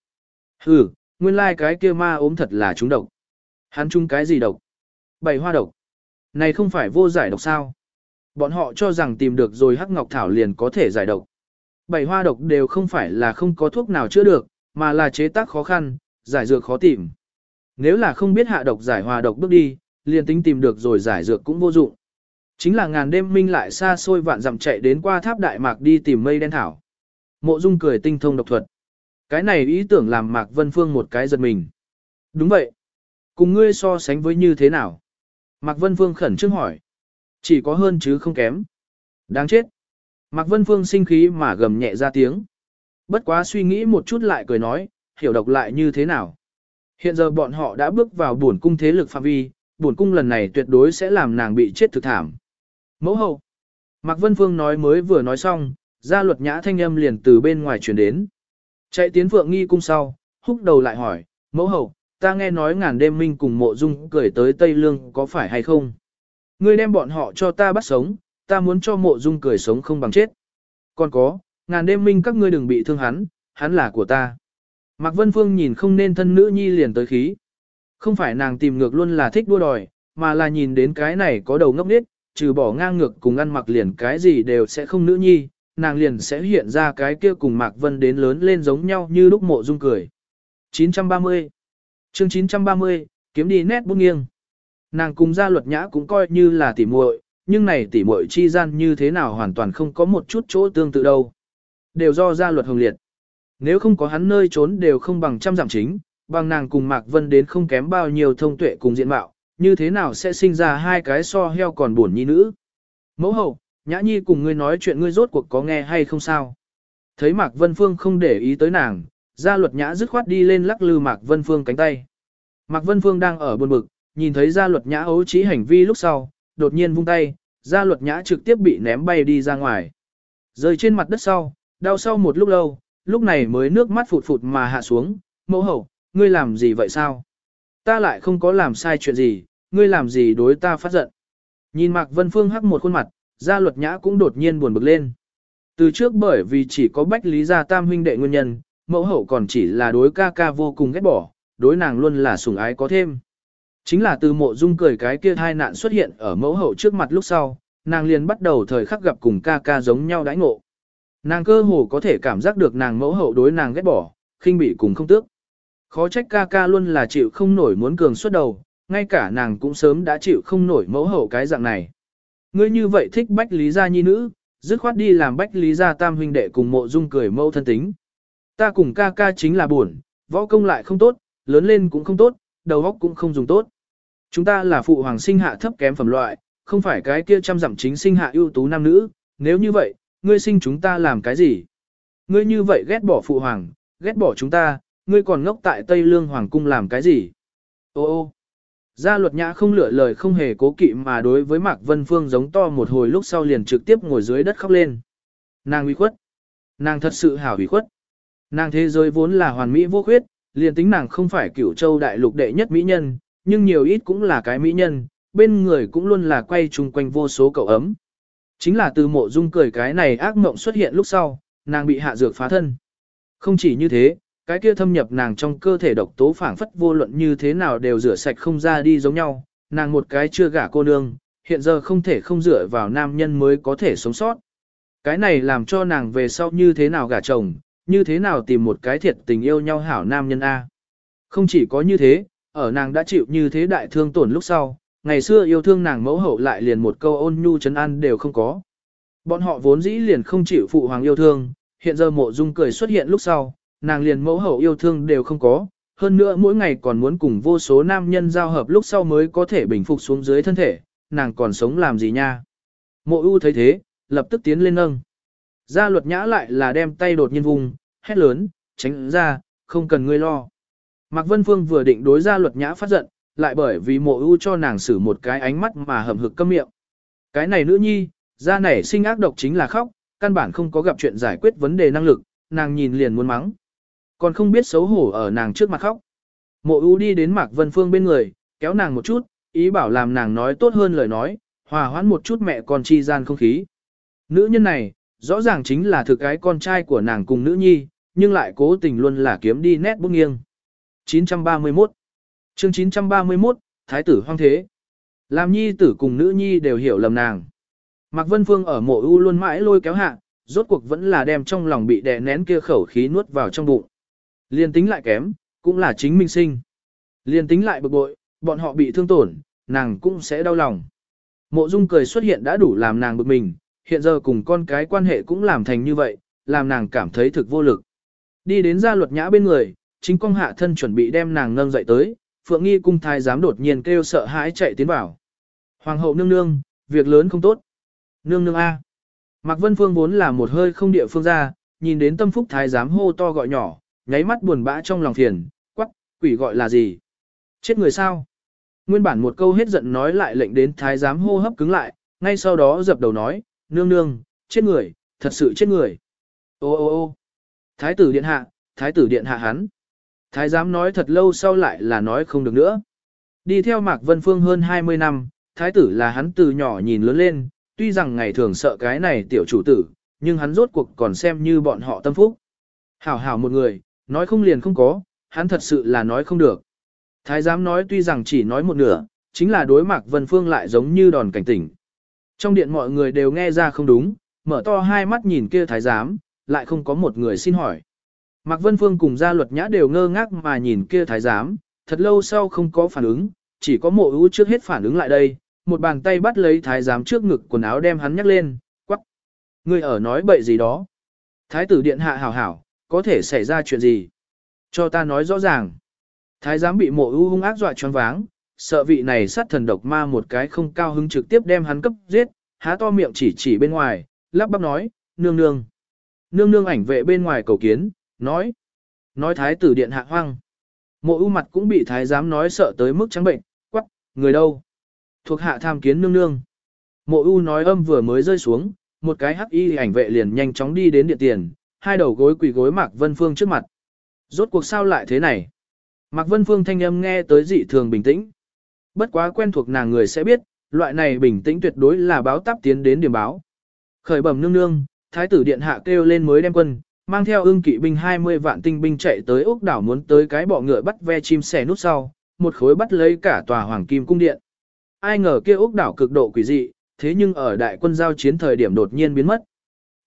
Ừ, nguyên lai like cái kia ma ốm thật là trúng độc. Hắn chung cái gì độc? Bảy hoa độc. Này không phải vô giải độc sao? Bọn họ cho rằng tìm được rồi Hắc Ngọc Thảo liền có thể giải độc. Bảy hoa độc đều không phải là không có thuốc nào chữa được, mà là chế tác khó khăn, giải dược khó tìm. Nếu là không biết hạ độc giải hòa độc bước đi, liền tính tìm được rồi giải dược cũng vô dụng. Chính là ngàn đêm minh lại xa xôi vạn dặm chạy đến qua tháp đại mạc đi tìm mây đen thảo. Mộ Dung cười tinh thông độc thuật. Cái này ý tưởng làm Mạc Vân Phương một cái giật mình. Đúng vậy. Cùng ngươi so sánh với như thế nào? Mạc Vân Phương khẩn trương hỏi. Chỉ có hơn chứ không kém. Đáng chết. Mạc Vân Phương sinh khí mà gầm nhẹ ra tiếng. Bất quá suy nghĩ một chút lại cười nói, hiểu độc lại như thế nào. Hiện giờ bọn họ đã bước vào buồn cung thế lực phạm vi, buồn cung lần này tuyệt đối sẽ làm nàng bị chết thực thảm. Mẫu hậu. Mạc Vân Phương nói mới vừa nói xong, gia luật nhã thanh âm liền từ bên ngoài truyền đến. Chạy tiến phượng nghi cung sau, húc đầu lại hỏi, mẫu hậu, ta nghe nói ngàn đêm minh cùng mộ dung cười tới Tây Lương có phải hay không? Ngươi đem bọn họ cho ta bắt sống, ta muốn cho mộ dung cười sống không bằng chết. Còn có, ngàn đêm minh các ngươi đừng bị thương hắn, hắn là của ta. Mạc Vân Phương nhìn không nên thân nữ nhi liền tới khí. Không phải nàng tìm ngược luôn là thích đua đòi, mà là nhìn đến cái này có đầu ngốc nết, trừ bỏ ngang ngược cùng ăn mặc liền cái gì đều sẽ không nữ nhi, nàng liền sẽ hiện ra cái kia cùng Mạc Vân đến lớn lên giống nhau như lúc mộ dung cười. 930 chương 930, kiếm đi nét bút nghiêng. Nàng cùng gia luật nhã cũng coi như là tỉ muội, nhưng này tỉ muội chi gian như thế nào hoàn toàn không có một chút chỗ tương tự đâu. Đều do gia luật hồng liệt. Nếu không có hắn nơi trốn đều không bằng trăm giảm chính, bằng nàng cùng Mạc Vân đến không kém bao nhiêu thông tuệ cùng diện mạo, như thế nào sẽ sinh ra hai cái so heo còn buồn nhi nữ. Mẫu hậu, Nhã Nhi cùng ngươi nói chuyện ngươi rốt cuộc có nghe hay không sao? Thấy Mạc Vân Phương không để ý tới nàng, gia luật nhã dứt khoát đi lên lắc lư Mạc Vân Phương cánh tay. Mạc Vân Phương đang ở buồn bực, nhìn thấy gia luật nhã ấu trí hành vi lúc sau, đột nhiên vung tay, gia luật nhã trực tiếp bị ném bay đi ra ngoài. Rơi trên mặt đất sau, đau sau một lúc lâu, lúc này mới nước mắt phụt phụt mà hạ xuống, mẫu hậu, ngươi làm gì vậy sao? Ta lại không có làm sai chuyện gì, ngươi làm gì đối ta phát giận. Nhìn Mạc Vân Phương hắc một khuôn mặt, gia luật nhã cũng đột nhiên buồn bực lên. Từ trước bởi vì chỉ có bách lý gia tam huynh đệ nguyên nhân, mẫu hậu còn chỉ là đối ca ca vô cùng ghét bỏ, đối nàng luôn là sủng ái có thêm. Chính là từ mộ dung cười cái kia hai nạn xuất hiện ở mẫu hậu trước mặt lúc sau, nàng liền bắt đầu thời khắc gặp cùng ca ca giống nhau đãi ngộ. Nàng cơ hồ có thể cảm giác được nàng mẫu hậu đối nàng ghét bỏ, khinh bị cùng không tước. Khó trách ca ca luôn là chịu không nổi muốn cường xuất đầu, ngay cả nàng cũng sớm đã chịu không nổi mẫu hậu cái dạng này. Ngươi như vậy thích bách lý gia nhi nữ, dứt khoát đi làm bách lý gia tam huynh đệ cùng mộ dung cười mẫu thân tính. Ta cùng ca ca chính là buồn, võ công lại không tốt, lớn lên cũng không tốt, đầu óc cũng không dùng tốt. Chúng ta là phụ hoàng sinh hạ thấp kém phẩm loại, không phải cái kia trăm dặm chính sinh hạ ưu tú nam nữ, nếu như vậy, ngươi sinh chúng ta làm cái gì? Ngươi như vậy ghét bỏ phụ hoàng, ghét bỏ chúng ta, ngươi còn ngốc tại Tây Lương Hoàng Cung làm cái gì? Ô ô, gia luật nhã không lựa lời không hề cố kỵ mà đối với Mạc Vân Phương giống to một hồi lúc sau liền trực tiếp ngồi dưới đất khóc lên. Nàng uy khuất. Nàng thật sự hảo uy khuất. Nàng thế giới vốn là hoàn mỹ vô khuyết, liền tính nàng không phải cửu châu đại lục đệ nhất mỹ nhân, nhưng nhiều ít cũng là cái mỹ nhân, bên người cũng luôn là quay chung quanh vô số cậu ấm. Chính là từ mộ dung cười cái này ác mộng xuất hiện lúc sau, nàng bị hạ dược phá thân. Không chỉ như thế, cái kia thâm nhập nàng trong cơ thể độc tố phảng phất vô luận như thế nào đều rửa sạch không ra đi giống nhau, nàng một cái chưa gả cô nương, hiện giờ không thể không dựa vào nam nhân mới có thể sống sót. Cái này làm cho nàng về sau như thế nào gả chồng, như thế nào tìm một cái thiệt tình yêu nhau hảo nam nhân A. Không chỉ có như thế, ở nàng đã chịu như thế đại thương tổn lúc sau, ngày xưa yêu thương nàng mẫu hậu lại liền một câu ôn nhu chấn an đều không có. Bọn họ vốn dĩ liền không chịu phụ hoàng yêu thương, hiện giờ mộ dung cười xuất hiện lúc sau, nàng liền mẫu hậu yêu thương đều không có, hơn nữa mỗi ngày còn muốn cùng vô số nam nhân giao hợp lúc sau mới có thể bình phục xuống dưới thân thể, nàng còn sống làm gì nha. Mộ ưu thấy thế, lập tức tiến lên nâng. Gia luật nhã lại là đem tay đột nhiên vùng, hét lớn, tránh ra, không cần ngươi lo. Mạc Vân Phương vừa định đối gia luật nhã phát giận, lại bởi vì mộ ưu cho nàng xử một cái ánh mắt mà hầm hực câm miệng. Cái này nữ nhi, gia nảy sinh ác độc chính là khóc, căn bản không có gặp chuyện giải quyết vấn đề năng lực, nàng nhìn liền muốn mắng. Còn không biết xấu hổ ở nàng trước mặt khóc. Mộ ưu đi đến Mạc Vân Phương bên người, kéo nàng một chút, ý bảo làm nàng nói tốt hơn lời nói, hòa hoãn một chút mẹ con chi gian không khí. Nữ nhân này, rõ ràng chính là thực cái con trai của nàng cùng nữ nhi, nhưng lại cố tình luôn là kiếm đi nét bút nghiêng. 931 chương 931, Thái tử hoang thế. Làm nhi tử cùng nữ nhi đều hiểu lầm nàng. Mạc Vân Phương ở mộ u luôn mãi lôi kéo hạ, rốt cuộc vẫn là đem trong lòng bị đè nén kia khẩu khí nuốt vào trong bụng. Liên tính lại kém, cũng là chính minh sinh. Liên tính lại bực bội, bọn họ bị thương tổn, nàng cũng sẽ đau lòng. Mộ dung cười xuất hiện đã đủ làm nàng bực mình, hiện giờ cùng con cái quan hệ cũng làm thành như vậy, làm nàng cảm thấy thực vô lực. Đi đến gia luật nhã bên người, chính công hạ thân chuẩn bị đem nàng nâng dậy tới, phượng nghi cung thái giám đột nhiên kêu sợ hãi chạy tiến vào. Hoàng hậu nương nương, việc lớn không tốt. Nương nương A. Mạc Vân Phương vốn là một hơi không địa phương ra, nhìn đến tâm phúc thái giám hô to gọi nhỏ, nháy mắt buồn bã trong lòng phiền, quắc, quỷ gọi là gì? Chết người sao? Nguyên bản một câu hết giận nói lại lệnh đến thái giám hô hấp cứng lại, ngay sau đó dập đầu nói, nương nương, chết người, thật sự chết người. Ô ô ô thái tử điện hạ, thái tử điện hạ hắn. Thái giám nói thật lâu sau lại là nói không được nữa. Đi theo Mạc Vân Phương hơn 20 năm, thái tử là hắn từ nhỏ nhìn lớn lên, tuy rằng ngày thường sợ cái này tiểu chủ tử, nhưng hắn rốt cuộc còn xem như bọn họ tâm phúc. Hảo hảo một người, nói không liền không có, hắn thật sự là nói không được. Thái giám nói tuy rằng chỉ nói một nửa, chính là đối Mạc Vân Phương lại giống như đòn cảnh tỉnh. Trong điện mọi người đều nghe ra không đúng, mở to hai mắt nhìn kia thái giám, lại không có một người xin hỏi. Mạc Vân Phương cùng gia luật nhã đều ngơ ngác mà nhìn kia thái giám, thật lâu sau không có phản ứng, chỉ có mộ ưu trước hết phản ứng lại đây, một bàn tay bắt lấy thái giám trước ngực quần áo đem hắn nhắc lên, quắc. Người ở nói bậy gì đó. Thái tử điện hạ hảo hảo, có thể xảy ra chuyện gì? Cho ta nói rõ ràng. Thái giám bị mộ ưu hung ác dọa choáng váng, sợ vị này sát thần độc ma một cái không cao hứng trực tiếp đem hắn cấp giết, há to miệng chỉ chỉ bên ngoài, lắp bắp nói, nương nương. Nương nương ảnh vệ bên ngoài cầu kiến, nói. Nói thái tử điện hạ hoang. Mộ ưu mặt cũng bị thái giám nói sợ tới mức trắng bệnh, quắc, người đâu? Thuộc hạ tham kiến nương nương. Mộ ưu nói âm vừa mới rơi xuống, một cái hắc y ảnh vệ liền nhanh chóng đi đến điện tiền, hai đầu gối quỳ gối Mạc Vân Phương trước mặt. Rốt cuộc sao lại thế này? Mạc Vân Phương thanh âm nghe tới dị thường bình tĩnh. Bất quá quen thuộc nàng người sẽ biết, loại này bình tĩnh tuyệt đối là báo táp tiến đến điểm báo. Khởi bẩm nương nương, thái tử điện hạ kêu lên mới đem quân, mang theo ưng kỵ binh 20 vạn tinh binh chạy tới ốc đảo muốn tới cái bọ ngựa bắt ve chim sẻ nút sau, một khối bắt lấy cả tòa hoàng kim cung điện. Ai ngờ kia ốc đảo cực độ quỷ dị, thế nhưng ở đại quân giao chiến thời điểm đột nhiên biến mất.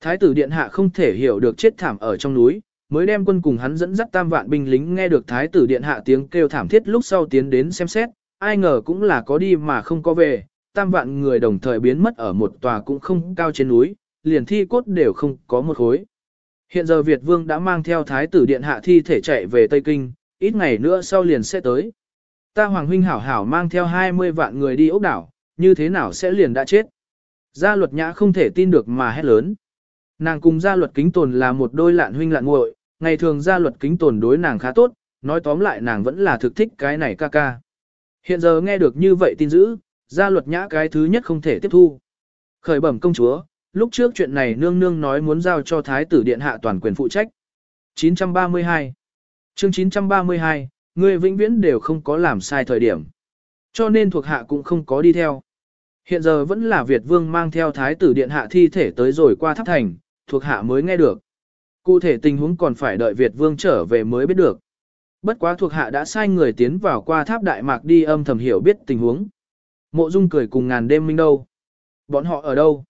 Thái tử điện hạ không thể hiểu được chết thảm ở trong núi, mới đem quân cùng hắn dẫn dắt tam vạn binh lính nghe được thái tử điện hạ tiếng kêu thảm thiết lúc sau tiến đến xem xét, ai ngờ cũng là có đi mà không có về, tam vạn người đồng thời biến mất ở một tòa cũng không cao trên núi, liền thi cốt đều không có một khối. Hiện giờ Việt Vương đã mang theo thái tử điện hạ thi thể chạy về Tây Kinh, ít ngày nữa sau liền sẽ tới. Ta Hoàng Huynh hảo hảo mang theo 20 vạn người đi ốc đảo, như thế nào sẽ liền đã chết. Gia luật nhã không thể tin được mà hét lớn. Nàng cùng gia luật kính tồn là một đôi lạn huynh lạn muội, ngày thường gia luật kính tồn đối nàng khá tốt, nói tóm lại nàng vẫn là thực thích cái này ca ca. Hiện giờ nghe được như vậy tin dữ, gia luật nhã cái thứ nhất không thể tiếp thu. Khởi bẩm công chúa, lúc trước chuyện này nương nương nói muốn giao cho thái tử điện hạ toàn quyền phụ trách. 932 chương 932, người vĩnh viễn đều không có làm sai thời điểm. Cho nên thuộc hạ cũng không có đi theo. Hiện giờ vẫn là Việt vương mang theo thái tử điện hạ thi thể tới rồi qua tháp thành, thuộc hạ mới nghe được. Cụ thể tình huống còn phải đợi Việt vương trở về mới biết được. Bất quá thuộc hạ đã sai người tiến vào qua tháp Đại Mạc đi âm thầm hiểu biết tình huống. Mộ Dung cười cùng ngàn đêm minh đâu. Bọn họ ở đâu?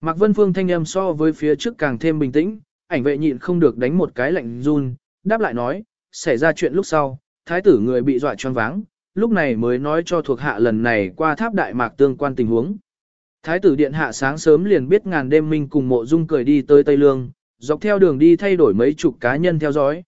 Mạc Vân Phương thanh âm so với phía trước càng thêm bình tĩnh, ảnh vệ nhịn không được đánh một cái lạnh run, đáp lại nói, xảy ra chuyện lúc sau, thái tử người bị dọa choáng váng, lúc này mới nói cho thuộc hạ lần này qua tháp Đại Mạc tương quan tình huống. Thái tử điện hạ sáng sớm liền biết ngàn đêm minh cùng mộ dung cười đi tới Tây Lương, dọc theo đường đi thay đổi mấy chục cá nhân theo dõi.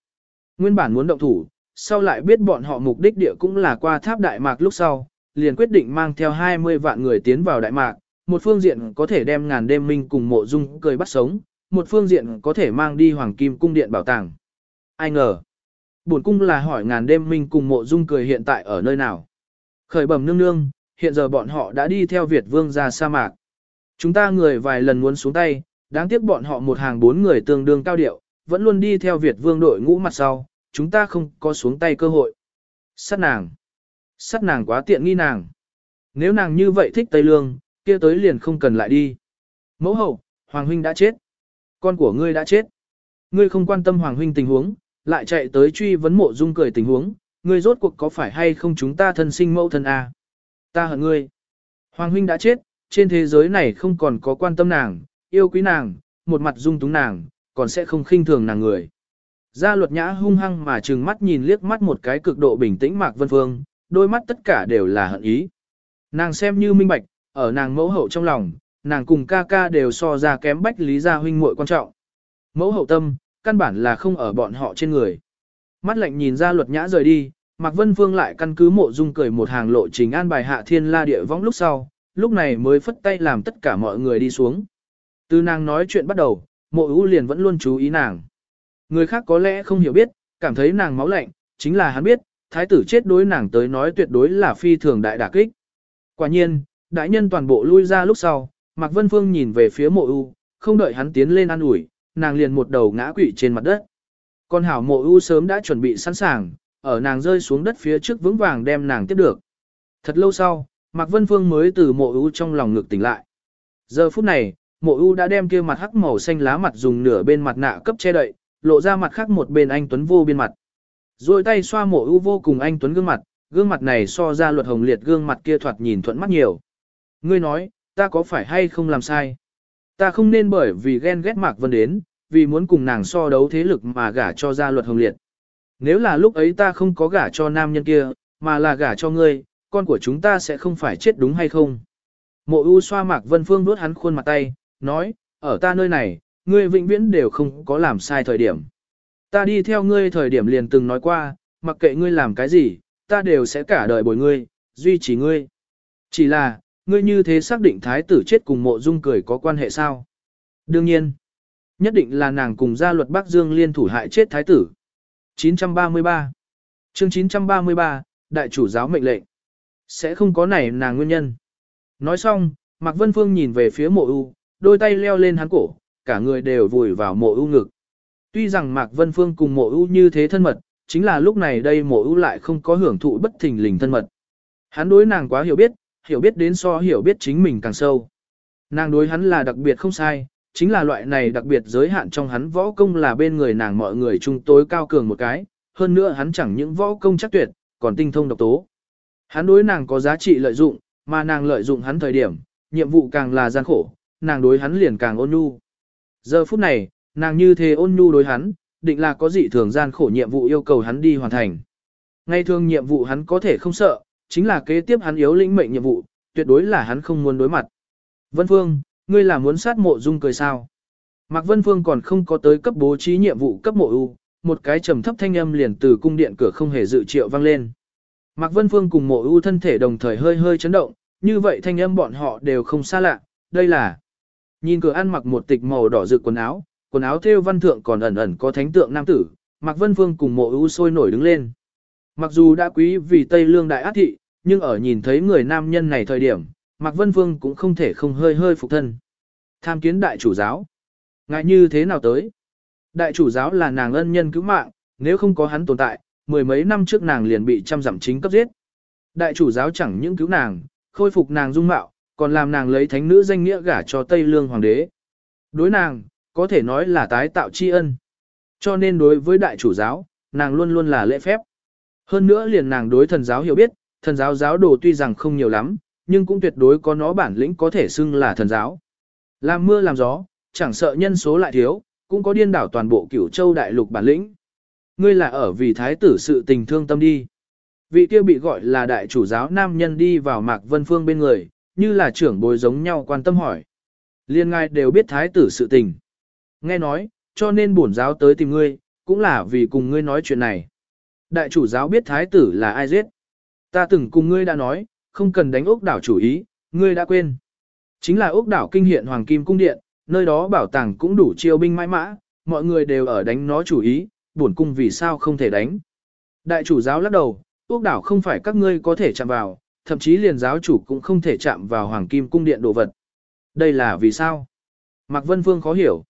Nguyên bản muốn động thủ, sau lại biết bọn họ mục đích địa cũng là qua tháp Đại Mạc lúc sau, liền quyết định mang theo 20 vạn người tiến vào Đại Mạc, một phương diện có thể đem ngàn đêm minh cùng mộ dung cười bắt sống, một phương diện có thể mang đi hoàng kim cung điện bảo tàng. Ai ngờ, bổn cung là hỏi ngàn đêm minh cùng mộ dung cười hiện tại ở nơi nào. Khởi bẩm nương nương, hiện giờ bọn họ đã đi theo Việt vương ra sa mạc. Chúng ta người vài lần muốn xuống tay, đáng tiếc bọn họ một hàng bốn người tương đương cao điệu, vẫn luôn đi theo Việt vương đội ngũ mặt sau, chúng ta không có xuống tay cơ hội. Sát nàng. Sát nàng quá tiện nghi nàng. Nếu nàng như vậy thích Tây Lương, kia tới liền không cần lại đi. Mẫu hậu, Hoàng huynh đã chết. Con của ngươi đã chết. Ngươi không quan tâm Hoàng huynh tình huống, lại chạy tới truy vấn mộ dung cười tình huống, ngươi rốt cuộc có phải hay không chúng ta thân sinh mẫu thân à? Ta hận ngươi. Hoàng huynh đã chết, trên thế giới này không còn có quan tâm nàng, yêu quý nàng, một mặt dung túng nàng, còn sẽ không khinh thường nàng người. Gia luật nhã hung hăng mà trừng mắt nhìn liếc mắt một cái cực độ bình tĩnh Mạc Vân Phương, đôi mắt tất cả đều là hận ý. Nàng xem như minh bạch, ở nàng mẫu hậu trong lòng, nàng cùng ca ca đều so ra kém bách lý gia huynh muội quan trọng. Mẫu hậu tâm, căn bản là không ở bọn họ trên người. Mắt lạnh nhìn ra luật nhã rời đi, Mạc Vân Phương lại căn cứ mộ dung cười một hàng lộ trình an bài hạ thiên la địa võng lúc sau, lúc này mới phất tay làm tất cả mọi người đi xuống. Từ nàng nói chuyện bắt đầu, mộ ưu liền vẫn luôn chú ý nàng. Người khác có lẽ không hiểu biết, cảm thấy nàng máu lạnh, chính là hắn biết, thái tử chết đối nàng tới nói tuyệt đối là phi thường đại đả kích. Quả nhiên, đại nhân toàn bộ lui ra lúc sau, Mạc Vân Phương nhìn về phía mộ ưu, không đợi hắn tiến lên ăn ủi, nàng liền một đầu ngã quỵ trên mặt đất. Con hảo mộ ưu sớm đã chuẩn bị sẵn sàng, ở nàng rơi xuống đất phía trước vững vàng đem nàng tiếp được. Thật lâu sau, Mạc Vân Phương mới từ mộ ưu trong lòng ngực tỉnh lại. Giờ phút này, mộ ưu đã đem kia mặt hắc màu xanh lá mặt dùng nửa bên mặt nạ cấp che đậy, lộ ra mặt khác một bên anh Tuấn vô biên mặt. Rồi tay xoa mộ ưu vô cùng anh Tuấn gương mặt, gương mặt này so ra luật hồng liệt gương mặt kia thoạt nhìn thuận mắt nhiều. Ngươi nói, ta có phải hay không làm sai? Ta không nên bởi vì ghen ghét Mạc Vân đến, vì muốn cùng nàng so đấu thế lực mà gả cho ra luật hồng liệt. Nếu là lúc ấy ta không có gả cho nam nhân kia, mà là gả cho ngươi, con của chúng ta sẽ không phải chết đúng hay không? Mộ U xoa Mạc Vân Phương nuốt hắn khuôn mặt tay, nói, ở ta nơi này, ngươi vĩnh viễn đều không có làm sai thời điểm. Ta đi theo ngươi thời điểm liền từng nói qua, mặc kệ ngươi làm cái gì, ta đều sẽ cả đời bồi ngươi, duy trì ngươi. Chỉ là, ngươi như thế xác định thái tử chết cùng mộ dung cười có quan hệ sao? Đương nhiên, nhất định là nàng cùng gia luật Bắc Dương liên thủ hại chết thái tử. 933 chương 933, Đại chủ giáo mệnh lệnh. Sẽ không có này nàng nguyên nhân. Nói xong, Mạc Vân Phương nhìn về phía mộ u, đôi tay leo lên hắn cổ, cả người đều vùi vào mộ ưu ngực. Tuy rằng Mạc Vân Phương cùng mộ ưu như thế thân mật, chính là lúc này đây mộ ưu lại không có hưởng thụ bất thình lình thân mật. Hắn đối nàng quá hiểu biết, hiểu biết đến so hiểu biết chính mình càng sâu. Nàng đối hắn là đặc biệt không sai, chính là loại này đặc biệt giới hạn trong hắn võ công là bên người nàng mọi người chung tối cao cường một cái, hơn nữa hắn chẳng những võ công chắc tuyệt, còn tinh thông độc tố. Hắn đối nàng có giá trị lợi dụng, mà nàng lợi dụng hắn thời điểm, nhiệm vụ càng là gian khổ, nàng đối hắn liền càng ôn nhu. Giờ phút này, nàng như thế ôn nhu đối hắn, định là có dị thường gian khổ nhiệm vụ yêu cầu hắn đi hoàn thành. Ngay thường nhiệm vụ hắn có thể không sợ, chính là kế tiếp hắn yếu lĩnh mệnh nhiệm vụ, tuyệt đối là hắn không muốn đối mặt. Vân Phương, ngươi là muốn sát mộ dung cười sao? Mạc Vân Phương còn không có tới cấp bố trí nhiệm vụ cấp mộ ưu, một cái trầm thấp thanh âm liền từ cung điện cửa không hề dự triệu vang lên. Mạc Vân Phương cùng mộ ưu thân thể đồng thời hơi hơi chấn động, như vậy thanh âm bọn họ đều không xa lạ, đây là Nhìn cửa ăn mặc một tịch màu đỏ rực quần áo, quần áo thêu văn thượng còn ẩn ẩn có thánh tượng nam tử, Mạc Vân Phương cùng mộ ưu sôi nổi đứng lên. Mặc dù đã quý vì Tây Lương Đại Át Thị, nhưng ở nhìn thấy người nam nhân này thời điểm, Mạc Vân Phương cũng không thể không hơi hơi phục thân. Tham kiến đại chủ giáo. Ngại như thế nào tới? Đại chủ giáo là nàng ân nhân cứu mạng, nếu không có hắn tồn tại, mười mấy năm trước nàng liền bị trăm giảm chính cấp giết. Đại chủ giáo chẳng những cứu nàng, khôi phục nàng dung mạo, còn làm nàng lấy thánh nữ danh nghĩa gả cho Tây Lương Hoàng đế. Đối nàng, có thể nói là tái tạo tri ân. Cho nên đối với đại chủ giáo, nàng luôn luôn là lễ phép. Hơn nữa liền nàng đối thần giáo hiểu biết, thần giáo giáo đồ tuy rằng không nhiều lắm, nhưng cũng tuyệt đối có nó bản lĩnh có thể xưng là thần giáo. Làm mưa làm gió, chẳng sợ nhân số lại thiếu, cũng có điên đảo toàn bộ cửu châu đại lục bản lĩnh. Ngươi là ở vì thái tử sự tình thương tâm đi. Vị kia bị gọi là đại chủ giáo nam nhân đi vào Mạc Vân Phương bên người, như là trưởng bối giống nhau quan tâm hỏi. Liên ngai đều biết thái tử sự tình. Nghe nói, cho nên bổn giáo tới tìm ngươi, cũng là vì cùng ngươi nói chuyện này. Đại chủ giáo biết thái tử là ai giết. Ta từng cùng ngươi đã nói, không cần đánh ốc đảo chủ ý, ngươi đã quên. Chính là ốc đảo kinh hiện Hoàng Kim Cung Điện, nơi đó bảo tàng cũng đủ chiêu binh mãi mã, mọi người đều ở đánh nó chủ ý, bổn cung vì sao không thể đánh. Đại chủ giáo lắc đầu, ốc đảo không phải các ngươi có thể chạm vào, thậm chí liền giáo chủ cũng không thể chạm vào Hoàng Kim Cung Điện đồ vật. Đây là vì sao? Mạc Vân Phương khó hiểu.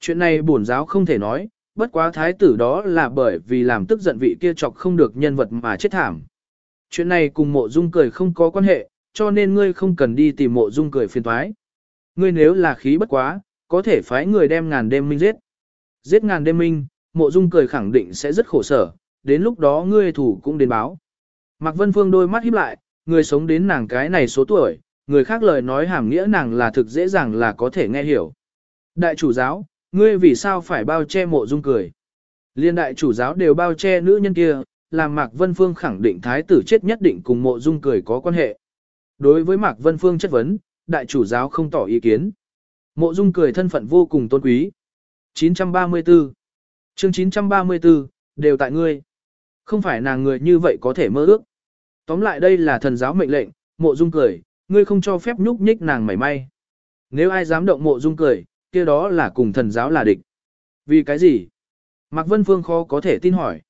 Chuyện này bổn giáo không thể nói, bất quá thái tử đó là bởi vì làm tức giận vị kia chọc không được nhân vật mà chết thảm. Chuyện này cùng mộ dung cười không có quan hệ, cho nên ngươi không cần đi tìm mộ dung cười phiền thoái. Ngươi nếu là khí bất quá, có thể phái người đem ngàn đêm minh giết. Giết ngàn đêm minh, mộ dung cười khẳng định sẽ rất khổ sở, đến lúc đó ngươi thủ cũng đến báo. Mạc Vân Phương đôi mắt híp lại, người sống đến nàng cái này số tuổi, người khác lời nói hàm nghĩa nàng là thực dễ dàng là có thể nghe hiểu. Đại chủ giáo, ngươi vì sao phải bao che mộ dung cười? Liên đại chủ giáo đều bao che nữ nhân kia, làm Mạc Vân Phương khẳng định thái tử chết nhất định cùng mộ dung cười có quan hệ. Đối với Mạc Vân Phương chất vấn, đại chủ giáo không tỏ ý kiến. Mộ dung cười thân phận vô cùng tôn quý. 934 chương 934, đều tại ngươi. Không phải nàng người như vậy có thể mơ ước. Tóm lại đây là thần giáo mệnh lệnh, mộ dung cười, ngươi không cho phép nhúc nhích nàng mảy may. Nếu ai dám động mộ dung cười, kia đó là cùng thần giáo là địch. Vì cái gì? Mạc Vân Phương khó có thể tin hỏi.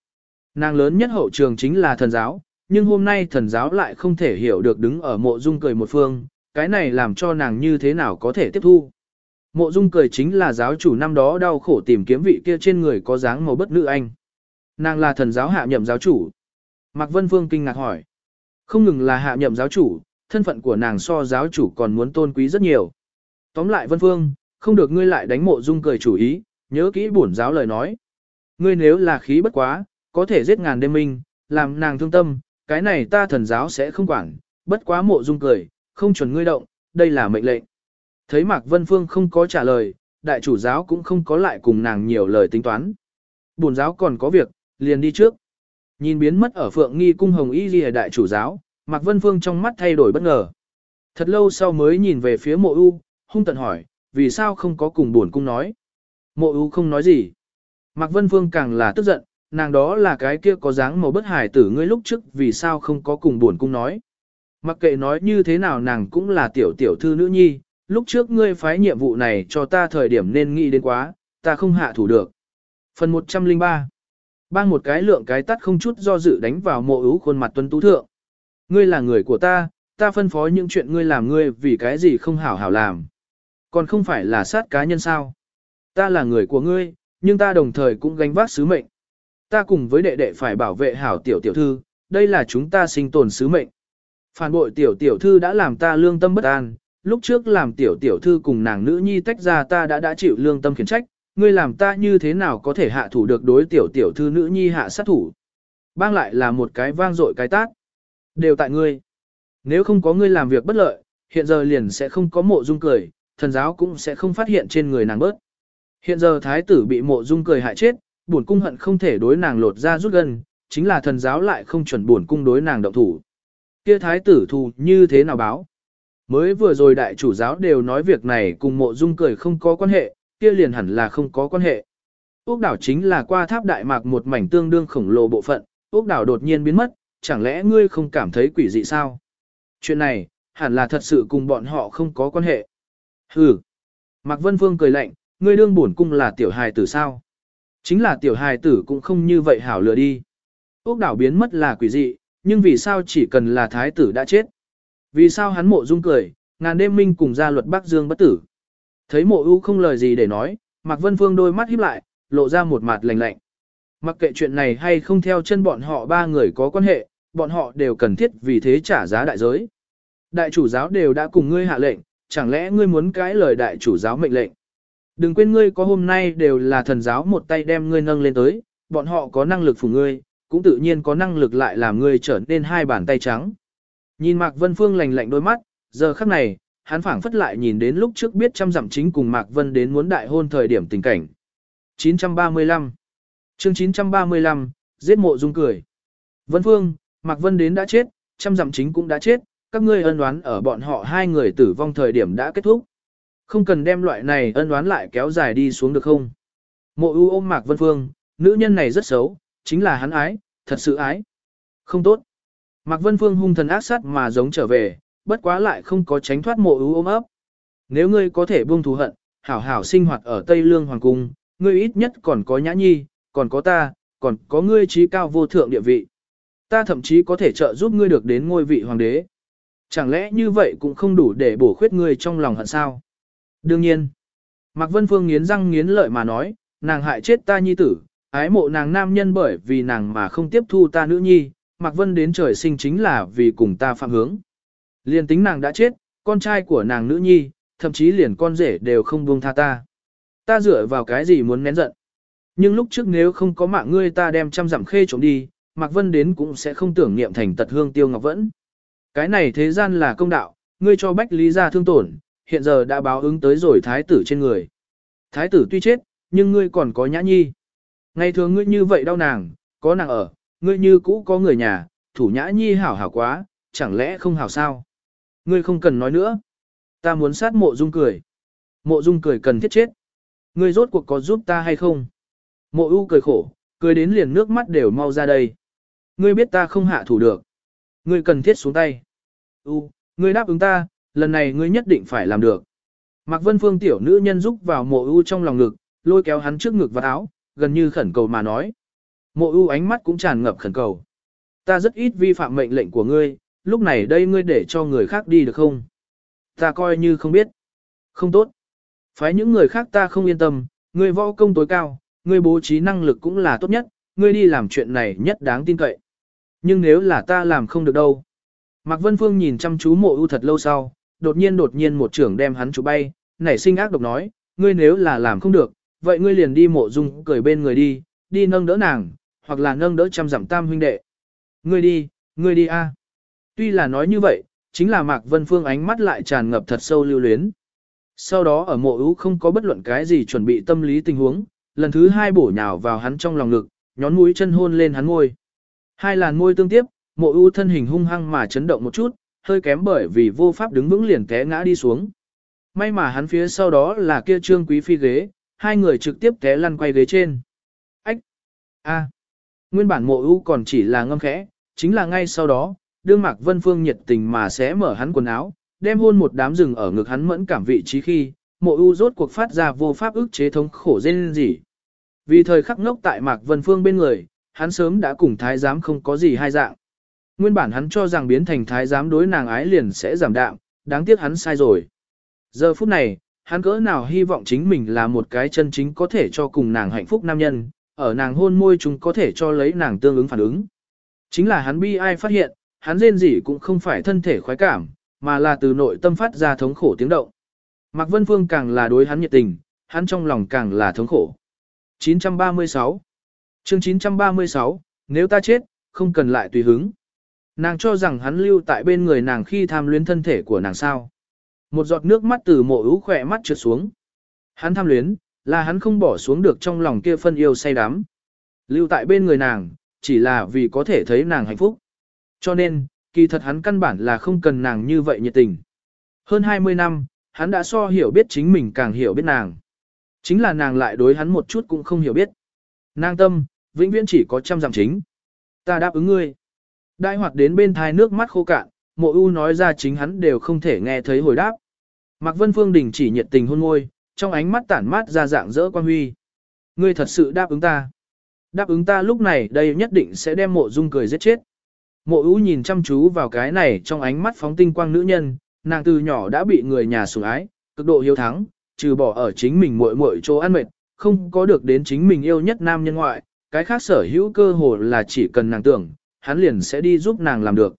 Nàng lớn nhất hậu trường chính là thần giáo, nhưng hôm nay thần giáo lại không thể hiểu được đứng ở mộ dung cười một phương, cái này làm cho nàng như thế nào có thể tiếp thu. Mộ dung cười chính là giáo chủ năm đó đau khổ tìm kiếm vị kia trên người có dáng màu bất nữ anh. Nàng là thần giáo hạ nhậm giáo chủ. Mạc Vân Phương kinh ngạc hỏi. Không ngừng là hạ nhậm giáo chủ, thân phận của nàng so giáo chủ còn muốn tôn quý rất nhiều. Tóm lại Vân Phương, không được ngươi lại đánh mộ dung cười chủ ý, nhớ kỹ bổn giáo lời nói. Ngươi nếu là khí bất quá, có thể giết ngàn đêm minh, làm nàng thương tâm, cái này ta thần giáo sẽ không quản, bất quá mộ dung cười, không chuẩn ngươi động, đây là mệnh lệnh. Thấy Mạc Vân Phương không có trả lời, đại chủ giáo cũng không có lại cùng nàng nhiều lời tính toán. Bổn giáo còn có việc, liền đi trước. Nhìn biến mất ở phượng nghi cung hồng y ghi đại chủ giáo, Mạc Vân Phương trong mắt thay đổi bất ngờ. Thật lâu sau mới nhìn về phía mộ u, hung tận hỏi, vì sao không có cùng buồn cung nói. Mộ u không nói gì. Mạc Vân Phương càng là tức giận, nàng đó là cái kia có dáng màu bất hải tử ngươi lúc trước vì sao không có cùng buồn cung nói. Mặc kệ nói như thế nào nàng cũng là tiểu tiểu thư nữ nhi, lúc trước ngươi phái nhiệm vụ này cho ta thời điểm nên nghĩ đến quá, ta không hạ thủ được. Phần 103 Bang một cái lượng cái tắt không chút do dự đánh vào mộ ưu khuôn mặt tuân tú thượng. Ngươi là người của ta, ta phân phó những chuyện ngươi làm ngươi vì cái gì không hảo hảo làm. Còn không phải là sát cá nhân sao. Ta là người của ngươi, nhưng ta đồng thời cũng gánh vác sứ mệnh. Ta cùng với đệ đệ phải bảo vệ hảo tiểu tiểu thư, đây là chúng ta sinh tồn sứ mệnh. Phản bội tiểu tiểu thư đã làm ta lương tâm bất an, lúc trước làm tiểu tiểu thư cùng nàng nữ nhi tách ra ta đã đã chịu lương tâm khiển trách, ngươi làm ta như thế nào có thể hạ thủ được đối tiểu tiểu thư nữ nhi hạ sát thủ. Bang lại là một cái vang dội cái tát. Đều tại ngươi. Nếu không có ngươi làm việc bất lợi, hiện giờ liền sẽ không có mộ dung cười, thần giáo cũng sẽ không phát hiện trên người nàng bớt. Hiện giờ thái tử bị mộ dung cười hại chết, buồn cung hận không thể đối nàng lột ra rút gần, chính là thần giáo lại không chuẩn buồn cung đối nàng động thủ. Kia thái tử thù như thế nào báo? Mới vừa rồi đại chủ giáo đều nói việc này cùng mộ dung cười không có quan hệ, kia liền hẳn là không có quan hệ. Úc đảo chính là qua tháp đại mạc một mảnh tương đương khổng lồ bộ phận, Úc đảo đột nhiên biến mất, chẳng lẽ ngươi không cảm thấy quỷ dị sao? Chuyện này, hẳn là thật sự cùng bọn họ không có quan hệ. Hừ. Mạc Vân Phương cười lạnh, ngươi đương bổn cung là tiểu hài tử sao? Chính là tiểu hài tử cũng không như vậy hảo lừa đi. Úc đảo biến mất là quỷ dị, nhưng vì sao chỉ cần là thái tử đã chết? Vì sao hắn mộ dung cười, ngàn đêm minh cùng gia luật Bắc Dương bất tử? Thấy mộ ưu không lời gì để nói, Mạc Vân Phương đôi mắt híp lại, lộ ra một mặt lạnh lạnh. Mặc kệ chuyện này hay không theo chân bọn họ ba người có quan hệ, bọn họ đều cần thiết vì thế trả giá đại giới. Đại chủ giáo đều đã cùng ngươi hạ lệnh, chẳng lẽ ngươi muốn cãi lời đại chủ giáo mệnh lệnh? Đừng quên ngươi có hôm nay đều là thần giáo một tay đem ngươi nâng lên tới, bọn họ có năng lực phủ ngươi, cũng tự nhiên có năng lực lại làm ngươi trở nên hai bàn tay trắng. Nhìn Mạc Vân Phương lạnh lạnh đôi mắt, giờ khắc này, hắn phảng phất lại nhìn đến lúc trước biết trăm dặm chính cùng Mạc Vân đến muốn đại hôn thời điểm tình cảnh. 935 chương 935, giết mộ dung cười. Vân Phương, Mạc Vân đến đã chết, trăm dặm chính cũng đã chết, các ngươi ân oán ở bọn họ hai người tử vong thời điểm đã kết thúc. Không cần đem loại này ân oán lại kéo dài đi xuống được không? Mộ ưu ôm Mạc Vân Phương, nữ nhân này rất xấu, chính là hắn ái, thật sự ái. Không tốt. Mạc Vân Phương hung thần ác sát mà giống trở về, bất quá lại không có tránh thoát mộ ưu ôm ấp. Nếu ngươi có thể buông thù hận, hảo hảo sinh hoạt ở Tây Lương Hoàng Cung, ngươi ít nhất còn có nhã nhi, còn có ta, còn có ngươi trí cao vô thượng địa vị. Ta thậm chí có thể trợ giúp ngươi được đến ngôi vị hoàng đế. Chẳng lẽ như vậy cũng không đủ để bổ khuyết ngươi trong lòng hận sao? Đương nhiên, Mạc Vân Phương nghiến răng nghiến lợi mà nói, nàng hại chết ta nhi tử, ái mộ nàng nam nhân bởi vì nàng mà không tiếp thu ta nữ nhi, Mạc Vân đến trời sinh chính là vì cùng ta phạm hướng liền tính nàng đã chết, con trai của nàng nữ nhi, thậm chí liền con rể đều không buông tha ta. Ta dựa vào cái gì muốn nén giận. Nhưng lúc trước nếu không có mạng ngươi ta đem trăm dặm khê trộm đi, Mạc Vân đến cũng sẽ không tưởng niệm thành tật hương tiêu ngọc vẫn. Cái này thế gian là công đạo, ngươi cho bách lý ra thương tổn, hiện giờ đã báo ứng tới rồi thái tử trên người. Thái tử tuy chết, nhưng ngươi còn có nhã nhi. Ngày thường ngươi như vậy đau nàng, có nàng ở, ngươi như cũ có người nhà, thủ nhã nhi hảo hảo quá, chẳng lẽ không hảo sao? Ngươi không cần nói nữa. Ta muốn sát mộ dung cười. Mộ dung cười cần thiết chết. Ngươi rốt cuộc có giúp ta hay không? Mộ ưu cười khổ, cười đến liền nước mắt đều mau ra đây. Ngươi biết ta không hạ thủ được. Ngươi cần thiết xuống tay. U, ngươi đáp ứng ta, lần này ngươi nhất định phải làm được. Mạc Vân Phương tiểu nữ nhân giúp vào mộ ưu trong lòng ngực, lôi kéo hắn trước ngực và áo, gần như khẩn cầu mà nói. Mộ ưu ánh mắt cũng tràn ngập khẩn cầu. Ta rất ít vi phạm mệnh lệnh của ngươi, lúc này đây ngươi để cho người khác đi được không? Ta coi như không biết. Không tốt. Phái những người khác ta không yên tâm, ngươi võ công tối cao, ngươi bố trí năng lực cũng là tốt nhất, ngươi đi làm chuyện này nhất đáng tin cậy. Nhưng nếu là ta làm không được đâu. Mạc Vân Phương nhìn chăm chú mộ ưu thật lâu sau, đột nhiên đột nhiên một trưởng đem hắn chú bay, nảy sinh ác độc nói, ngươi nếu là làm không được, vậy ngươi liền đi mộ dung cười bên người đi, đi nâng đỡ nàng, hoặc là nâng đỡ trăm dặm tam huynh đệ. Ngươi đi, ngươi đi a. Tuy là nói như vậy, chính là Mạc Vân Phương ánh mắt lại tràn ngập thật sâu lưu luyến. Sau đó ở mộ ưu không có bất luận cái gì chuẩn bị tâm lý tình huống, lần thứ hai bổ nhào vào hắn trong lòng ngực, nhón mũi chân hôn lên hắn ngôi. Hai làn môi tương tiếp, mộ ưu thân hình hung hăng mà chấn động một chút, hơi kém bởi vì vô pháp đứng vững liền té ngã đi xuống. May mà hắn phía sau đó là kia trương quý phi ghế, hai người trực tiếp té lăn quay ghế trên. Ách! a, Nguyên bản mộ ưu còn chỉ là ngâm khẽ, chính là ngay sau đó, đương mạc vân phương nhiệt tình mà sẽ mở hắn quần áo, đem hôn một đám rừng ở ngực hắn mẫn cảm vị trí khi, mộ ưu rốt cuộc phát ra vô pháp ức chế thống khổ dên gì. Vì thời khắc ngốc tại mạc vân phương bên người, hắn sớm đã cùng thái giám không có gì hai dạng. Nguyên bản hắn cho rằng biến thành thái giám đối nàng ái liền sẽ giảm đạm, đáng tiếc hắn sai rồi. Giờ phút này, hắn cỡ nào hy vọng chính mình là một cái chân chính có thể cho cùng nàng hạnh phúc nam nhân, ở nàng hôn môi chúng có thể cho lấy nàng tương ứng phản ứng. Chính là hắn bi ai phát hiện, hắn rên rỉ cũng không phải thân thể khoái cảm, mà là từ nội tâm phát ra thống khổ tiếng động. Mạc Vân Phương càng là đối hắn nhiệt tình, hắn trong lòng càng là thống khổ. 936 chương 936, nếu ta chết, không cần lại tùy hứng. Nàng cho rằng hắn lưu tại bên người nàng khi tham luyến thân thể của nàng sao. Một giọt nước mắt từ mộ ú khỏe mắt trượt xuống. Hắn tham luyến, là hắn không bỏ xuống được trong lòng kia phân yêu say đắm. Lưu tại bên người nàng, chỉ là vì có thể thấy nàng hạnh phúc. Cho nên, kỳ thật hắn căn bản là không cần nàng như vậy nhiệt tình. Hơn 20 năm, hắn đã so hiểu biết chính mình càng hiểu biết nàng. Chính là nàng lại đối hắn một chút cũng không hiểu biết. Nàng tâm, vĩnh viễn chỉ có trăm dặm chính. Ta đáp ứng ngươi. Đại hoạt đến bên thai nước mắt khô cạn, mộ u nói ra chính hắn đều không thể nghe thấy hồi đáp. Mạc Vân Phương đình chỉ nhiệt tình hôn môi, trong ánh mắt tản mát ra dạng dỡ quan huy. Ngươi thật sự đáp ứng ta. Đáp ứng ta lúc này đây nhất định sẽ đem mộ dung cười giết chết. Mộ ú nhìn chăm chú vào cái này trong ánh mắt phóng tinh quang nữ nhân, nàng từ nhỏ đã bị người nhà sủng ái, cực độ hiếu thắng, trừ bỏ ở chính mình muội muội chỗ ăn mệt, không có được đến chính mình yêu nhất nam nhân ngoại, cái khác sở hữu cơ hồ là chỉ cần nàng tưởng, hắn liền sẽ đi giúp nàng làm được.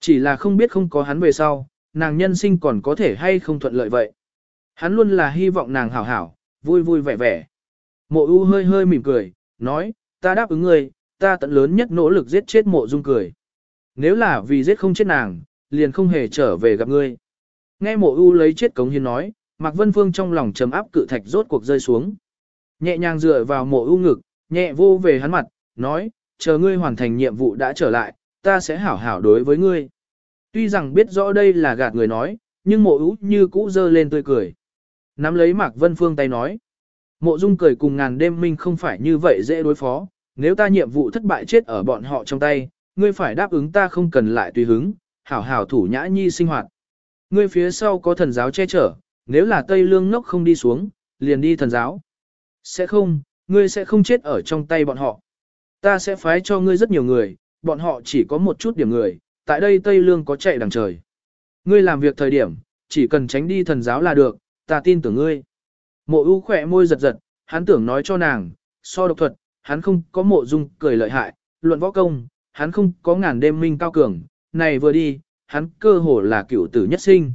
Chỉ là không biết không có hắn về sau, nàng nhân sinh còn có thể hay không thuận lợi vậy. Hắn luôn là hy vọng nàng hảo hảo, vui vui vẻ vẻ. Mộ U hơi hơi mỉm cười, nói, ta đáp ứng ngươi, ta tận lớn nhất nỗ lực giết chết mộ dung cười. Nếu là vì giết không chết nàng, liền không hề trở về gặp ngươi. Nghe mộ U lấy chết cống hiến nói, Mạc Vân Phương trong lòng trầm áp cự thạch rốt cuộc rơi xuống. Nhẹ nhàng dựa vào mộ U ngực, nhẹ vô về hắn mặt, nói, chờ ngươi hoàn thành nhiệm vụ đã trở lại, ta sẽ hảo hảo đối với ngươi. Tuy rằng biết rõ đây là gạt người nói, nhưng mộ U như cũ dơ lên tươi cười. Nắm lấy Mạc Vân Phương tay nói. Mộ dung cười cùng ngàn đêm minh không phải như vậy dễ đối phó, nếu ta nhiệm vụ thất bại chết ở bọn họ trong tay, ngươi phải đáp ứng ta không cần lại tùy hứng, hảo hảo thủ nhã nhi sinh hoạt. Ngươi phía sau có thần giáo che chở, nếu là Tây Lương ngốc không đi xuống, liền đi thần giáo. Sẽ không, ngươi sẽ không chết ở trong tay bọn họ. Ta sẽ phái cho ngươi rất nhiều người, bọn họ chỉ có một chút điểm người, tại đây Tây Lương có chạy đằng trời. Ngươi làm việc thời điểm, chỉ cần tránh đi thần giáo là được, ta tin tưởng ngươi. Mộ ưu khỏe môi giật giật, hắn tưởng nói cho nàng, so độc thuật, hắn không có mộ dung cười lợi hại, luận võ công, hắn không có ngàn đêm minh cao cường, này vừa đi, hắn cơ hồ là cựu tử nhất sinh.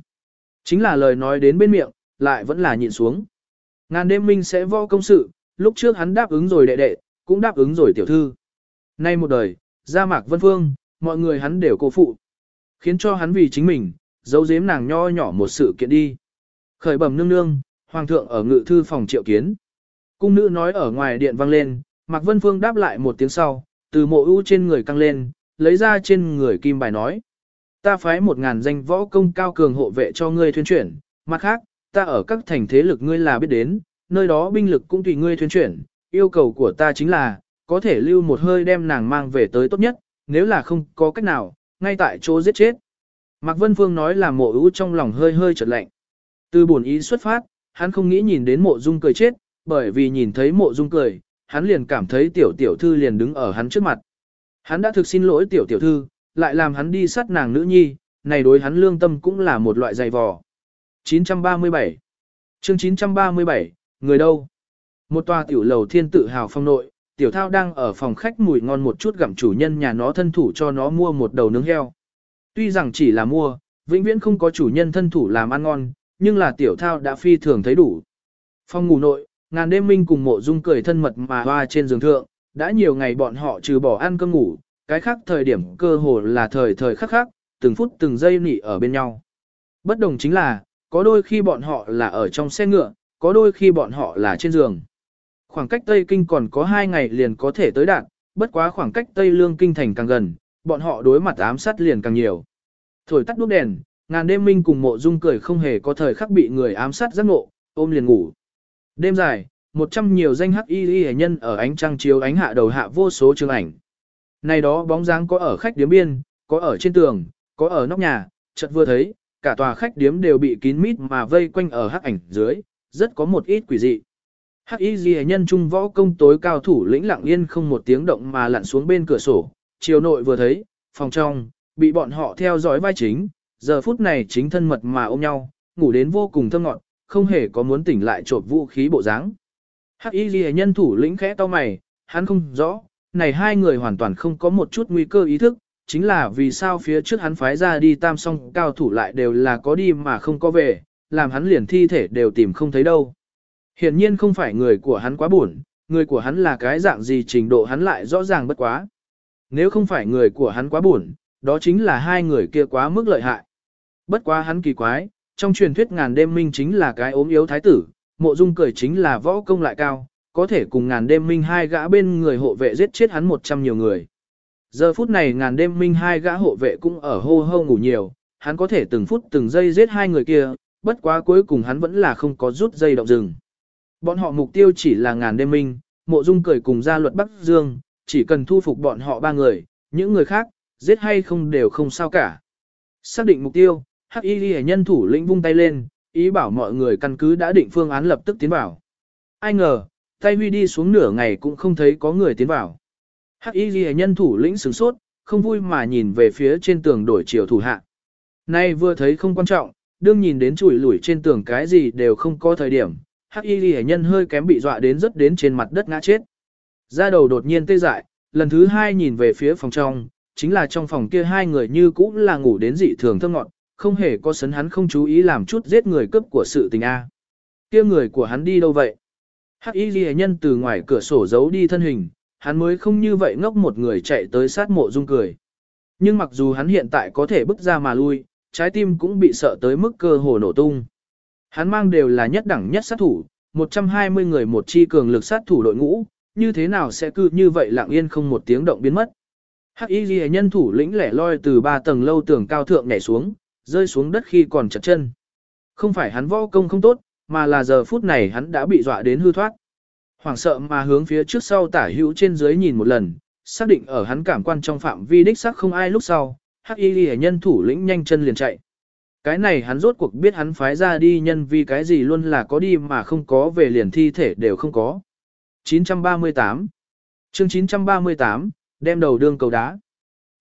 Chính là lời nói đến bên miệng, lại vẫn là nhịn xuống. Ngàn đêm minh sẽ võ công sự, lúc trước hắn đáp ứng rồi đệ đệ, cũng đáp ứng rồi tiểu thư. Nay một đời, ra mạc vân phương, mọi người hắn đều cố phụ. Khiến cho hắn vì chính mình, giấu giếm nàng nho nhỏ một sự kiện đi. Khởi bẩm nương nương, hoàng thượng ở ngự thư phòng triệu kiến. Cung nữ nói ở ngoài điện vang lên, Mạc Vân Phương đáp lại một tiếng sau, từ mộ ưu trên người căng lên, lấy ra trên người kim bài nói. Ta phái một ngàn danh võ công cao cường hộ vệ cho ngươi thuyên chuyển, mặt khác, ta ở các thành thế lực ngươi là biết đến, nơi đó binh lực cũng tùy ngươi thuyên chuyển, yêu cầu của ta chính là, có thể lưu một hơi đem nàng mang về tới tốt nhất, nếu là không có cách nào, ngay tại chỗ giết chết. Mạc Vân Phương nói là mộ ưu trong lòng hơi hơi chợt lạnh. Từ buồn ý xuất phát, hắn không nghĩ nhìn đến mộ dung cười chết, bởi vì nhìn thấy mộ dung cười, hắn liền cảm thấy tiểu tiểu thư liền đứng ở hắn trước mặt. Hắn đã thực xin lỗi tiểu tiểu thư, lại làm hắn đi sát nàng nữ nhi, này đối hắn lương tâm cũng là một loại dày vò. 937 chương 937, người đâu? Một tòa tiểu lầu thiên tự hào phong nội, tiểu thao đang ở phòng khách mùi ngon một chút gặm chủ nhân nhà nó thân thủ cho nó mua một đầu nướng heo. Tuy rằng chỉ là mua, vĩnh viễn không có chủ nhân thân thủ làm ăn ngon, nhưng là tiểu thao đã phi thường thấy đủ. Phòng ngủ nội, ngàn đêm minh cùng mộ dung cười thân mật mà hoa trên giường thượng, đã nhiều ngày bọn họ trừ bỏ ăn cơm ngủ, cái khác thời điểm cơ hồ là thời thời khắc khắc, từng phút từng giây nỉ ở bên nhau. Bất đồng chính là, có đôi khi bọn họ là ở trong xe ngựa, có đôi khi bọn họ là trên giường. Khoảng cách Tây Kinh còn có 2 ngày liền có thể tới đạt, bất quá khoảng cách Tây Lương Kinh thành càng gần, bọn họ đối mặt ám sát liền càng nhiều. Thổi tắt đuốc đèn, ngàn đêm minh cùng mộ dung cười không hề có thời khắc bị người ám sát giác ngộ, ôm liền ngủ. Đêm dài, một trăm nhiều danh hắc y y nhân ở ánh trăng chiếu ánh hạ đầu hạ vô số trường ảnh. Này đó bóng dáng có ở khách điếm biên, có ở trên tường, có ở nóc nhà, chợt vừa thấy, cả tòa khách điếm đều bị kín mít mà vây quanh ở hắc ảnh dưới, rất có một ít quỷ dị. Hắc y ghi nhân trung võ công tối cao thủ lĩnh lặng yên không một tiếng động mà lặn xuống bên cửa sổ, chiều nội vừa thấy, phòng trong, bị bọn họ theo dõi vai chính, giờ phút này chính thân mật mà ôm nhau, ngủ đến vô cùng thơm ngọt, không hề có muốn tỉnh lại trộm vũ khí bộ dáng. Hắc y ghi nhân thủ lĩnh khẽ to mày, hắn không rõ, này hai người hoàn toàn không có một chút nguy cơ ý thức, chính là vì sao phía trước hắn phái ra đi tam song cao thủ lại đều là có đi mà không có về, làm hắn liền thi thể đều tìm không thấy đâu. Hiển nhiên không phải người của hắn quá buồn, người của hắn là cái dạng gì trình độ hắn lại rõ ràng bất quá. Nếu không phải người của hắn quá buồn, đó chính là hai người kia quá mức lợi hại. Bất quá hắn kỳ quái, trong truyền thuyết ngàn đêm minh chính là cái ốm yếu thái tử, mộ dung cười chính là võ công lại cao, có thể cùng ngàn đêm minh hai gã bên người hộ vệ giết chết hắn một trăm nhiều người. Giờ phút này ngàn đêm minh hai gã hộ vệ cũng ở hô hô ngủ nhiều, hắn có thể từng phút từng giây giết hai người kia, bất quá cuối cùng hắn vẫn là không có rút dây động rừng. Bọn họ mục tiêu chỉ là ngàn đêm minh, mộ dung cười cùng gia luật Bắc Dương, chỉ cần thu phục bọn họ ba người, những người khác, giết hay không đều không sao cả. Xác định mục tiêu, hắc y ghi nhân thủ lĩnh vung tay lên, ý bảo mọi người căn cứ đã định phương án lập tức tiến vào. Ai ngờ, tay huy đi xuống nửa ngày cũng không thấy có người tiến vào. Hắc y ghi nhân thủ lĩnh sửng sốt, không vui mà nhìn về phía trên tường đổi chiều thủ hạ. Nay vừa thấy không quan trọng, đương nhìn đến chùi lủi trên tường cái gì đều không có thời điểm, hắc y ghi nhân hơi kém bị dọa đến rất đến trên mặt đất ngã chết. Ra đầu đột nhiên tê dại, lần thứ hai nhìn về phía phòng trong, chính là trong phòng kia hai người như cũng là ngủ đến dị thường thơ ngọn, không hề có sấn hắn không chú ý làm chút giết người cướp của sự tình A. kia người của hắn đi đâu vậy? Hắc y ghi nhân từ ngoài cửa sổ giấu đi thân hình, hắn mới không như vậy ngốc một người chạy tới sát mộ dung cười. Nhưng mặc dù hắn hiện tại có thể bước ra mà lui, trái tim cũng bị sợ tới mức cơ hồ nổ tung. Hắn mang đều là nhất đẳng nhất sát thủ, 120 người một chi cường lực sát thủ đội ngũ, như thế nào sẽ cứ như vậy lặng yên không một tiếng động biến mất. Hắc y Lệ nhân thủ lĩnh lẻ loi từ ba tầng lâu tường cao thượng nhảy xuống, rơi xuống đất khi còn chật chân. Không phải hắn võ công không tốt, mà là giờ phút này hắn đã bị dọa đến hư thoát. Hoảng sợ mà hướng phía trước sau tả hữu trên dưới nhìn một lần, xác định ở hắn cảm quan trong phạm vi đích xác không ai lúc sau, hắc y nhân thủ lĩnh nhanh chân liền chạy. Cái này hắn rốt cuộc biết hắn phái ra đi nhân vì cái gì luôn là có đi mà không có về liền thi thể đều không có. 938 chương 938, đem đầu đương cầu đá.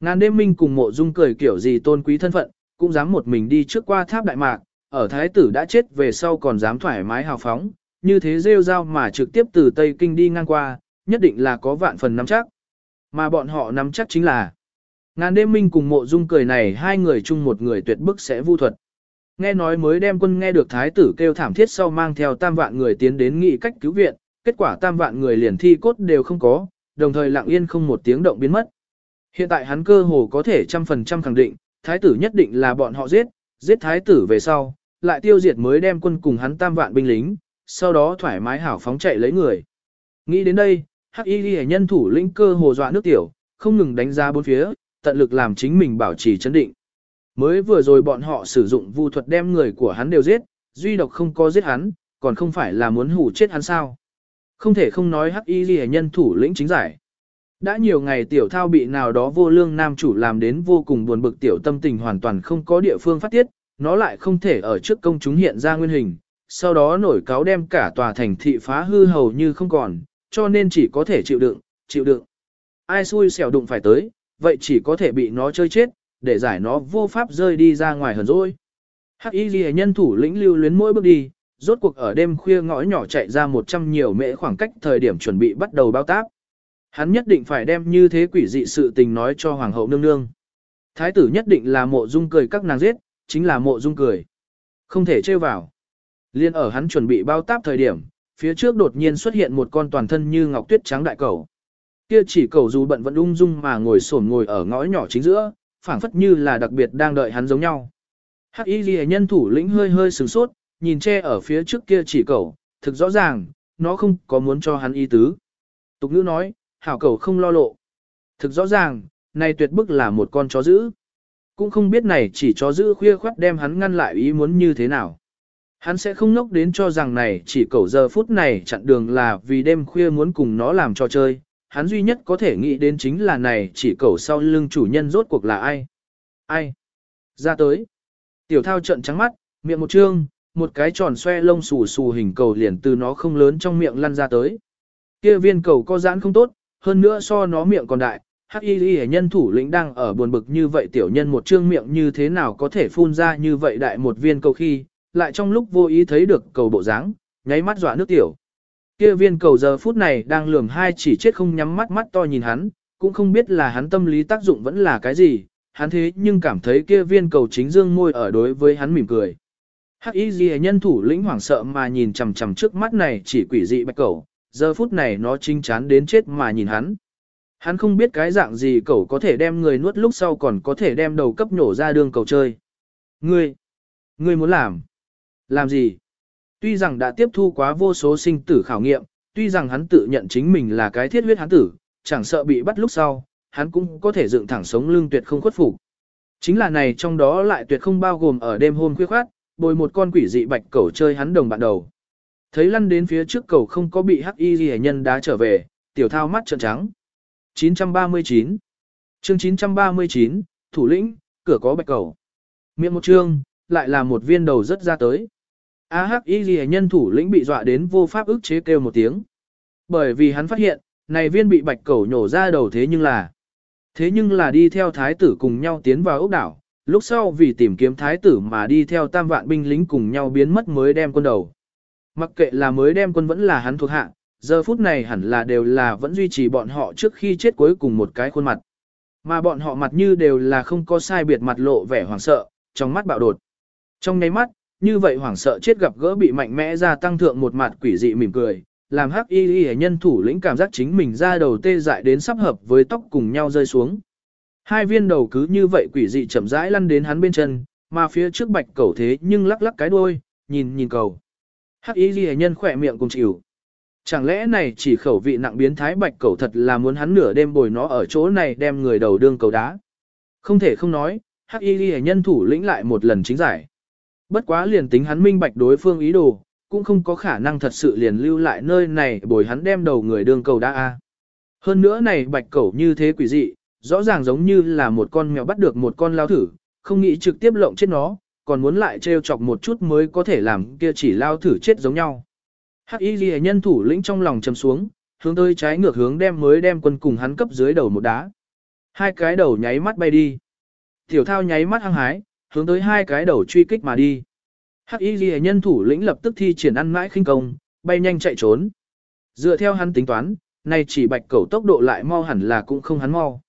Ngàn đêm minh cùng mộ dung cười kiểu gì tôn quý thân phận, cũng dám một mình đi trước qua tháp đại mạc, ở thái tử đã chết về sau còn dám thoải mái hào phóng, như thế rêu rao mà trực tiếp từ Tây Kinh đi ngang qua, nhất định là có vạn phần nắm chắc. Mà bọn họ nắm chắc chính là Ngàn đêm minh cùng mộ dung cười này hai người chung một người tuyệt bức sẽ vu thuật. Nghe nói mới đem quân nghe được thái tử kêu thảm thiết sau mang theo tam vạn người tiến đến nghị cách cứu viện, kết quả tam vạn người liền thi cốt đều không có, đồng thời lặng yên không một tiếng động biến mất. Hiện tại hắn cơ hồ có thể trăm phần trăm khẳng định, thái tử nhất định là bọn họ giết, giết thái tử về sau, lại tiêu diệt mới đem quân cùng hắn tam vạn binh lính, sau đó thoải mái hảo phóng chạy lấy người. Nghĩ đến đây, hắc y ghi nhân thủ lĩnh cơ hồ dọa nước tiểu, không ngừng đánh giá bốn phía, tận lực làm chính mình bảo trì chấn định. Mới vừa rồi bọn họ sử dụng vu thuật đem người của hắn đều giết, duy độc không có giết hắn, còn không phải là muốn hủ chết hắn sao. Không thể không nói hắc y ghi nhân thủ lĩnh chính giải. Đã nhiều ngày tiểu thao bị nào đó vô lương nam chủ làm đến vô cùng buồn bực tiểu tâm tình hoàn toàn không có địa phương phát tiết, nó lại không thể ở trước công chúng hiện ra nguyên hình, sau đó nổi cáo đem cả tòa thành thị phá hư hầu như không còn, cho nên chỉ có thể chịu đựng, chịu đựng. Ai xui xẻo đụng phải tới, vậy chỉ có thể bị nó chơi chết, để giải nó vô pháp rơi đi ra ngoài hờn rồi. Hắc y ghi nhân thủ lĩnh lưu luyến mỗi bước đi, rốt cuộc ở đêm khuya ngõ nhỏ chạy ra một trăm nhiều mễ khoảng cách thời điểm chuẩn bị bắt đầu bao táp. Hắn nhất định phải đem như thế quỷ dị sự tình nói cho hoàng hậu nương nương. Thái tử nhất định là mộ dung cười các nàng giết, chính là mộ dung cười. Không thể trêu vào. Liên ở hắn chuẩn bị bao táp thời điểm, phía trước đột nhiên xuất hiện một con toàn thân như ngọc tuyết trắng đại cầu. Kia chỉ cầu dù bận vẫn ung dung mà ngồi sổn ngồi ở ngõ nhỏ chính giữa, phảng phất như là đặc biệt đang đợi hắn giống nhau. Hắc Y Liễu nhân thủ lĩnh hơi hơi sửng sốt, nhìn che ở phía trước kia chỉ cầu, thực rõ ràng, nó không có muốn cho hắn y tứ. Tục ngữ nói, hảo cầu không lo lộ. Thực rõ ràng, này tuyệt bức là một con chó dữ. Cũng không biết này chỉ chó dữ khuya khoát đem hắn ngăn lại ý muốn như thế nào. Hắn sẽ không ngốc đến cho rằng này chỉ cầu giờ phút này chặn đường là vì đêm khuya muốn cùng nó làm trò chơi. Hắn duy nhất có thể nghĩ đến chính là này chỉ cầu sau lưng chủ nhân rốt cuộc là ai. Ai? Ra tới. Tiểu thao trận trắng mắt, miệng một trương, một cái tròn xoe lông xù xù hình cầu liền từ nó không lớn trong miệng lăn ra tới. Kia viên cầu có giãn không tốt, hơn nữa so nó miệng còn đại, hắc y y nhân thủ lĩnh đang ở buồn bực như vậy tiểu nhân một trương miệng như thế nào có thể phun ra như vậy đại một viên cầu khi, lại trong lúc vô ý thấy được cầu bộ dáng, nháy mắt dọa nước tiểu. Kia viên cầu giờ phút này đang lườm hai chỉ chết không nhắm mắt mắt to nhìn hắn, cũng không biết là hắn tâm lý tác dụng vẫn là cái gì, hắn thế nhưng cảm thấy kia viên cầu chính dương môi ở đối với hắn mỉm cười. Hắc y ghi nhân thủ lĩnh hoảng sợ mà nhìn chằm chằm trước mắt này chỉ quỷ dị bạch cầu, giờ phút này nó chinh chán đến chết mà nhìn hắn. Hắn không biết cái dạng gì cậu có thể đem người nuốt lúc sau còn có thể đem đầu cấp nhổ ra đường cầu chơi. Ngươi, ngươi muốn làm? Làm gì? Tuy rằng đã tiếp thu quá vô số sinh tử khảo nghiệm, tuy rằng hắn tự nhận chính mình là cái thiết huyết hắn tử, chẳng sợ bị bắt lúc sau, hắn cũng có thể dựng thẳng sống lưng tuyệt không khuất phục. Chính là này trong đó lại tuyệt không bao gồm ở đêm hôm khuya khoát, bồi một con quỷ dị bạch cẩu chơi hắn đồng bạn đầu. Thấy lăn đến phía trước cầu không có bị hắc y ghi nhân đá trở về, tiểu thao mắt trợn trắng. 939 chương 939, thủ lĩnh, cửa có bạch cầu. Miệng một chương, lại là một viên đầu rất ra tới. A hắc y ghi nhân thủ lĩnh bị dọa đến vô pháp ức chế kêu một tiếng. Bởi vì hắn phát hiện, này viên bị bạch cầu nhổ ra đầu thế nhưng là, thế nhưng là đi theo thái tử cùng nhau tiến vào ốc đảo, lúc sau vì tìm kiếm thái tử mà đi theo tam vạn binh lính cùng nhau biến mất mới đem quân đầu. Mặc kệ là mới đem quân vẫn là hắn thuộc hạ, giờ phút này hẳn là đều là vẫn duy trì bọn họ trước khi chết cuối cùng một cái khuôn mặt. Mà bọn họ mặt như đều là không có sai biệt mặt lộ vẻ hoảng sợ, trong mắt bạo đột. Trong nháy mắt, như vậy hoảng sợ chết gặp gỡ bị mạnh mẽ ra tăng thượng một mặt quỷ dị mỉm cười, làm hắc y y nhân thủ lĩnh cảm giác chính mình ra đầu tê dại đến sắp hợp với tóc cùng nhau rơi xuống. Hai viên đầu cứ như vậy quỷ dị chậm rãi lăn đến hắn bên chân, mà phía trước bạch cầu thế nhưng lắc lắc cái đuôi, nhìn nhìn cầu. Hắc y ghi nhân khỏe miệng cùng chịu. Chẳng lẽ này chỉ khẩu vị nặng biến thái bạch Cẩu thật là muốn hắn nửa đêm bồi nó ở chỗ này đem người đầu đương cầu đá. Không thể không nói, hắc y ghi nhân thủ lĩnh lại một lần chính giải. Bất quá liền tính hắn minh bạch đối phương ý đồ, cũng không có khả năng thật sự liền lưu lại nơi này bồi hắn đem đầu người đương cầu đá a. Hơn nữa này bạch cẩu như thế quỷ dị, rõ ràng giống như là một con mèo bắt được một con lao thử, không nghĩ trực tiếp lộng chết nó, còn muốn lại trêu chọc một chút mới có thể làm kia chỉ lao thử chết giống nhau. Hắc y Lệ nhân thủ lĩnh trong lòng trầm xuống, hướng tới trái ngược hướng đem mới đem quân cùng hắn cấp dưới đầu một đá. Hai cái đầu nháy mắt bay đi. Tiểu thao nháy mắt hăng hái, hướng tới hai cái đầu truy kích mà đi. Hắc y Lệ nhân thủ lĩnh lập tức thi triển ăn mãi khinh công, bay nhanh chạy trốn. Dựa theo hắn tính toán, này chỉ bạch cẩu tốc độ lại mau hẳn là cũng không hắn mau.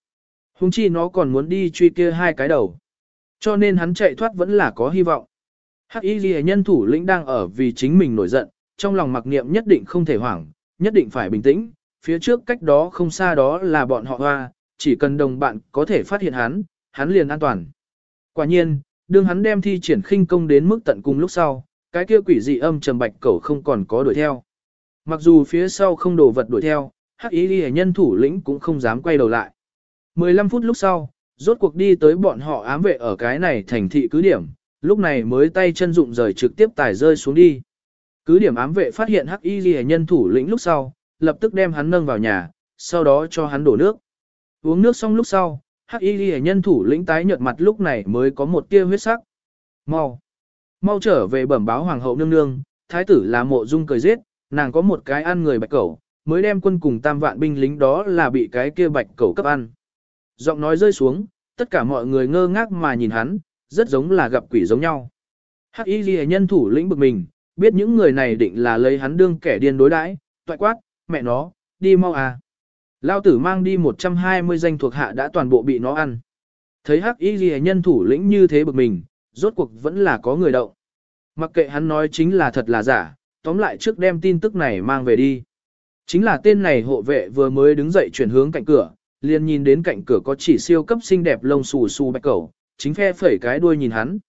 Hùng chi nó còn muốn đi truy kia hai cái đầu. Cho nên hắn chạy thoát vẫn là có hy vọng. Hắc y ghi nhân thủ lĩnh đang ở vì chính mình nổi giận, trong lòng mặc niệm nhất định không thể hoảng, nhất định phải bình tĩnh. Phía trước cách đó không xa đó là bọn họ hoa, chỉ cần đồng bạn có thể phát hiện hắn, hắn liền an toàn. Quả nhiên, đương hắn đem thi triển khinh công đến mức tận cùng lúc sau, cái kia quỷ dị âm trầm bạch cẩu không còn có đuổi theo. Mặc dù phía sau không đồ vật đuổi theo, hắc ý ghi nhân thủ lĩnh cũng không dám quay đầu lại. 15 phút lúc sau, rốt cuộc đi tới bọn họ ám vệ ở cái này thành thị cứ điểm, lúc này mới tay chân dụng rời trực tiếp tải rơi xuống đi. Cứ điểm ám vệ phát hiện hắc y ghi nhân thủ lĩnh lúc sau, lập tức đem hắn nâng vào nhà, sau đó cho hắn đổ nước. Uống nước xong lúc sau, hắc y ghi nhân thủ lĩnh tái nhợt mặt lúc này mới có một tia huyết sắc. Mau! Mau trở về bẩm báo hoàng hậu nương nương, thái tử là mộ dung cười giết, nàng có một cái ăn người bạch cẩu, mới đem quân cùng tam vạn binh lính đó là bị cái kia bạch cẩu cấp ăn. Giọng nói rơi xuống, tất cả mọi người ngơ ngác mà nhìn hắn, rất giống là gặp quỷ giống nhau. Hắc y Lệ nhân thủ lĩnh bực mình, biết những người này định là lấy hắn đương kẻ điên đối đãi, toại quát, mẹ nó, đi mau à. Lao tử mang đi 120 danh thuộc hạ đã toàn bộ bị nó ăn. Thấy hắc y Lệ nhân thủ lĩnh như thế bực mình, rốt cuộc vẫn là có người động. Mặc kệ hắn nói chính là thật là giả, tóm lại trước đem tin tức này mang về đi. Chính là tên này hộ vệ vừa mới đứng dậy chuyển hướng cạnh cửa, liền nhìn đến cạnh cửa có chỉ siêu cấp xinh đẹp lông xù xù bạch cẩu, chính phe phẩy cái đuôi nhìn hắn.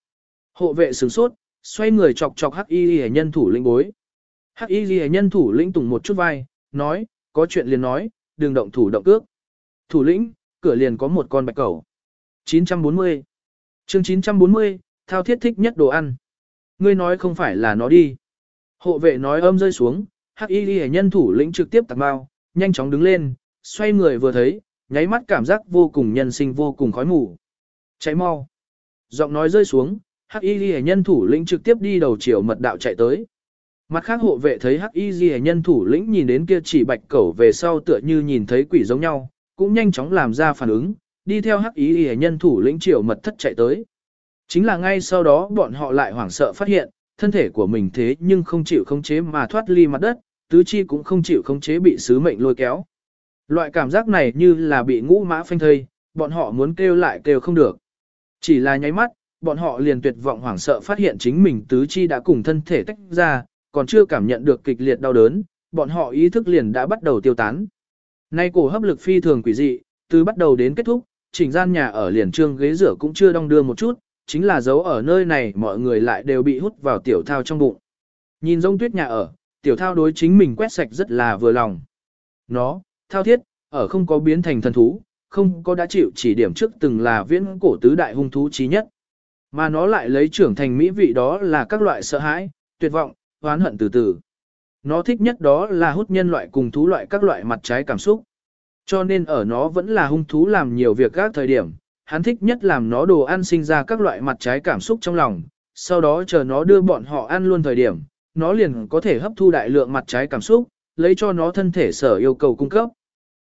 Hộ vệ sửng sốt, xoay người chọc chọc hắc y ghi nhân thủ lĩnh bối. Hắc y ghi nhân thủ lĩnh tùng một chút vai, nói, có chuyện liền nói, đừng động thủ động cước. Thủ lĩnh, cửa liền có một con bạch cẩu. 940. chương 940, thao thiết thích nhất đồ ăn. Ngươi nói không phải là nó đi. Hộ vệ nói âm rơi xuống, hắc y ghi nhân thủ lĩnh trực tiếp tạt bao, nhanh chóng đứng lên, xoay người vừa thấy, nháy mắt cảm giác vô cùng nhân sinh vô cùng khói mù. Cháy mau. Giọng nói rơi xuống, hắc y ghi nhân thủ lĩnh trực tiếp đi đầu chiều mật đạo chạy tới. Mặt khác hộ vệ thấy hắc y ghi nhân thủ lĩnh nhìn đến kia chỉ bạch cẩu về sau tựa như nhìn thấy quỷ giống nhau, cũng nhanh chóng làm ra phản ứng, đi theo hắc y ghi nhân thủ lĩnh chiều mật thất chạy tới. Chính là ngay sau đó bọn họ lại hoảng sợ phát hiện, thân thể của mình thế nhưng không chịu khống chế mà thoát ly mặt đất, tứ chi cũng không chịu khống chế bị sứ mệnh lôi kéo. Loại cảm giác này như là bị ngũ mã phanh thây, bọn họ muốn kêu lại kêu không được. Chỉ là nháy mắt, bọn họ liền tuyệt vọng hoảng sợ phát hiện chính mình tứ chi đã cùng thân thể tách ra, còn chưa cảm nhận được kịch liệt đau đớn, bọn họ ý thức liền đã bắt đầu tiêu tán. Nay cổ hấp lực phi thường quỷ dị, từ bắt đầu đến kết thúc, chỉnh gian nhà ở liền trương ghế rửa cũng chưa đong đưa một chút, chính là dấu ở nơi này mọi người lại đều bị hút vào tiểu thao trong bụng. Nhìn rông tuyết nhà ở, tiểu thao đối chính mình quét sạch rất là vừa lòng. Nó, thao thiết, ở không có biến thành thần thú, không có đã chịu chỉ điểm trước từng là viễn cổ tứ đại hung thú chí nhất. Mà nó lại lấy trưởng thành mỹ vị đó là các loại sợ hãi, tuyệt vọng, oán hận từ từ. Nó thích nhất đó là hút nhân loại cùng thú loại các loại mặt trái cảm xúc. Cho nên ở nó vẫn là hung thú làm nhiều việc các thời điểm, hắn thích nhất làm nó đồ ăn sinh ra các loại mặt trái cảm xúc trong lòng, sau đó chờ nó đưa bọn họ ăn luôn thời điểm, nó liền có thể hấp thu đại lượng mặt trái cảm xúc, lấy cho nó thân thể sở yêu cầu cung cấp.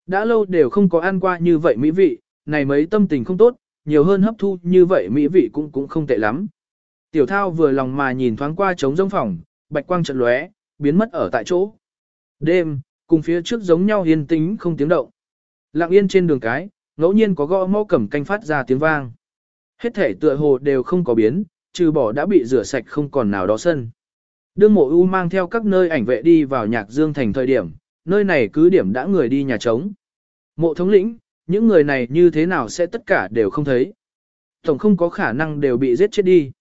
Đã lâu đều không có ăn qua như vậy mỹ vị, này mấy tâm tình không tốt, nhiều hơn hấp thu như vậy mỹ vị cũng cũng không tệ lắm. Tiểu thao vừa lòng mà nhìn thoáng qua trống rông phòng, bạch quang trận lóe, biến mất ở tại chỗ. Đêm, cùng phía trước giống nhau yên tĩnh không tiếng động. Lặng yên trên đường cái, ngẫu nhiên có gõ mõ cầm canh phát ra tiếng vang. Hết thể tựa hồ đều không có biến, trừ bỏ đã bị rửa sạch không còn nào đó sân. Đương mộ u mang theo các nơi ảnh vệ đi vào nhạc dương thành thời điểm, nơi này cứ điểm đã người đi nhà trống. Mộ thống lĩnh, những người này như thế nào sẽ tất cả đều không thấy. Tổng không có khả năng đều bị giết chết đi.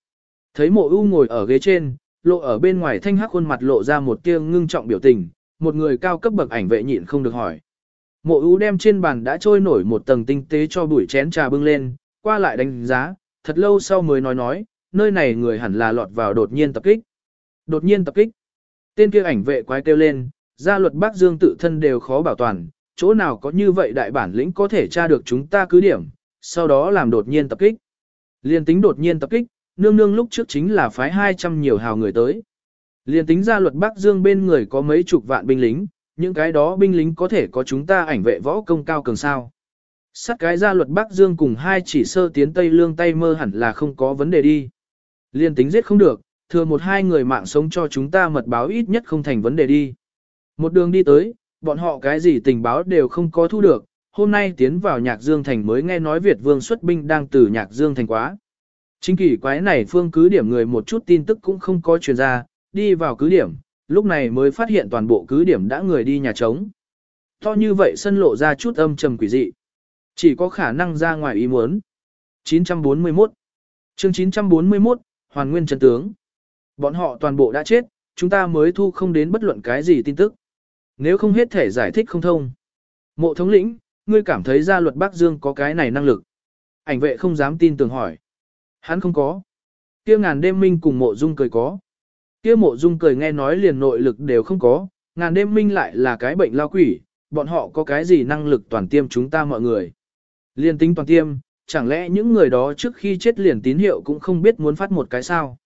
Thấy mộ u ngồi ở ghế trên, lộ ở bên ngoài thanh hắc khuôn mặt lộ ra một tia ngưng trọng biểu tình, một người cao cấp bậc ảnh vệ nhịn không được hỏi. Mộ u đem trên bàn đã trôi nổi một tầng tinh tế cho bụi chén trà bưng lên, qua lại đánh giá, thật lâu sau mới nói nói, nơi này người hẳn là lọt vào đột nhiên tập kích. Đột nhiên tập kích. Tên kia ảnh vệ quái kêu lên, gia luật Bắc Dương tự thân đều khó bảo toàn, chỗ nào có như vậy đại bản lĩnh có thể tra được chúng ta cứ điểm, sau đó làm đột nhiên tập kích. Liên tính đột nhiên tập kích, nương nương lúc trước chính là phái 200 nhiều hào người tới. Liên tính gia luật Bắc Dương bên người có mấy chục vạn binh lính, những cái đó binh lính có thể có chúng ta ảnh vệ võ công cao cường sao. Sát cái gia luật Bắc Dương cùng hai chỉ sơ tiến Tây Lương tay mơ hẳn là không có vấn đề đi. Liên tính giết không được, thừa một hai người mạng sống cho chúng ta mật báo ít nhất không thành vấn đề đi. Một đường đi tới, bọn họ cái gì tình báo đều không có thu được, hôm nay tiến vào Nhạc Dương Thành mới nghe nói Việt Vương xuất binh đang từ Nhạc Dương Thành quá. Chính kỳ quái này phương cứ điểm người một chút tin tức cũng không có truyền ra, đi vào cứ điểm, lúc này mới phát hiện toàn bộ cứ điểm đã người đi nhà trống. To như vậy sân lộ ra chút âm trầm quỷ dị. Chỉ có khả năng ra ngoài ý muốn. 941 chương 941, Hoàn Nguyên chân tướng. Bọn họ toàn bộ đã chết, chúng ta mới thu không đến bất luận cái gì tin tức. Nếu không hết thể giải thích không thông. Mộ thống lĩnh, ngươi cảm thấy gia luật Bắc Dương có cái này năng lực. Ảnh vệ không dám tin tưởng hỏi. Hắn không có. Kia ngàn đêm minh cùng mộ dung cười có. Kia mộ dung cười nghe nói liền nội lực đều không có, ngàn đêm minh lại là cái bệnh lao quỷ, bọn họ có cái gì năng lực toàn tiêm chúng ta mọi người. Liên tính toàn tiêm, chẳng lẽ những người đó trước khi chết liền tín hiệu cũng không biết muốn phát một cái sao.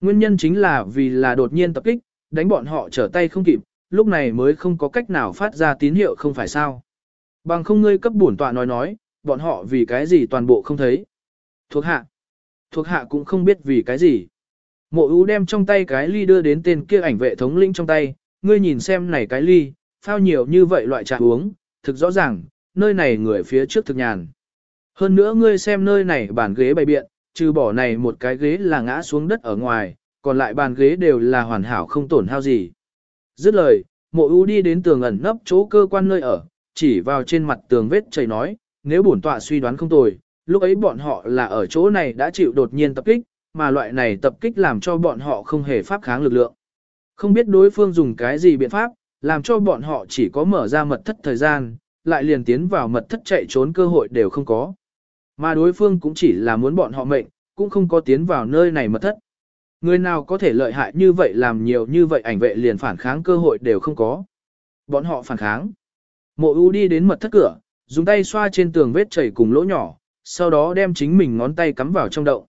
Nguyên nhân chính là vì là đột nhiên tập kích, đánh bọn họ trở tay không kịp, lúc này mới không có cách nào phát ra tín hiệu không phải sao. Bằng không ngươi cấp bổn tọa nói nói, bọn họ vì cái gì toàn bộ không thấy. Thuộc hạ. Thuộc hạ cũng không biết vì cái gì. Mộ ưu đem trong tay cái ly đưa đến tên kia ảnh vệ thống lĩnh trong tay, ngươi nhìn xem này cái ly, phao nhiều như vậy loại trà uống, thực rõ ràng, nơi này người phía trước thực nhàn. Hơn nữa ngươi xem nơi này bàn ghế bày biện, trừ bỏ này một cái ghế là ngã xuống đất ở ngoài, còn lại bàn ghế đều là hoàn hảo không tổn hao gì. Dứt lời, mộ ưu đi đến tường ẩn nấp chỗ cơ quan nơi ở, chỉ vào trên mặt tường vết chảy nói, nếu bổn tọa suy đoán không tồi, lúc ấy bọn họ là ở chỗ này đã chịu đột nhiên tập kích, mà loại này tập kích làm cho bọn họ không hề pháp kháng lực lượng. Không biết đối phương dùng cái gì biện pháp, làm cho bọn họ chỉ có mở ra mật thất thời gian, lại liền tiến vào mật thất chạy trốn cơ hội đều không có. Mà đối phương cũng chỉ là muốn bọn họ mệnh, cũng không có tiến vào nơi này mật thất. Người nào có thể lợi hại như vậy làm nhiều như vậy ảnh vệ liền phản kháng cơ hội đều không có. Bọn họ phản kháng. Mộ U đi đến mật thất cửa, dùng tay xoa trên tường vết chảy cùng lỗ nhỏ, sau đó đem chính mình ngón tay cắm vào trong động.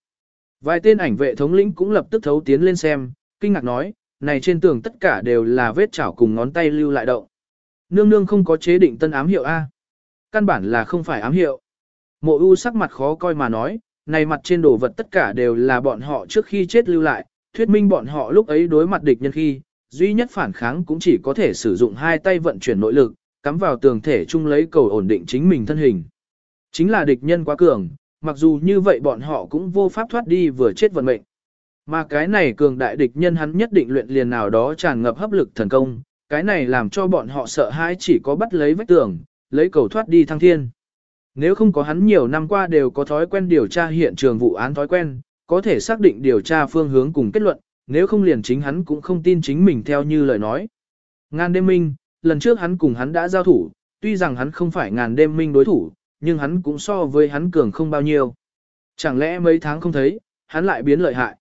Vài tên ảnh vệ thống lĩnh cũng lập tức thấu tiến lên xem, kinh ngạc nói, này trên tường tất cả đều là vết chảo cùng ngón tay lưu lại động. Nương nương không có chế định tân ám hiệu A. Căn bản là không phải ám hiệu. Mộ U sắc mặt khó coi mà nói, này mặt trên đồ vật tất cả đều là bọn họ trước khi chết lưu lại, thuyết minh bọn họ lúc ấy đối mặt địch nhân khi, duy nhất phản kháng cũng chỉ có thể sử dụng hai tay vận chuyển nội lực, cắm vào tường thể chung lấy cầu ổn định chính mình thân hình. Chính là địch nhân quá cường, mặc dù như vậy bọn họ cũng vô pháp thoát đi vừa chết vận mệnh. Mà cái này cường đại địch nhân hắn nhất định luyện liền nào đó tràn ngập hấp lực thần công, cái này làm cho bọn họ sợ hãi chỉ có bắt lấy vách tường, lấy cầu thoát đi thăng thiên. Nếu không có hắn nhiều năm qua đều có thói quen điều tra hiện trường vụ án thói quen, có thể xác định điều tra phương hướng cùng kết luận, nếu không liền chính hắn cũng không tin chính mình theo như lời nói. Ngàn đêm minh, lần trước hắn cùng hắn đã giao thủ, tuy rằng hắn không phải ngàn đêm minh đối thủ, nhưng hắn cũng so với hắn cường không bao nhiêu. Chẳng lẽ mấy tháng không thấy, hắn lại biến lợi hại.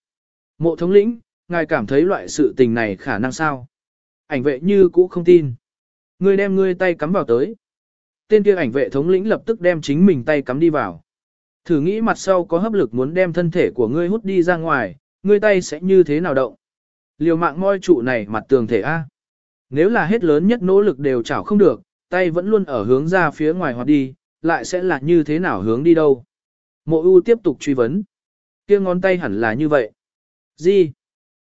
Mộ thống lĩnh, ngài cảm thấy loại sự tình này khả năng sao? Ảnh vệ như cũ không tin. Ngươi đem ngươi tay cắm vào tới. Tên kia ảnh vệ thống lĩnh lập tức đem chính mình tay cắm đi vào. Thử nghĩ mặt sau có hấp lực muốn đem thân thể của ngươi hút đi ra ngoài, ngươi tay sẽ như thế nào động. Liều mạng moi trụ này mặt tường thể A. Nếu là hết lớn nhất nỗ lực đều chảo không được, tay vẫn luôn ở hướng ra phía ngoài hoặc đi, lại sẽ là như thế nào hướng đi đâu. Mộ U tiếp tục truy vấn. kia ngón tay hẳn là như vậy. Gì?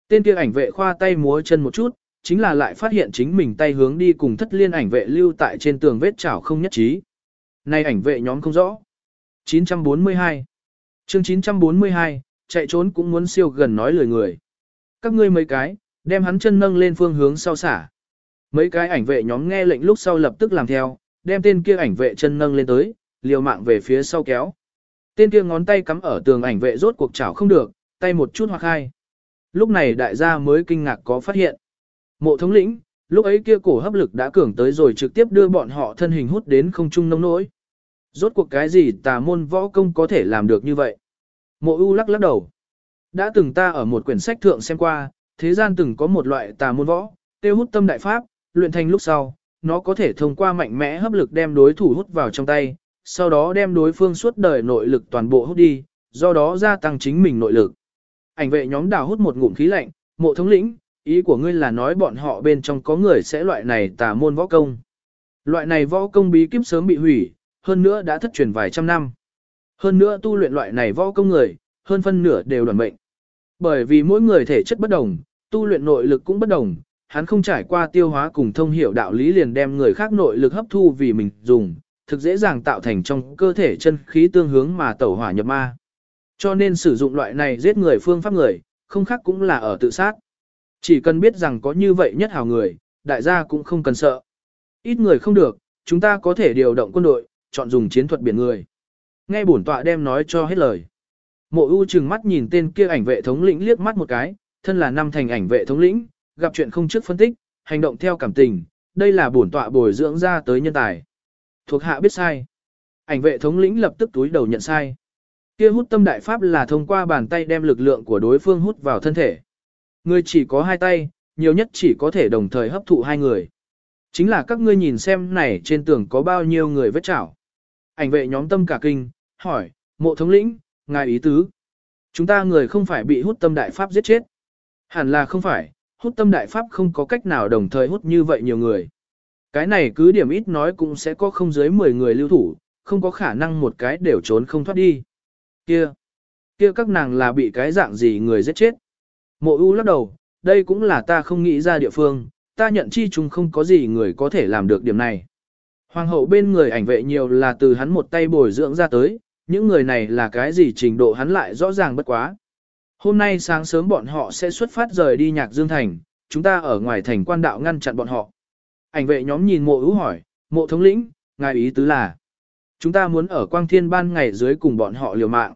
Tên kia ảnh vệ khoa tay múa chân một chút, chính là lại phát hiện chính mình tay hướng đi cùng thất liên ảnh vệ lưu tại trên tường vết chảo không nhất trí. Này ảnh vệ nhóm không rõ. 942 chương 942, chạy trốn cũng muốn siêu gần nói lời người. Các ngươi mấy cái, đem hắn chân nâng lên phương hướng sau xả. Mấy cái ảnh vệ nhóm nghe lệnh lúc sau lập tức làm theo, đem tên kia ảnh vệ chân nâng lên tới, liều mạng về phía sau kéo. Tên kia ngón tay cắm ở tường ảnh vệ rốt cuộc chảo không được, tay một chút hoặc hai. Lúc này đại gia mới kinh ngạc có phát hiện. Mộ thống lĩnh, lúc ấy kia cổ hấp lực đã cường tới rồi trực tiếp đưa bọn họ thân hình hút đến không trung nông nỗi. Rốt cuộc cái gì tà môn võ công có thể làm được như vậy? Mộ U lắc lắc đầu. Đã từng ta ở một quyển sách thượng xem qua, thế gian từng có một loại tà môn võ, tiêu hút tâm đại pháp, luyện thành lúc sau, nó có thể thông qua mạnh mẽ hấp lực đem đối thủ hút vào trong tay, sau đó đem đối phương suốt đời nội lực toàn bộ hút đi, do đó gia tăng chính mình nội lực. Ảnh vệ nhóm đào hút một ngụm khí lạnh, mộ thống lĩnh, ý của ngươi là nói bọn họ bên trong có người sẽ loại này tà môn võ công. Loại này võ công bí kíp sớm bị hủy, hơn nữa đã thất truyền vài trăm năm. Hơn nữa tu luyện loại này võ công người, hơn phân nửa đều đoàn mệnh. Bởi vì mỗi người thể chất bất đồng, tu luyện nội lực cũng bất đồng, hắn không trải qua tiêu hóa cùng thông hiểu đạo lý liền đem người khác nội lực hấp thu vì mình dùng, thực dễ dàng tạo thành trong cơ thể chân khí tương hướng mà tẩu hỏa nhập ma. Cho nên sử dụng loại này giết người phương pháp người, không khác cũng là ở tự sát. Chỉ cần biết rằng có như vậy nhất hào người, đại gia cũng không cần sợ. Ít người không được, chúng ta có thể điều động quân đội, chọn dùng chiến thuật biển người. Nghe bổn tọa đem nói cho hết lời. Mộ U chừng mắt nhìn tên kia ảnh vệ thống lĩnh liếc mắt một cái, thân là năm thành ảnh vệ thống lĩnh, gặp chuyện không trước phân tích, hành động theo cảm tình, đây là bổn tọa bồi dưỡng ra tới nhân tài. Thuộc hạ biết sai. Ảnh vệ thống lĩnh lập tức túi đầu nhận sai. Kia hút tâm đại pháp là thông qua bàn tay đem lực lượng của đối phương hút vào thân thể. Ngươi chỉ có hai tay, nhiều nhất chỉ có thể đồng thời hấp thụ hai người. Chính là các ngươi nhìn xem này trên tường có bao nhiêu người vết chảo. Ảnh vệ nhóm tâm cả kinh, hỏi, mộ thống lĩnh, ngài ý tứ. Chúng ta người không phải bị hút tâm đại pháp giết chết. Hẳn là không phải, hút tâm đại pháp không có cách nào đồng thời hút như vậy nhiều người. Cái này cứ điểm ít nói cũng sẽ có không dưới 10 người lưu thủ, không có khả năng một cái đều trốn không thoát đi. Kia, kia các nàng là bị cái dạng gì người giết chết. Mộ U lắc đầu, đây cũng là ta không nghĩ ra địa phương, ta nhận chi chung không có gì người có thể làm được điểm này. Hoàng hậu bên người ảnh vệ nhiều là từ hắn một tay bồi dưỡng ra tới, những người này là cái gì trình độ hắn lại rõ ràng bất quá. Hôm nay sáng sớm bọn họ sẽ xuất phát rời đi nhạc dương thành, chúng ta ở ngoài thành quan đạo ngăn chặn bọn họ. Ảnh vệ nhóm nhìn mộ ưu hỏi, mộ thống lĩnh, ngài ý tứ là, chúng ta muốn ở quang thiên ban ngày dưới cùng bọn họ liều mạng.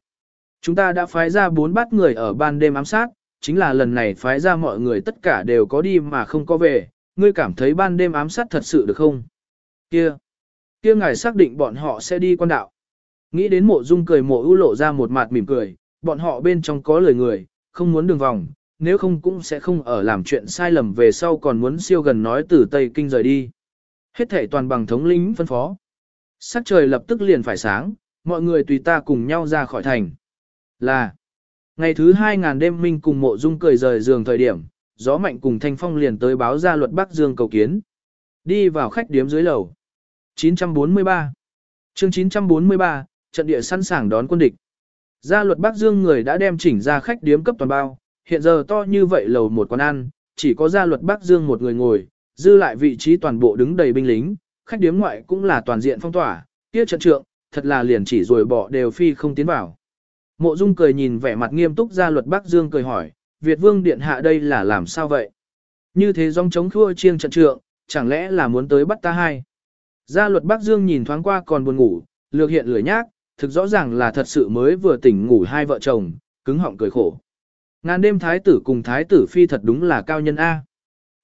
Chúng ta đã phái ra bốn bát người ở ban đêm ám sát, chính là lần này phái ra mọi người tất cả đều có đi mà không có về, ngươi cảm thấy ban đêm ám sát thật sự được không? Kia, kia ngài xác định bọn họ sẽ đi quan đạo. Nghĩ đến mộ dung cười mộ ưu lộ ra một mặt mỉm cười, bọn họ bên trong có lời người, không muốn đường vòng, nếu không cũng sẽ không ở làm chuyện sai lầm về sau còn muốn siêu gần nói từ Tây Kinh rời đi. Hết thể toàn bằng thống lĩnh phân phó. Sắc trời lập tức liền phải sáng, mọi người tùy ta cùng nhau ra khỏi thành. Là, ngày thứ hai ngàn đêm minh cùng mộ dung cười rời giường thời điểm, gió mạnh cùng thanh phong liền tới báo ra luật Bắc Dương cầu kiến. Đi vào khách điếm dưới lầu. 943 chương 943, trận địa sẵn sàng đón quân địch. Gia luật Bắc Dương người đã đem chỉnh ra khách điếm cấp toàn bao, hiện giờ to như vậy lầu một quán ăn, chỉ có gia luật Bắc Dương một người ngồi, dư lại vị trí toàn bộ đứng đầy binh lính, khách điếm ngoại cũng là toàn diện phong tỏa, kia trận trượng, thật là liền chỉ rồi bỏ đều phi không tiến vào. Mộ Dung cười nhìn vẻ mặt nghiêm túc gia luật Bắc Dương cười hỏi, Việt Vương Điện Hạ đây là làm sao vậy? Như thế dòng chống khua chiêng trận trượng, chẳng lẽ là muốn tới bắt ta hai? Gia luật Bắc Dương nhìn thoáng qua còn buồn ngủ, lược hiện lười nhác, thực rõ ràng là thật sự mới vừa tỉnh ngủ hai vợ chồng, cứng họng cười khổ. Ngàn đêm thái tử cùng thái tử phi thật đúng là cao nhân A.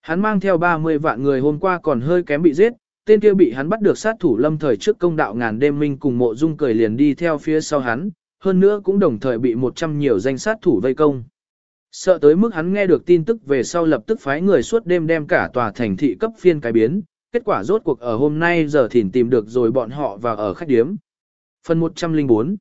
Hắn mang theo 30 vạn người hôm qua còn hơi kém bị giết, tên kia bị hắn bắt được sát thủ lâm thời trước công đạo ngàn đêm minh cùng mộ dung cười liền đi theo phía sau hắn, hơn nữa cũng đồng thời bị 100 nhiều danh sát thủ vây công. Sợ tới mức hắn nghe được tin tức về sau lập tức phái người suốt đêm đem cả tòa thành thị cấp phiên cái biến, kết quả rốt cuộc ở hôm nay giờ thìn tìm được rồi bọn họ vào ở khách điếm. Phần 104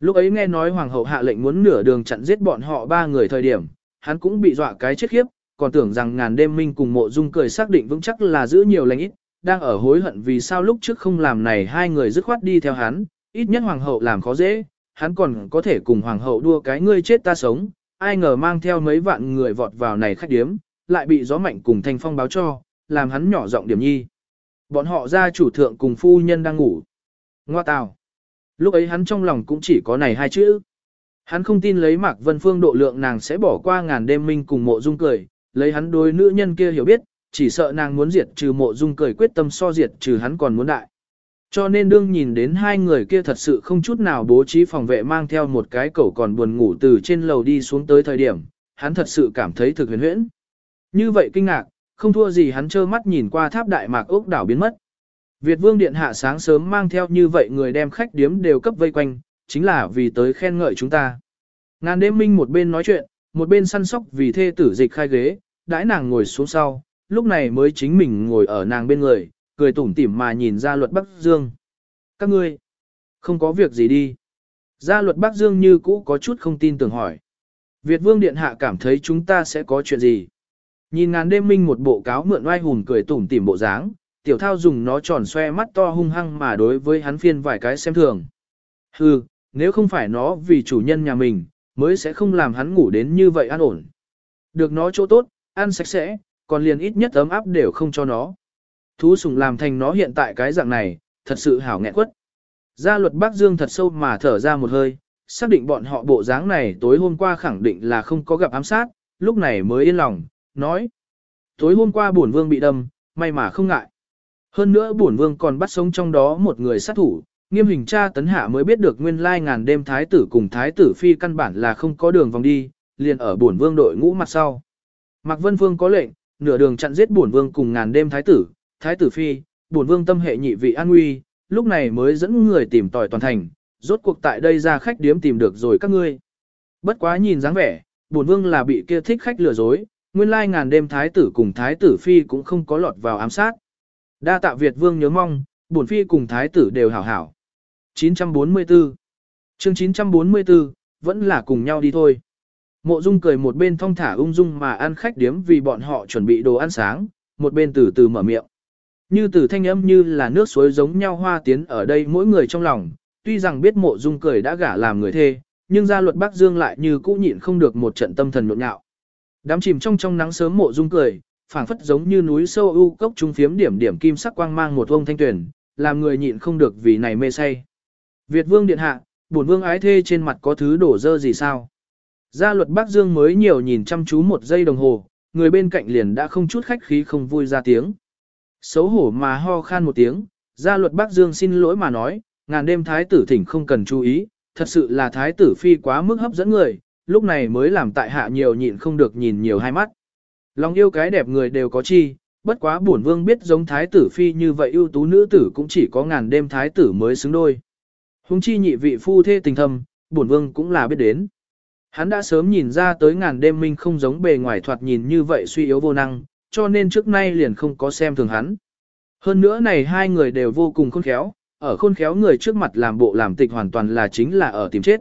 Lúc ấy nghe nói hoàng hậu hạ lệnh muốn nửa đường chặn giết bọn họ ba người thời điểm, hắn cũng bị dọa cái chết khiếp, còn tưởng rằng ngàn đêm minh cùng mộ dung cười xác định vững chắc là giữ nhiều lành ít, đang ở hối hận vì sao lúc trước không làm này hai người dứt khoát đi theo hắn, ít nhất hoàng hậu làm khó dễ, hắn còn có thể cùng hoàng hậu đua cái ngươi chết ta sống, ai ngờ mang theo mấy vạn người vọt vào này khách điếm, lại bị gió mạnh cùng thanh phong báo cho, làm hắn nhỏ giọng điểm nhi. Bọn họ ra chủ thượng cùng phu nhân đang ngủ. Ngoa tào. Lúc ấy hắn trong lòng cũng chỉ có này hai chữ. Hắn không tin lấy Mạc Vân Phương độ lượng nàng sẽ bỏ qua ngàn đêm minh cùng mộ dung cười, lấy hắn đối nữ nhân kia hiểu biết, chỉ sợ nàng muốn diệt trừ mộ dung cười quyết tâm so diệt trừ hắn còn muốn đại. Cho nên đương nhìn đến hai người kia thật sự không chút nào bố trí phòng vệ mang theo một cái cẩu còn buồn ngủ từ trên lầu đi xuống tới thời điểm, hắn thật sự cảm thấy thực huyền huyễn. Như vậy kinh ngạc, không thua gì hắn trơ mắt nhìn qua tháp đại mạc ốc đảo biến mất. Việt vương điện hạ sáng sớm mang theo như vậy người đem khách điếm đều cấp vây quanh, chính là vì tới khen ngợi chúng ta. Ngàn đêm minh một bên nói chuyện, một bên săn sóc vì thê tử dịch khai ghế, đãi nàng ngồi xuống sau, lúc này mới chính mình ngồi ở nàng bên người, cười tủm tỉm mà nhìn ra luật Bắc Dương. Các ngươi, không có việc gì đi. Gia luật Bắc Dương như cũ có chút không tin tưởng hỏi. Việt vương điện hạ cảm thấy chúng ta sẽ có chuyện gì. Nhìn ngàn đêm minh một bộ cáo mượn oai hùng cười tủm tỉm bộ dáng, tiểu thao dùng nó tròn xoe mắt to hung hăng mà đối với hắn phiên vài cái xem thường. Hừ, nếu không phải nó vì chủ nhân nhà mình, mới sẽ không làm hắn ngủ đến như vậy an ổn. Được nó chỗ tốt, ăn sạch sẽ, còn liền ít nhất ấm áp đều không cho nó. Thú sủng làm thành nó hiện tại cái dạng này, thật sự hảo nghẹn quất. Gia luật Bắc Dương thật sâu mà thở ra một hơi, xác định bọn họ bộ dáng này tối hôm qua khẳng định là không có gặp ám sát, lúc này mới yên lòng, nói. Tối hôm qua bổn vương bị đâm, may mà không ngại. Hơn nữa bổn vương còn bắt sống trong đó một người sát thủ, nghiêm hình tra tấn hạ mới biết được nguyên lai ngàn đêm thái tử cùng thái tử phi căn bản là không có đường vòng đi, liền ở bổn vương đội ngũ mặt sau. Mạc Vân Vương có lệnh, nửa đường chặn giết bổn vương cùng ngàn đêm thái tử, thái tử phi, bổn vương tâm hệ nhị vị an nguy, lúc này mới dẫn người tìm tòi toàn thành, rốt cuộc tại đây ra khách điếm tìm được rồi các ngươi. Bất quá nhìn dáng vẻ, bổn vương là bị kia thích khách lừa dối, nguyên lai ngàn đêm thái tử cùng thái tử phi cũng không có lọt vào ám sát. Đa tạ Việt vương nhớ mong, bổn phi cùng thái tử đều hảo hảo. 944 chương 944, vẫn là cùng nhau đi thôi. Mộ Dung cười một bên thong thả ung dung mà ăn khách điếm vì bọn họ chuẩn bị đồ ăn sáng, một bên từ từ mở miệng. Như từ thanh âm như là nước suối giống nhau hoa tiến ở đây mỗi người trong lòng, tuy rằng biết mộ Dung cười đã gả làm người thê, nhưng gia luật Bắc Dương lại như cũ nhịn không được một trận tâm thần nhộn nhạo. Đám chìm trong trong nắng sớm mộ Dung cười, phảng phất giống như núi sâu u cốc trung phiếm điểm điểm kim sắc quang mang một vông thanh tuyển, làm người nhịn không được vì này mê say. Việt vương điện hạ, bổn vương ái thê trên mặt có thứ đổ dơ gì sao? Gia luật Bắc Dương mới nhiều nhìn chăm chú một giây đồng hồ, người bên cạnh liền đã không chút khách khí không vui ra tiếng. Xấu hổ mà ho khan một tiếng, gia luật Bắc Dương xin lỗi mà nói, ngàn đêm thái tử thỉnh không cần chú ý, thật sự là thái tử phi quá mức hấp dẫn người, lúc này mới làm tại hạ nhiều nhịn không được nhìn nhiều hai mắt. Lòng yêu cái đẹp người đều có chi, bất quá bổn vương biết giống thái tử phi như vậy ưu tú nữ tử cũng chỉ có ngàn đêm thái tử mới xứng đôi. Hùng chi nhị vị phu thê tình thâm, bổn vương cũng là biết đến. Hắn đã sớm nhìn ra tới ngàn đêm minh không giống bề ngoài thoạt nhìn như vậy suy yếu vô năng, cho nên trước nay liền không có xem thường hắn. Hơn nữa này hai người đều vô cùng khôn khéo, ở khôn khéo người trước mặt làm bộ làm tịch hoàn toàn là chính là ở tìm chết.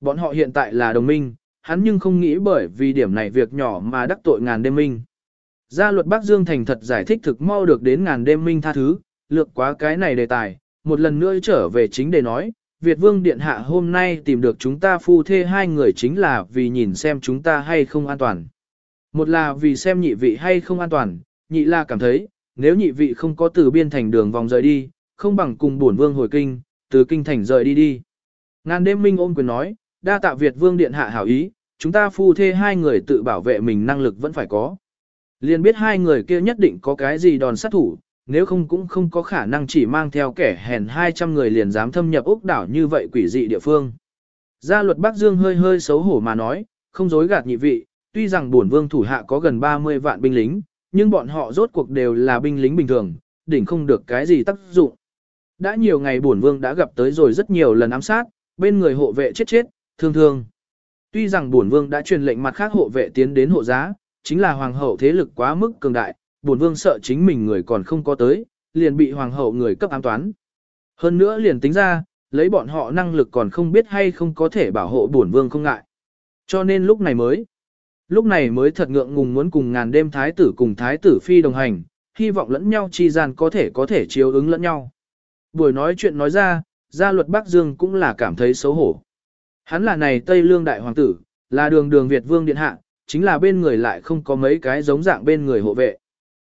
Bọn họ hiện tại là đồng minh, hắn nhưng không nghĩ bởi vì điểm này việc nhỏ mà đắc tội ngàn đêm minh. Gia luật Bắc Dương Thành thật giải thích thực mau được đến ngàn đêm minh tha thứ, lược quá cái này đề tài, một lần nữa trở về chính để nói, Việt Vương Điện Hạ hôm nay tìm được chúng ta phu thê hai người chính là vì nhìn xem chúng ta hay không an toàn. Một là vì xem nhị vị hay không an toàn, nhị là cảm thấy, nếu nhị vị không có từ biên thành đường vòng rời đi, không bằng cùng bổn vương hồi kinh, từ kinh thành rời đi đi. Ngàn đêm minh ôm quyền nói, đa tạ Việt Vương Điện Hạ hảo ý, chúng ta phu thê hai người tự bảo vệ mình năng lực vẫn phải có. Liền biết hai người kia nhất định có cái gì đòn sát thủ, nếu không cũng không có khả năng chỉ mang theo kẻ hèn 200 người liền dám thâm nhập ốc đảo như vậy quỷ dị địa phương. Gia luật Bắc Dương hơi hơi xấu hổ mà nói, không dối gạt nhị vị, tuy rằng bổn vương thủ hạ có gần 30 vạn binh lính, nhưng bọn họ rốt cuộc đều là binh lính bình thường, đỉnh không được cái gì tác dụng. Đã nhiều ngày bổn vương đã gặp tới rồi rất nhiều lần ám sát, bên người hộ vệ chết chết, thương thương. Tuy rằng bổn vương đã truyền lệnh mặt khác hộ vệ tiến đến hộ giá, chính là hoàng hậu thế lực quá mức cường đại, bổn vương sợ chính mình người còn không có tới, liền bị hoàng hậu người cấp ám toán. Hơn nữa liền tính ra, lấy bọn họ năng lực còn không biết hay không có thể bảo hộ bổn vương không ngại. Cho nên lúc này mới, lúc này mới thật ngượng ngùng muốn cùng ngàn đêm thái tử cùng thái tử phi đồng hành, hy vọng lẫn nhau chi gian có thể có thể chiếu ứng lẫn nhau. Buổi nói chuyện nói ra, gia luật Bắc Dương cũng là cảm thấy xấu hổ. Hắn là này Tây Lương Đại Hoàng tử, là đường đường Việt Vương Điện Hạ, chính là bên người lại không có mấy cái giống dạng bên người hộ vệ.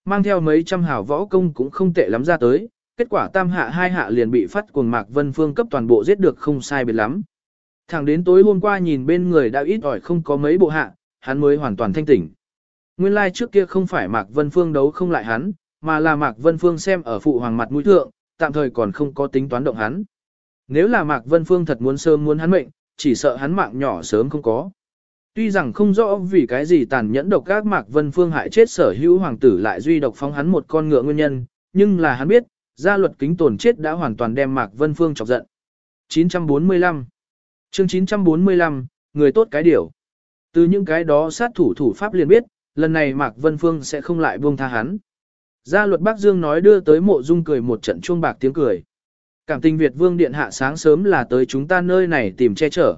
Mang theo mấy trăm hảo võ công cũng không tệ lắm ra tới, kết quả tam hạ hai hạ liền bị phát cuồng Mạc Vân Phương cấp toàn bộ giết được không sai biệt lắm. Thẳng đến tối hôm qua nhìn bên người đã ít ỏi không có mấy bộ hạ, hắn mới hoàn toàn thanh tỉnh. Nguyên lai like trước kia không phải Mạc Vân Phương đấu không lại hắn, mà là Mạc Vân Phương xem ở phụ hoàng mặt mũi thượng, tạm thời còn không có tính toán động hắn. Nếu là Mạc Vân Phương thật muốn sớm muốn hắn mệnh, chỉ sợ hắn mạng nhỏ sớm không có. Tuy rằng không rõ vì cái gì tàn nhẫn độc các Mạc Vân Phương hại chết sở hữu hoàng tử lại duy độc phóng hắn một con ngựa nguyên nhân, nhưng là hắn biết, gia luật kính tổn chết đã hoàn toàn đem Mạc Vân Phương chọc giận. 945 chương 945, người tốt cái điều. Từ những cái đó sát thủ thủ pháp liền biết, lần này Mạc Vân Phương sẽ không lại buông tha hắn. Gia luật Bắc Dương nói đưa tới mộ dung cười một trận chuông bạc tiếng cười. Cảm tình Việt Vương Điện Hạ sáng sớm là tới chúng ta nơi này tìm che chở.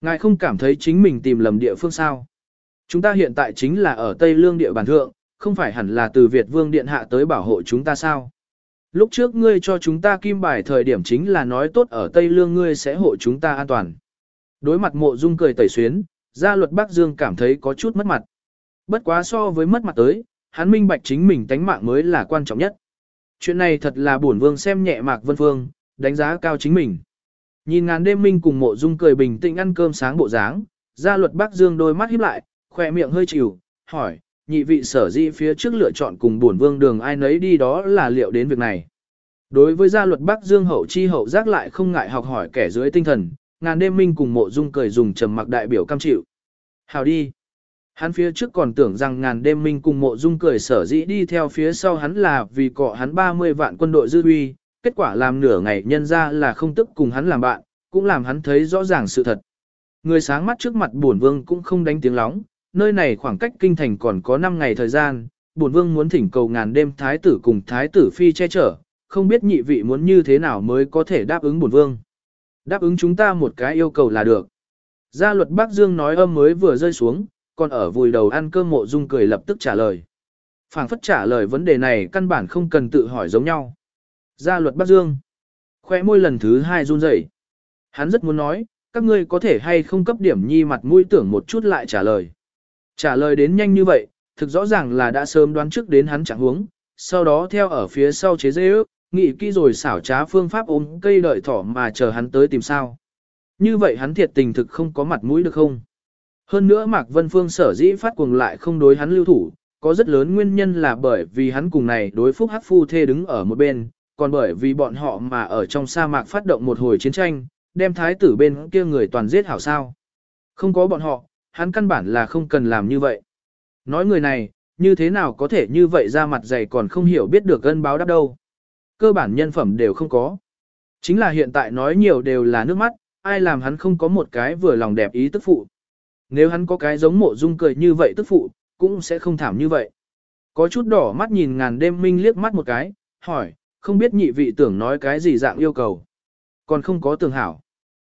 Ngài không cảm thấy chính mình tìm lầm địa phương sao. Chúng ta hiện tại chính là ở Tây Lương địa bàn thượng, không phải hẳn là từ Việt Vương Điện Hạ tới bảo hộ chúng ta sao. Lúc trước ngươi cho chúng ta kim bài thời điểm chính là nói tốt ở Tây Lương ngươi sẽ hộ chúng ta an toàn. Đối mặt mộ dung cười tẩy xuyến, gia luật Bắc Dương cảm thấy có chút mất mặt. Bất quá so với mất mặt tới, hắn minh bạch chính mình tánh mạng mới là quan trọng nhất. Chuyện này thật là bổn vương xem nhẹ Mạc Vân Phương, đánh giá cao chính mình. Nhìn ngàn đêm minh cùng mộ dung cười bình tĩnh ăn cơm sáng bộ dáng, gia luật Bắc Dương đôi mắt híp lại, khỏe miệng hơi chịu, hỏi, nhị vị sở di phía trước lựa chọn cùng bổn vương đường ai nấy đi đó là liệu đến việc này. Đối với gia luật Bắc Dương hậu chi hậu giác lại không ngại học hỏi kẻ dưới tinh thần, ngàn đêm minh cùng mộ dung cười dùng trầm mặc đại biểu cam chịu. Hào đi. Hắn phía trước còn tưởng rằng ngàn đêm minh cùng mộ dung cười sở dĩ đi theo phía sau hắn là vì cọ hắn 30 vạn quân đội dư uy, kết quả làm nửa ngày nhân ra là không tức cùng hắn làm bạn, cũng làm hắn thấy rõ ràng sự thật. Người sáng mắt trước mặt bổn vương cũng không đánh tiếng lóng, nơi này khoảng cách kinh thành còn có 5 ngày thời gian, bổn vương muốn thỉnh cầu ngàn đêm thái tử cùng thái tử phi che chở, không biết nhị vị muốn như thế nào mới có thể đáp ứng bổn vương. Đáp ứng chúng ta một cái yêu cầu là được. Gia luật Bắc Dương nói âm mới vừa rơi xuống, còn ở vùi đầu ăn cơm mộ dung cười lập tức trả lời. phảng phất trả lời vấn đề này căn bản không cần tự hỏi giống nhau. Gia luật Bắc Dương. Khoe môi lần thứ hai run rẩy. Hắn rất muốn nói, các ngươi có thể hay không cấp điểm nhi mặt mũi tưởng một chút lại trả lời. Trả lời đến nhanh như vậy, thực rõ ràng là đã sớm đoán trước đến hắn chẳng huống, sau đó theo ở phía sau chế dễ ước, nghĩ kỹ rồi xảo trá phương pháp ôm cây đợi thỏ mà chờ hắn tới tìm sao. Như vậy hắn thiệt tình thực không có mặt mũi được không? Hơn nữa Mạc Vân Phương sở dĩ phát cuồng lại không đối hắn lưu thủ, có rất lớn nguyên nhân là bởi vì hắn cùng này đối phúc hắc phu thê đứng ở một bên, còn bởi vì bọn họ mà ở trong sa mạc phát động một hồi chiến tranh, đem thái tử bên kia người toàn giết hảo sao. Không có bọn họ, hắn căn bản là không cần làm như vậy. Nói người này, như thế nào có thể như vậy ra mặt dày còn không hiểu biết được ân báo đáp đâu. Cơ bản nhân phẩm đều không có. Chính là hiện tại nói nhiều đều là nước mắt, ai làm hắn không có một cái vừa lòng đẹp ý tức phụ. Nếu hắn có cái giống mộ dung cười như vậy tức phụ, cũng sẽ không thảm như vậy. Có chút đỏ mắt nhìn ngàn đêm minh liếc mắt một cái, hỏi, không biết nhị vị tưởng nói cái gì dạng yêu cầu. Còn không có tưởng hảo.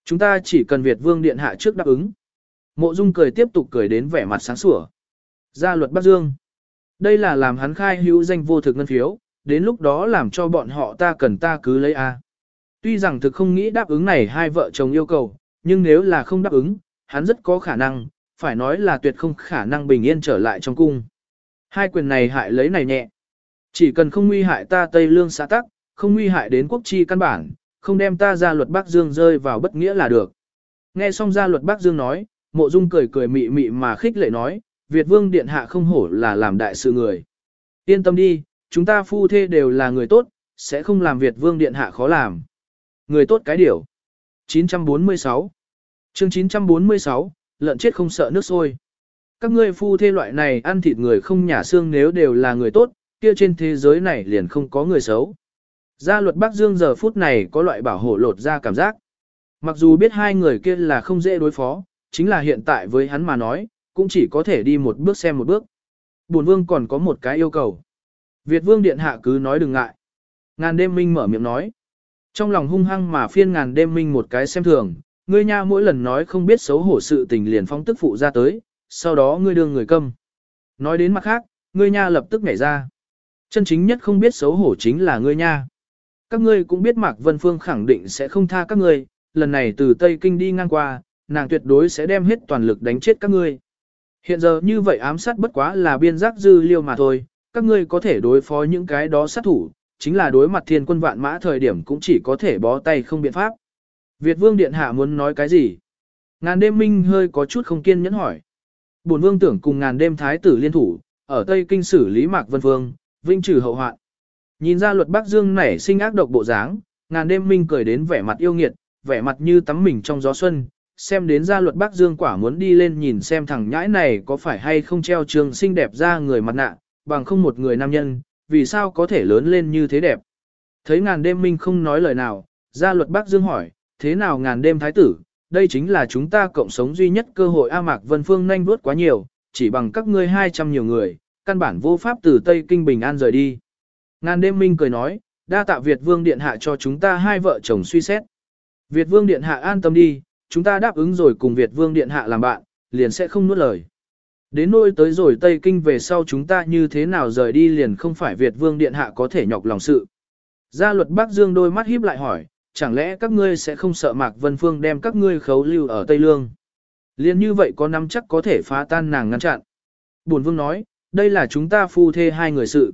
Chúng ta chỉ cần Việt vương điện hạ trước đáp ứng. Mộ dung cười tiếp tục cười đến vẻ mặt sáng sủa. Gia luật Bắc Dương. Đây là làm hắn khai hữu danh vô thực ngân phiếu, đến lúc đó làm cho bọn họ ta cần ta cứ lấy A. Tuy rằng thực không nghĩ đáp ứng này hai vợ chồng yêu cầu, nhưng nếu là không đáp ứng, hắn rất có khả năng, phải nói là tuyệt không khả năng bình yên trở lại trong cung. Hai quyền này hại lấy này nhẹ. Chỉ cần không nguy hại ta Tây Lương xã tắc, không nguy hại đến quốc chi căn bản, không đem ta ra luật Bắc Dương rơi vào bất nghĩa là được. Nghe xong ra luật Bắc Dương nói, mộ dung cười cười mị mị mà khích lệ nói, Việt Vương Điện Hạ không hổ là làm đại sự người. Yên tâm đi, chúng ta phu thê đều là người tốt, sẽ không làm Việt Vương Điện Hạ khó làm. Người tốt cái điều. 946 chương 946, lợn chết không sợ nước sôi. Các ngươi phu thê loại này ăn thịt người không nhả xương nếu đều là người tốt, kia trên thế giới này liền không có người xấu. Gia luật Bắc Dương giờ phút này có loại bảo hộ lột ra cảm giác. Mặc dù biết hai người kia là không dễ đối phó, chính là hiện tại với hắn mà nói, cũng chỉ có thể đi một bước xem một bước. Bổn vương còn có một cái yêu cầu. Việt vương điện hạ cứ nói đừng ngại. Ngàn đêm minh mở miệng nói. Trong lòng hung hăng mà phiên ngàn đêm minh một cái xem thường, ngươi nha mỗi lần nói không biết xấu hổ sự tình liền phóng tức phụ ra tới, sau đó ngươi đương người câm. Nói đến mặt khác, ngươi nha lập tức nhảy ra. Chân chính nhất không biết xấu hổ chính là ngươi nha. Các ngươi cũng biết Mạc Vân Phương khẳng định sẽ không tha các ngươi, lần này từ Tây Kinh đi ngang qua, nàng tuyệt đối sẽ đem hết toàn lực đánh chết các ngươi. Hiện giờ như vậy ám sát bất quá là biên giác dư liêu mà thôi, các ngươi có thể đối phó những cái đó sát thủ, chính là đối mặt thiên quân vạn mã thời điểm cũng chỉ có thể bó tay không biện pháp. Việt vương điện hạ muốn nói cái gì? Ngàn đêm minh hơi có chút không kiên nhẫn hỏi. Bổn vương tưởng cùng ngàn đêm thái tử liên thủ, ở Tây Kinh xử lý Mạc Vân Vương, vinh trừ hậu hoạn. Nhìn ra luật Bắc Dương nảy sinh ác độc bộ dáng, ngàn đêm minh cười đến vẻ mặt yêu nghiệt, vẻ mặt như tắm mình trong gió xuân, xem đến ra luật Bắc Dương quả muốn đi lên nhìn xem thằng nhãi này có phải hay không treo trường xinh đẹp ra người mặt nạ, bằng không một người nam nhân, vì sao có thể lớn lên như thế đẹp. Thấy ngàn đêm minh không nói lời nào, gia luật Bắc Dương hỏi, thế nào ngàn đêm thái tử, đây chính là chúng ta cộng sống duy nhất cơ hội A Mạc Vân Phương nhanh vuốt quá nhiều, chỉ bằng các ngươi 200 nhiều người, căn bản vô pháp từ Tây Kinh Bình An rời đi. Ngàn đêm minh cười nói, đa tạ Việt Vương Điện Hạ cho chúng ta hai vợ chồng suy xét. Việt Vương Điện Hạ an tâm đi, chúng ta đáp ứng rồi cùng Việt Vương Điện Hạ làm bạn, liền sẽ không nuốt lời. Đến nỗi tới rồi Tây Kinh về sau chúng ta như thế nào rời đi liền không phải Việt Vương Điện Hạ có thể nhọc lòng sự. Gia luật Bắc Dương đôi mắt híp lại hỏi, chẳng lẽ các ngươi sẽ không sợ Mạc Vân Phương đem các ngươi khấu lưu ở Tây Lương? Liên như vậy có nắm chắc có thể phá tan nàng ngăn chặn. Bổn Vương nói, đây là chúng ta phu thê hai người sự.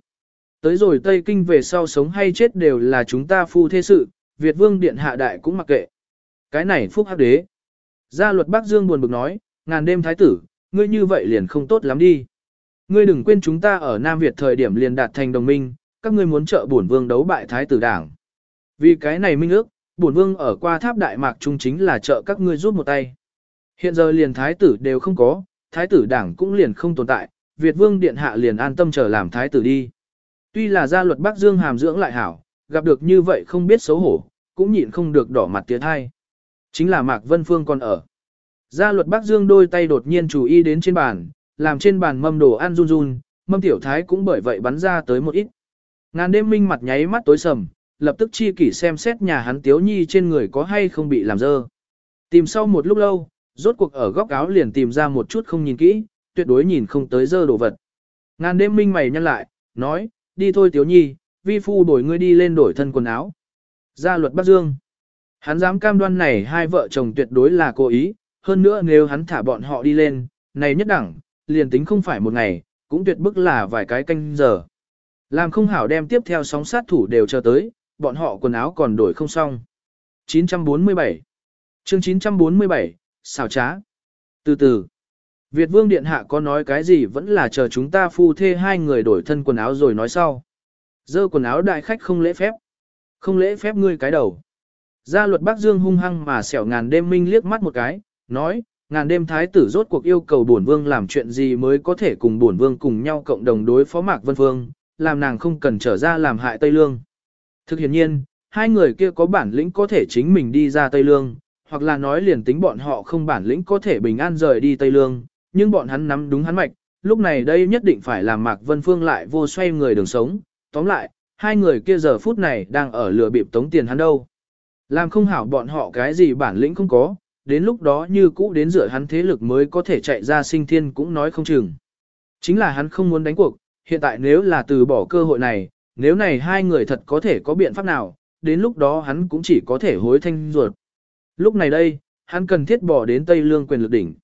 Tới rồi Tây Kinh về sau sống hay chết đều là chúng ta phu thê sự, Việt Vương Điện Hạ Đại cũng mặc kệ. Cái này phúc hắc đế. Gia luật Bắc Dương buồn bực nói, ngàn đêm thái tử, ngươi như vậy liền không tốt lắm đi. Ngươi đừng quên chúng ta ở Nam Việt thời điểm liền đạt thành đồng minh, các ngươi muốn trợ bổn vương đấu bại thái tử đảng. Vì cái này minh ước, bổn vương ở qua tháp đại mạc trung chính là trợ các ngươi giúp một tay. Hiện giờ liền thái tử đều không có, thái tử đảng cũng liền không tồn tại, Việt vương điện hạ liền an tâm chờ làm thái tử đi. Tuy là gia luật Bắc Dương hàm dưỡng lại hảo, gặp được như vậy không biết xấu hổ, cũng nhịn không được đỏ mặt tiến thai. Chính là Mạc Vân Phương còn ở. Gia luật Bắc Dương đôi tay đột nhiên chú ý đến trên bàn, làm trên bàn mâm đồ ăn run run, mâm tiểu thái cũng bởi vậy bắn ra tới một ít. Ngàn đêm minh mặt nháy mắt tối sầm, lập tức chi kỷ xem xét nhà hắn tiếu nhi trên người có hay không bị làm dơ. Tìm sau một lúc lâu, rốt cuộc ở góc áo liền tìm ra một chút không nhìn kỹ, tuyệt đối nhìn không tới dơ đồ vật. Ngàn đêm minh mày nhăn lại, nói, đi thôi tiếu nhi, vi phu đổi ngươi đi lên đổi thân quần áo. Gia luật Bắc Dương. Hắn dám cam đoan này hai vợ chồng tuyệt đối là cố ý, hơn nữa nếu hắn thả bọn họ đi lên, này nhất đẳng, liền tính không phải một ngày, cũng tuyệt bức là vài cái canh giờ. Làm không hảo đem tiếp theo sóng sát thủ đều chờ tới, bọn họ quần áo còn đổi không xong. 947 chương 947, xào trá. Từ từ, Việt Vương Điện Hạ có nói cái gì vẫn là chờ chúng ta phu thê hai người đổi thân quần áo rồi nói sau. Dơ quần áo đại khách không lễ phép. Không lễ phép ngươi cái đầu. Gia luật Bắc Dương hung hăng mà xẻo ngàn đêm minh liếc mắt một cái, nói, ngàn đêm thái tử rốt cuộc yêu cầu bổn vương làm chuyện gì mới có thể cùng bổn vương cùng nhau cộng đồng đối phó Mạc Vân Phương, làm nàng không cần trở ra làm hại Tây Lương. Thực hiện nhiên, hai người kia có bản lĩnh có thể chính mình đi ra Tây Lương, hoặc là nói liền tính bọn họ không bản lĩnh có thể bình an rời đi Tây Lương, nhưng bọn hắn nắm đúng hắn mạch, lúc này đây nhất định phải làm Mạc Vân Phương lại vô xoay người đường sống, tóm lại, hai người kia giờ phút này đang ở lừa bịp tống tiền hắn đâu. Làm không hảo bọn họ cái gì bản lĩnh không có, đến lúc đó như cũ đến dựa hắn thế lực mới có thể chạy ra sinh thiên cũng nói không chừng. Chính là hắn không muốn đánh cuộc, hiện tại nếu là từ bỏ cơ hội này, nếu này hai người thật có thể có biện pháp nào, đến lúc đó hắn cũng chỉ có thể hối thanh ruột. Lúc này đây, hắn cần thiết bỏ đến Tây Lương quyền lực đỉnh.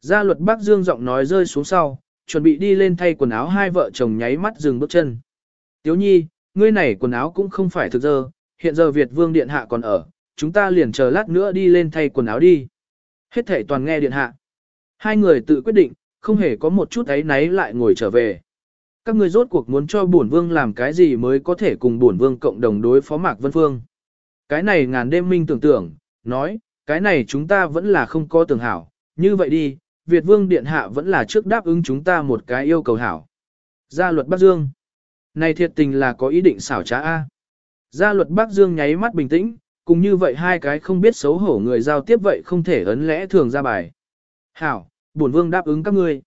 Gia luật Bắc Dương giọng nói rơi xuống sau, chuẩn bị đi lên thay quần áo hai vợ chồng nháy mắt dừng bước chân. Tiếu nhi, ngươi này quần áo cũng không phải thực dơ, hiện giờ Việt Vương Điện Hạ còn ở, chúng ta liền chờ lát nữa đi lên thay quần áo đi. Hết thể toàn nghe Điện Hạ. Hai người tự quyết định, không hề có một chút ấy náy lại ngồi trở về các người rốt cuộc muốn cho bổn vương làm cái gì mới có thể cùng bổn vương cộng đồng đối phó Mạc Vân Phương. Cái này ngàn đêm minh tưởng tưởng, nói, cái này chúng ta vẫn là không có tưởng hảo, như vậy đi, Việt Vương Điện Hạ vẫn là trước đáp ứng chúng ta một cái yêu cầu hảo. Gia luật Bắc Dương. Này thiệt tình là có ý định xảo trá A. Gia luật Bắc Dương nháy mắt bình tĩnh, cùng như vậy hai cái không biết xấu hổ người giao tiếp vậy không thể ấn lẽ thường ra bài. Hảo, bổn vương đáp ứng các ngươi.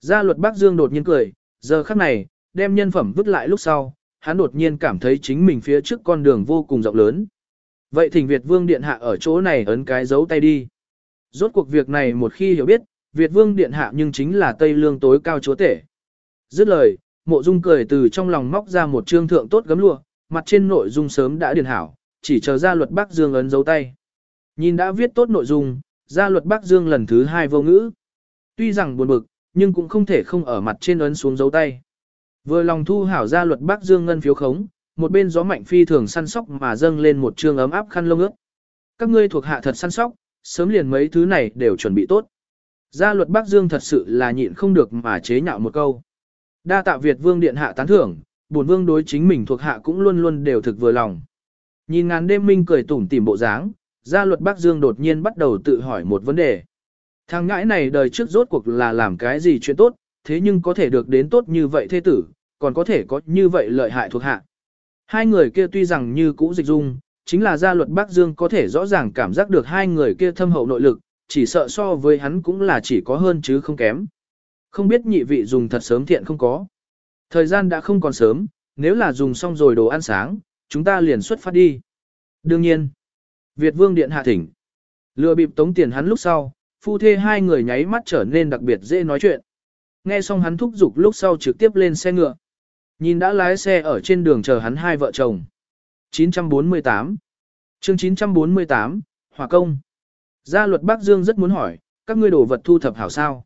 Gia luật Bắc Dương đột nhiên cười, giờ khắc này, đem nhân phẩm vứt lại lúc sau, hắn đột nhiên cảm thấy chính mình phía trước con đường vô cùng rộng lớn. Vậy thỉnh Việt Vương Điện Hạ ở chỗ này ấn cái dấu tay đi. Rốt cuộc việc này một khi hiểu biết, Việt Vương Điện Hạ nhưng chính là Tây Lương tối cao chúa tể. Dứt lời, mộ dung cười từ trong lòng móc ra một trương thượng tốt gấm lụa, mặt trên nội dung sớm đã điền hảo, chỉ chờ ra luật Bắc Dương ấn dấu tay. Nhìn đã viết tốt nội dung, ra luật Bắc Dương lần thứ hai vô ngữ. Tuy rằng buồn bực, nhưng cũng không thể không ở mặt trên ấn xuống dấu tay. Vừa lòng thu hảo ra luật Bắc Dương ngân phiếu khống, một bên gió mạnh phi thường săn sóc mà dâng lên một trương ấm áp khăn lông ướt. Các ngươi thuộc hạ thật săn sóc, sớm liền mấy thứ này đều chuẩn bị tốt. Gia luật Bắc Dương thật sự là nhịn không được mà chế nhạo một câu. Đa tạ Việt Vương Điện Hạ tán thưởng, bổn Vương đối chính mình thuộc hạ cũng luôn luôn đều thực vừa lòng. Nhìn ngàn đêm minh cười tủm tỉm bộ dáng, gia luật Bắc Dương đột nhiên bắt đầu tự hỏi một vấn đề. Thằng ngãi này đời trước rốt cuộc là làm cái gì chuyện tốt, thế nhưng có thể được đến tốt như vậy thế tử, còn có thể có như vậy lợi hại thuộc hạ. Hai người kia tuy rằng như cũ dịch dung, chính là gia luật Bắc Dương có thể rõ ràng cảm giác được hai người kia thâm hậu nội lực, chỉ sợ so với hắn cũng là chỉ có hơn chứ không kém. Không biết nhị vị dùng thật sớm thiện không có. Thời gian đã không còn sớm, nếu là dùng xong rồi đồ ăn sáng, chúng ta liền xuất phát đi. Đương nhiên, Việt Vương Điện hạ thỉnh. Lừa bịp tống tiền hắn lúc sau, phu thê hai người nháy mắt trở nên đặc biệt dễ nói chuyện. Nghe xong hắn thúc giục lúc sau trực tiếp lên xe ngựa. Nhìn đã lái xe ở trên đường chờ hắn hai vợ chồng. 948 chương 948, Hòa Công Gia luật Bắc Dương rất muốn hỏi, các ngươi đồ vật thu thập hảo sao?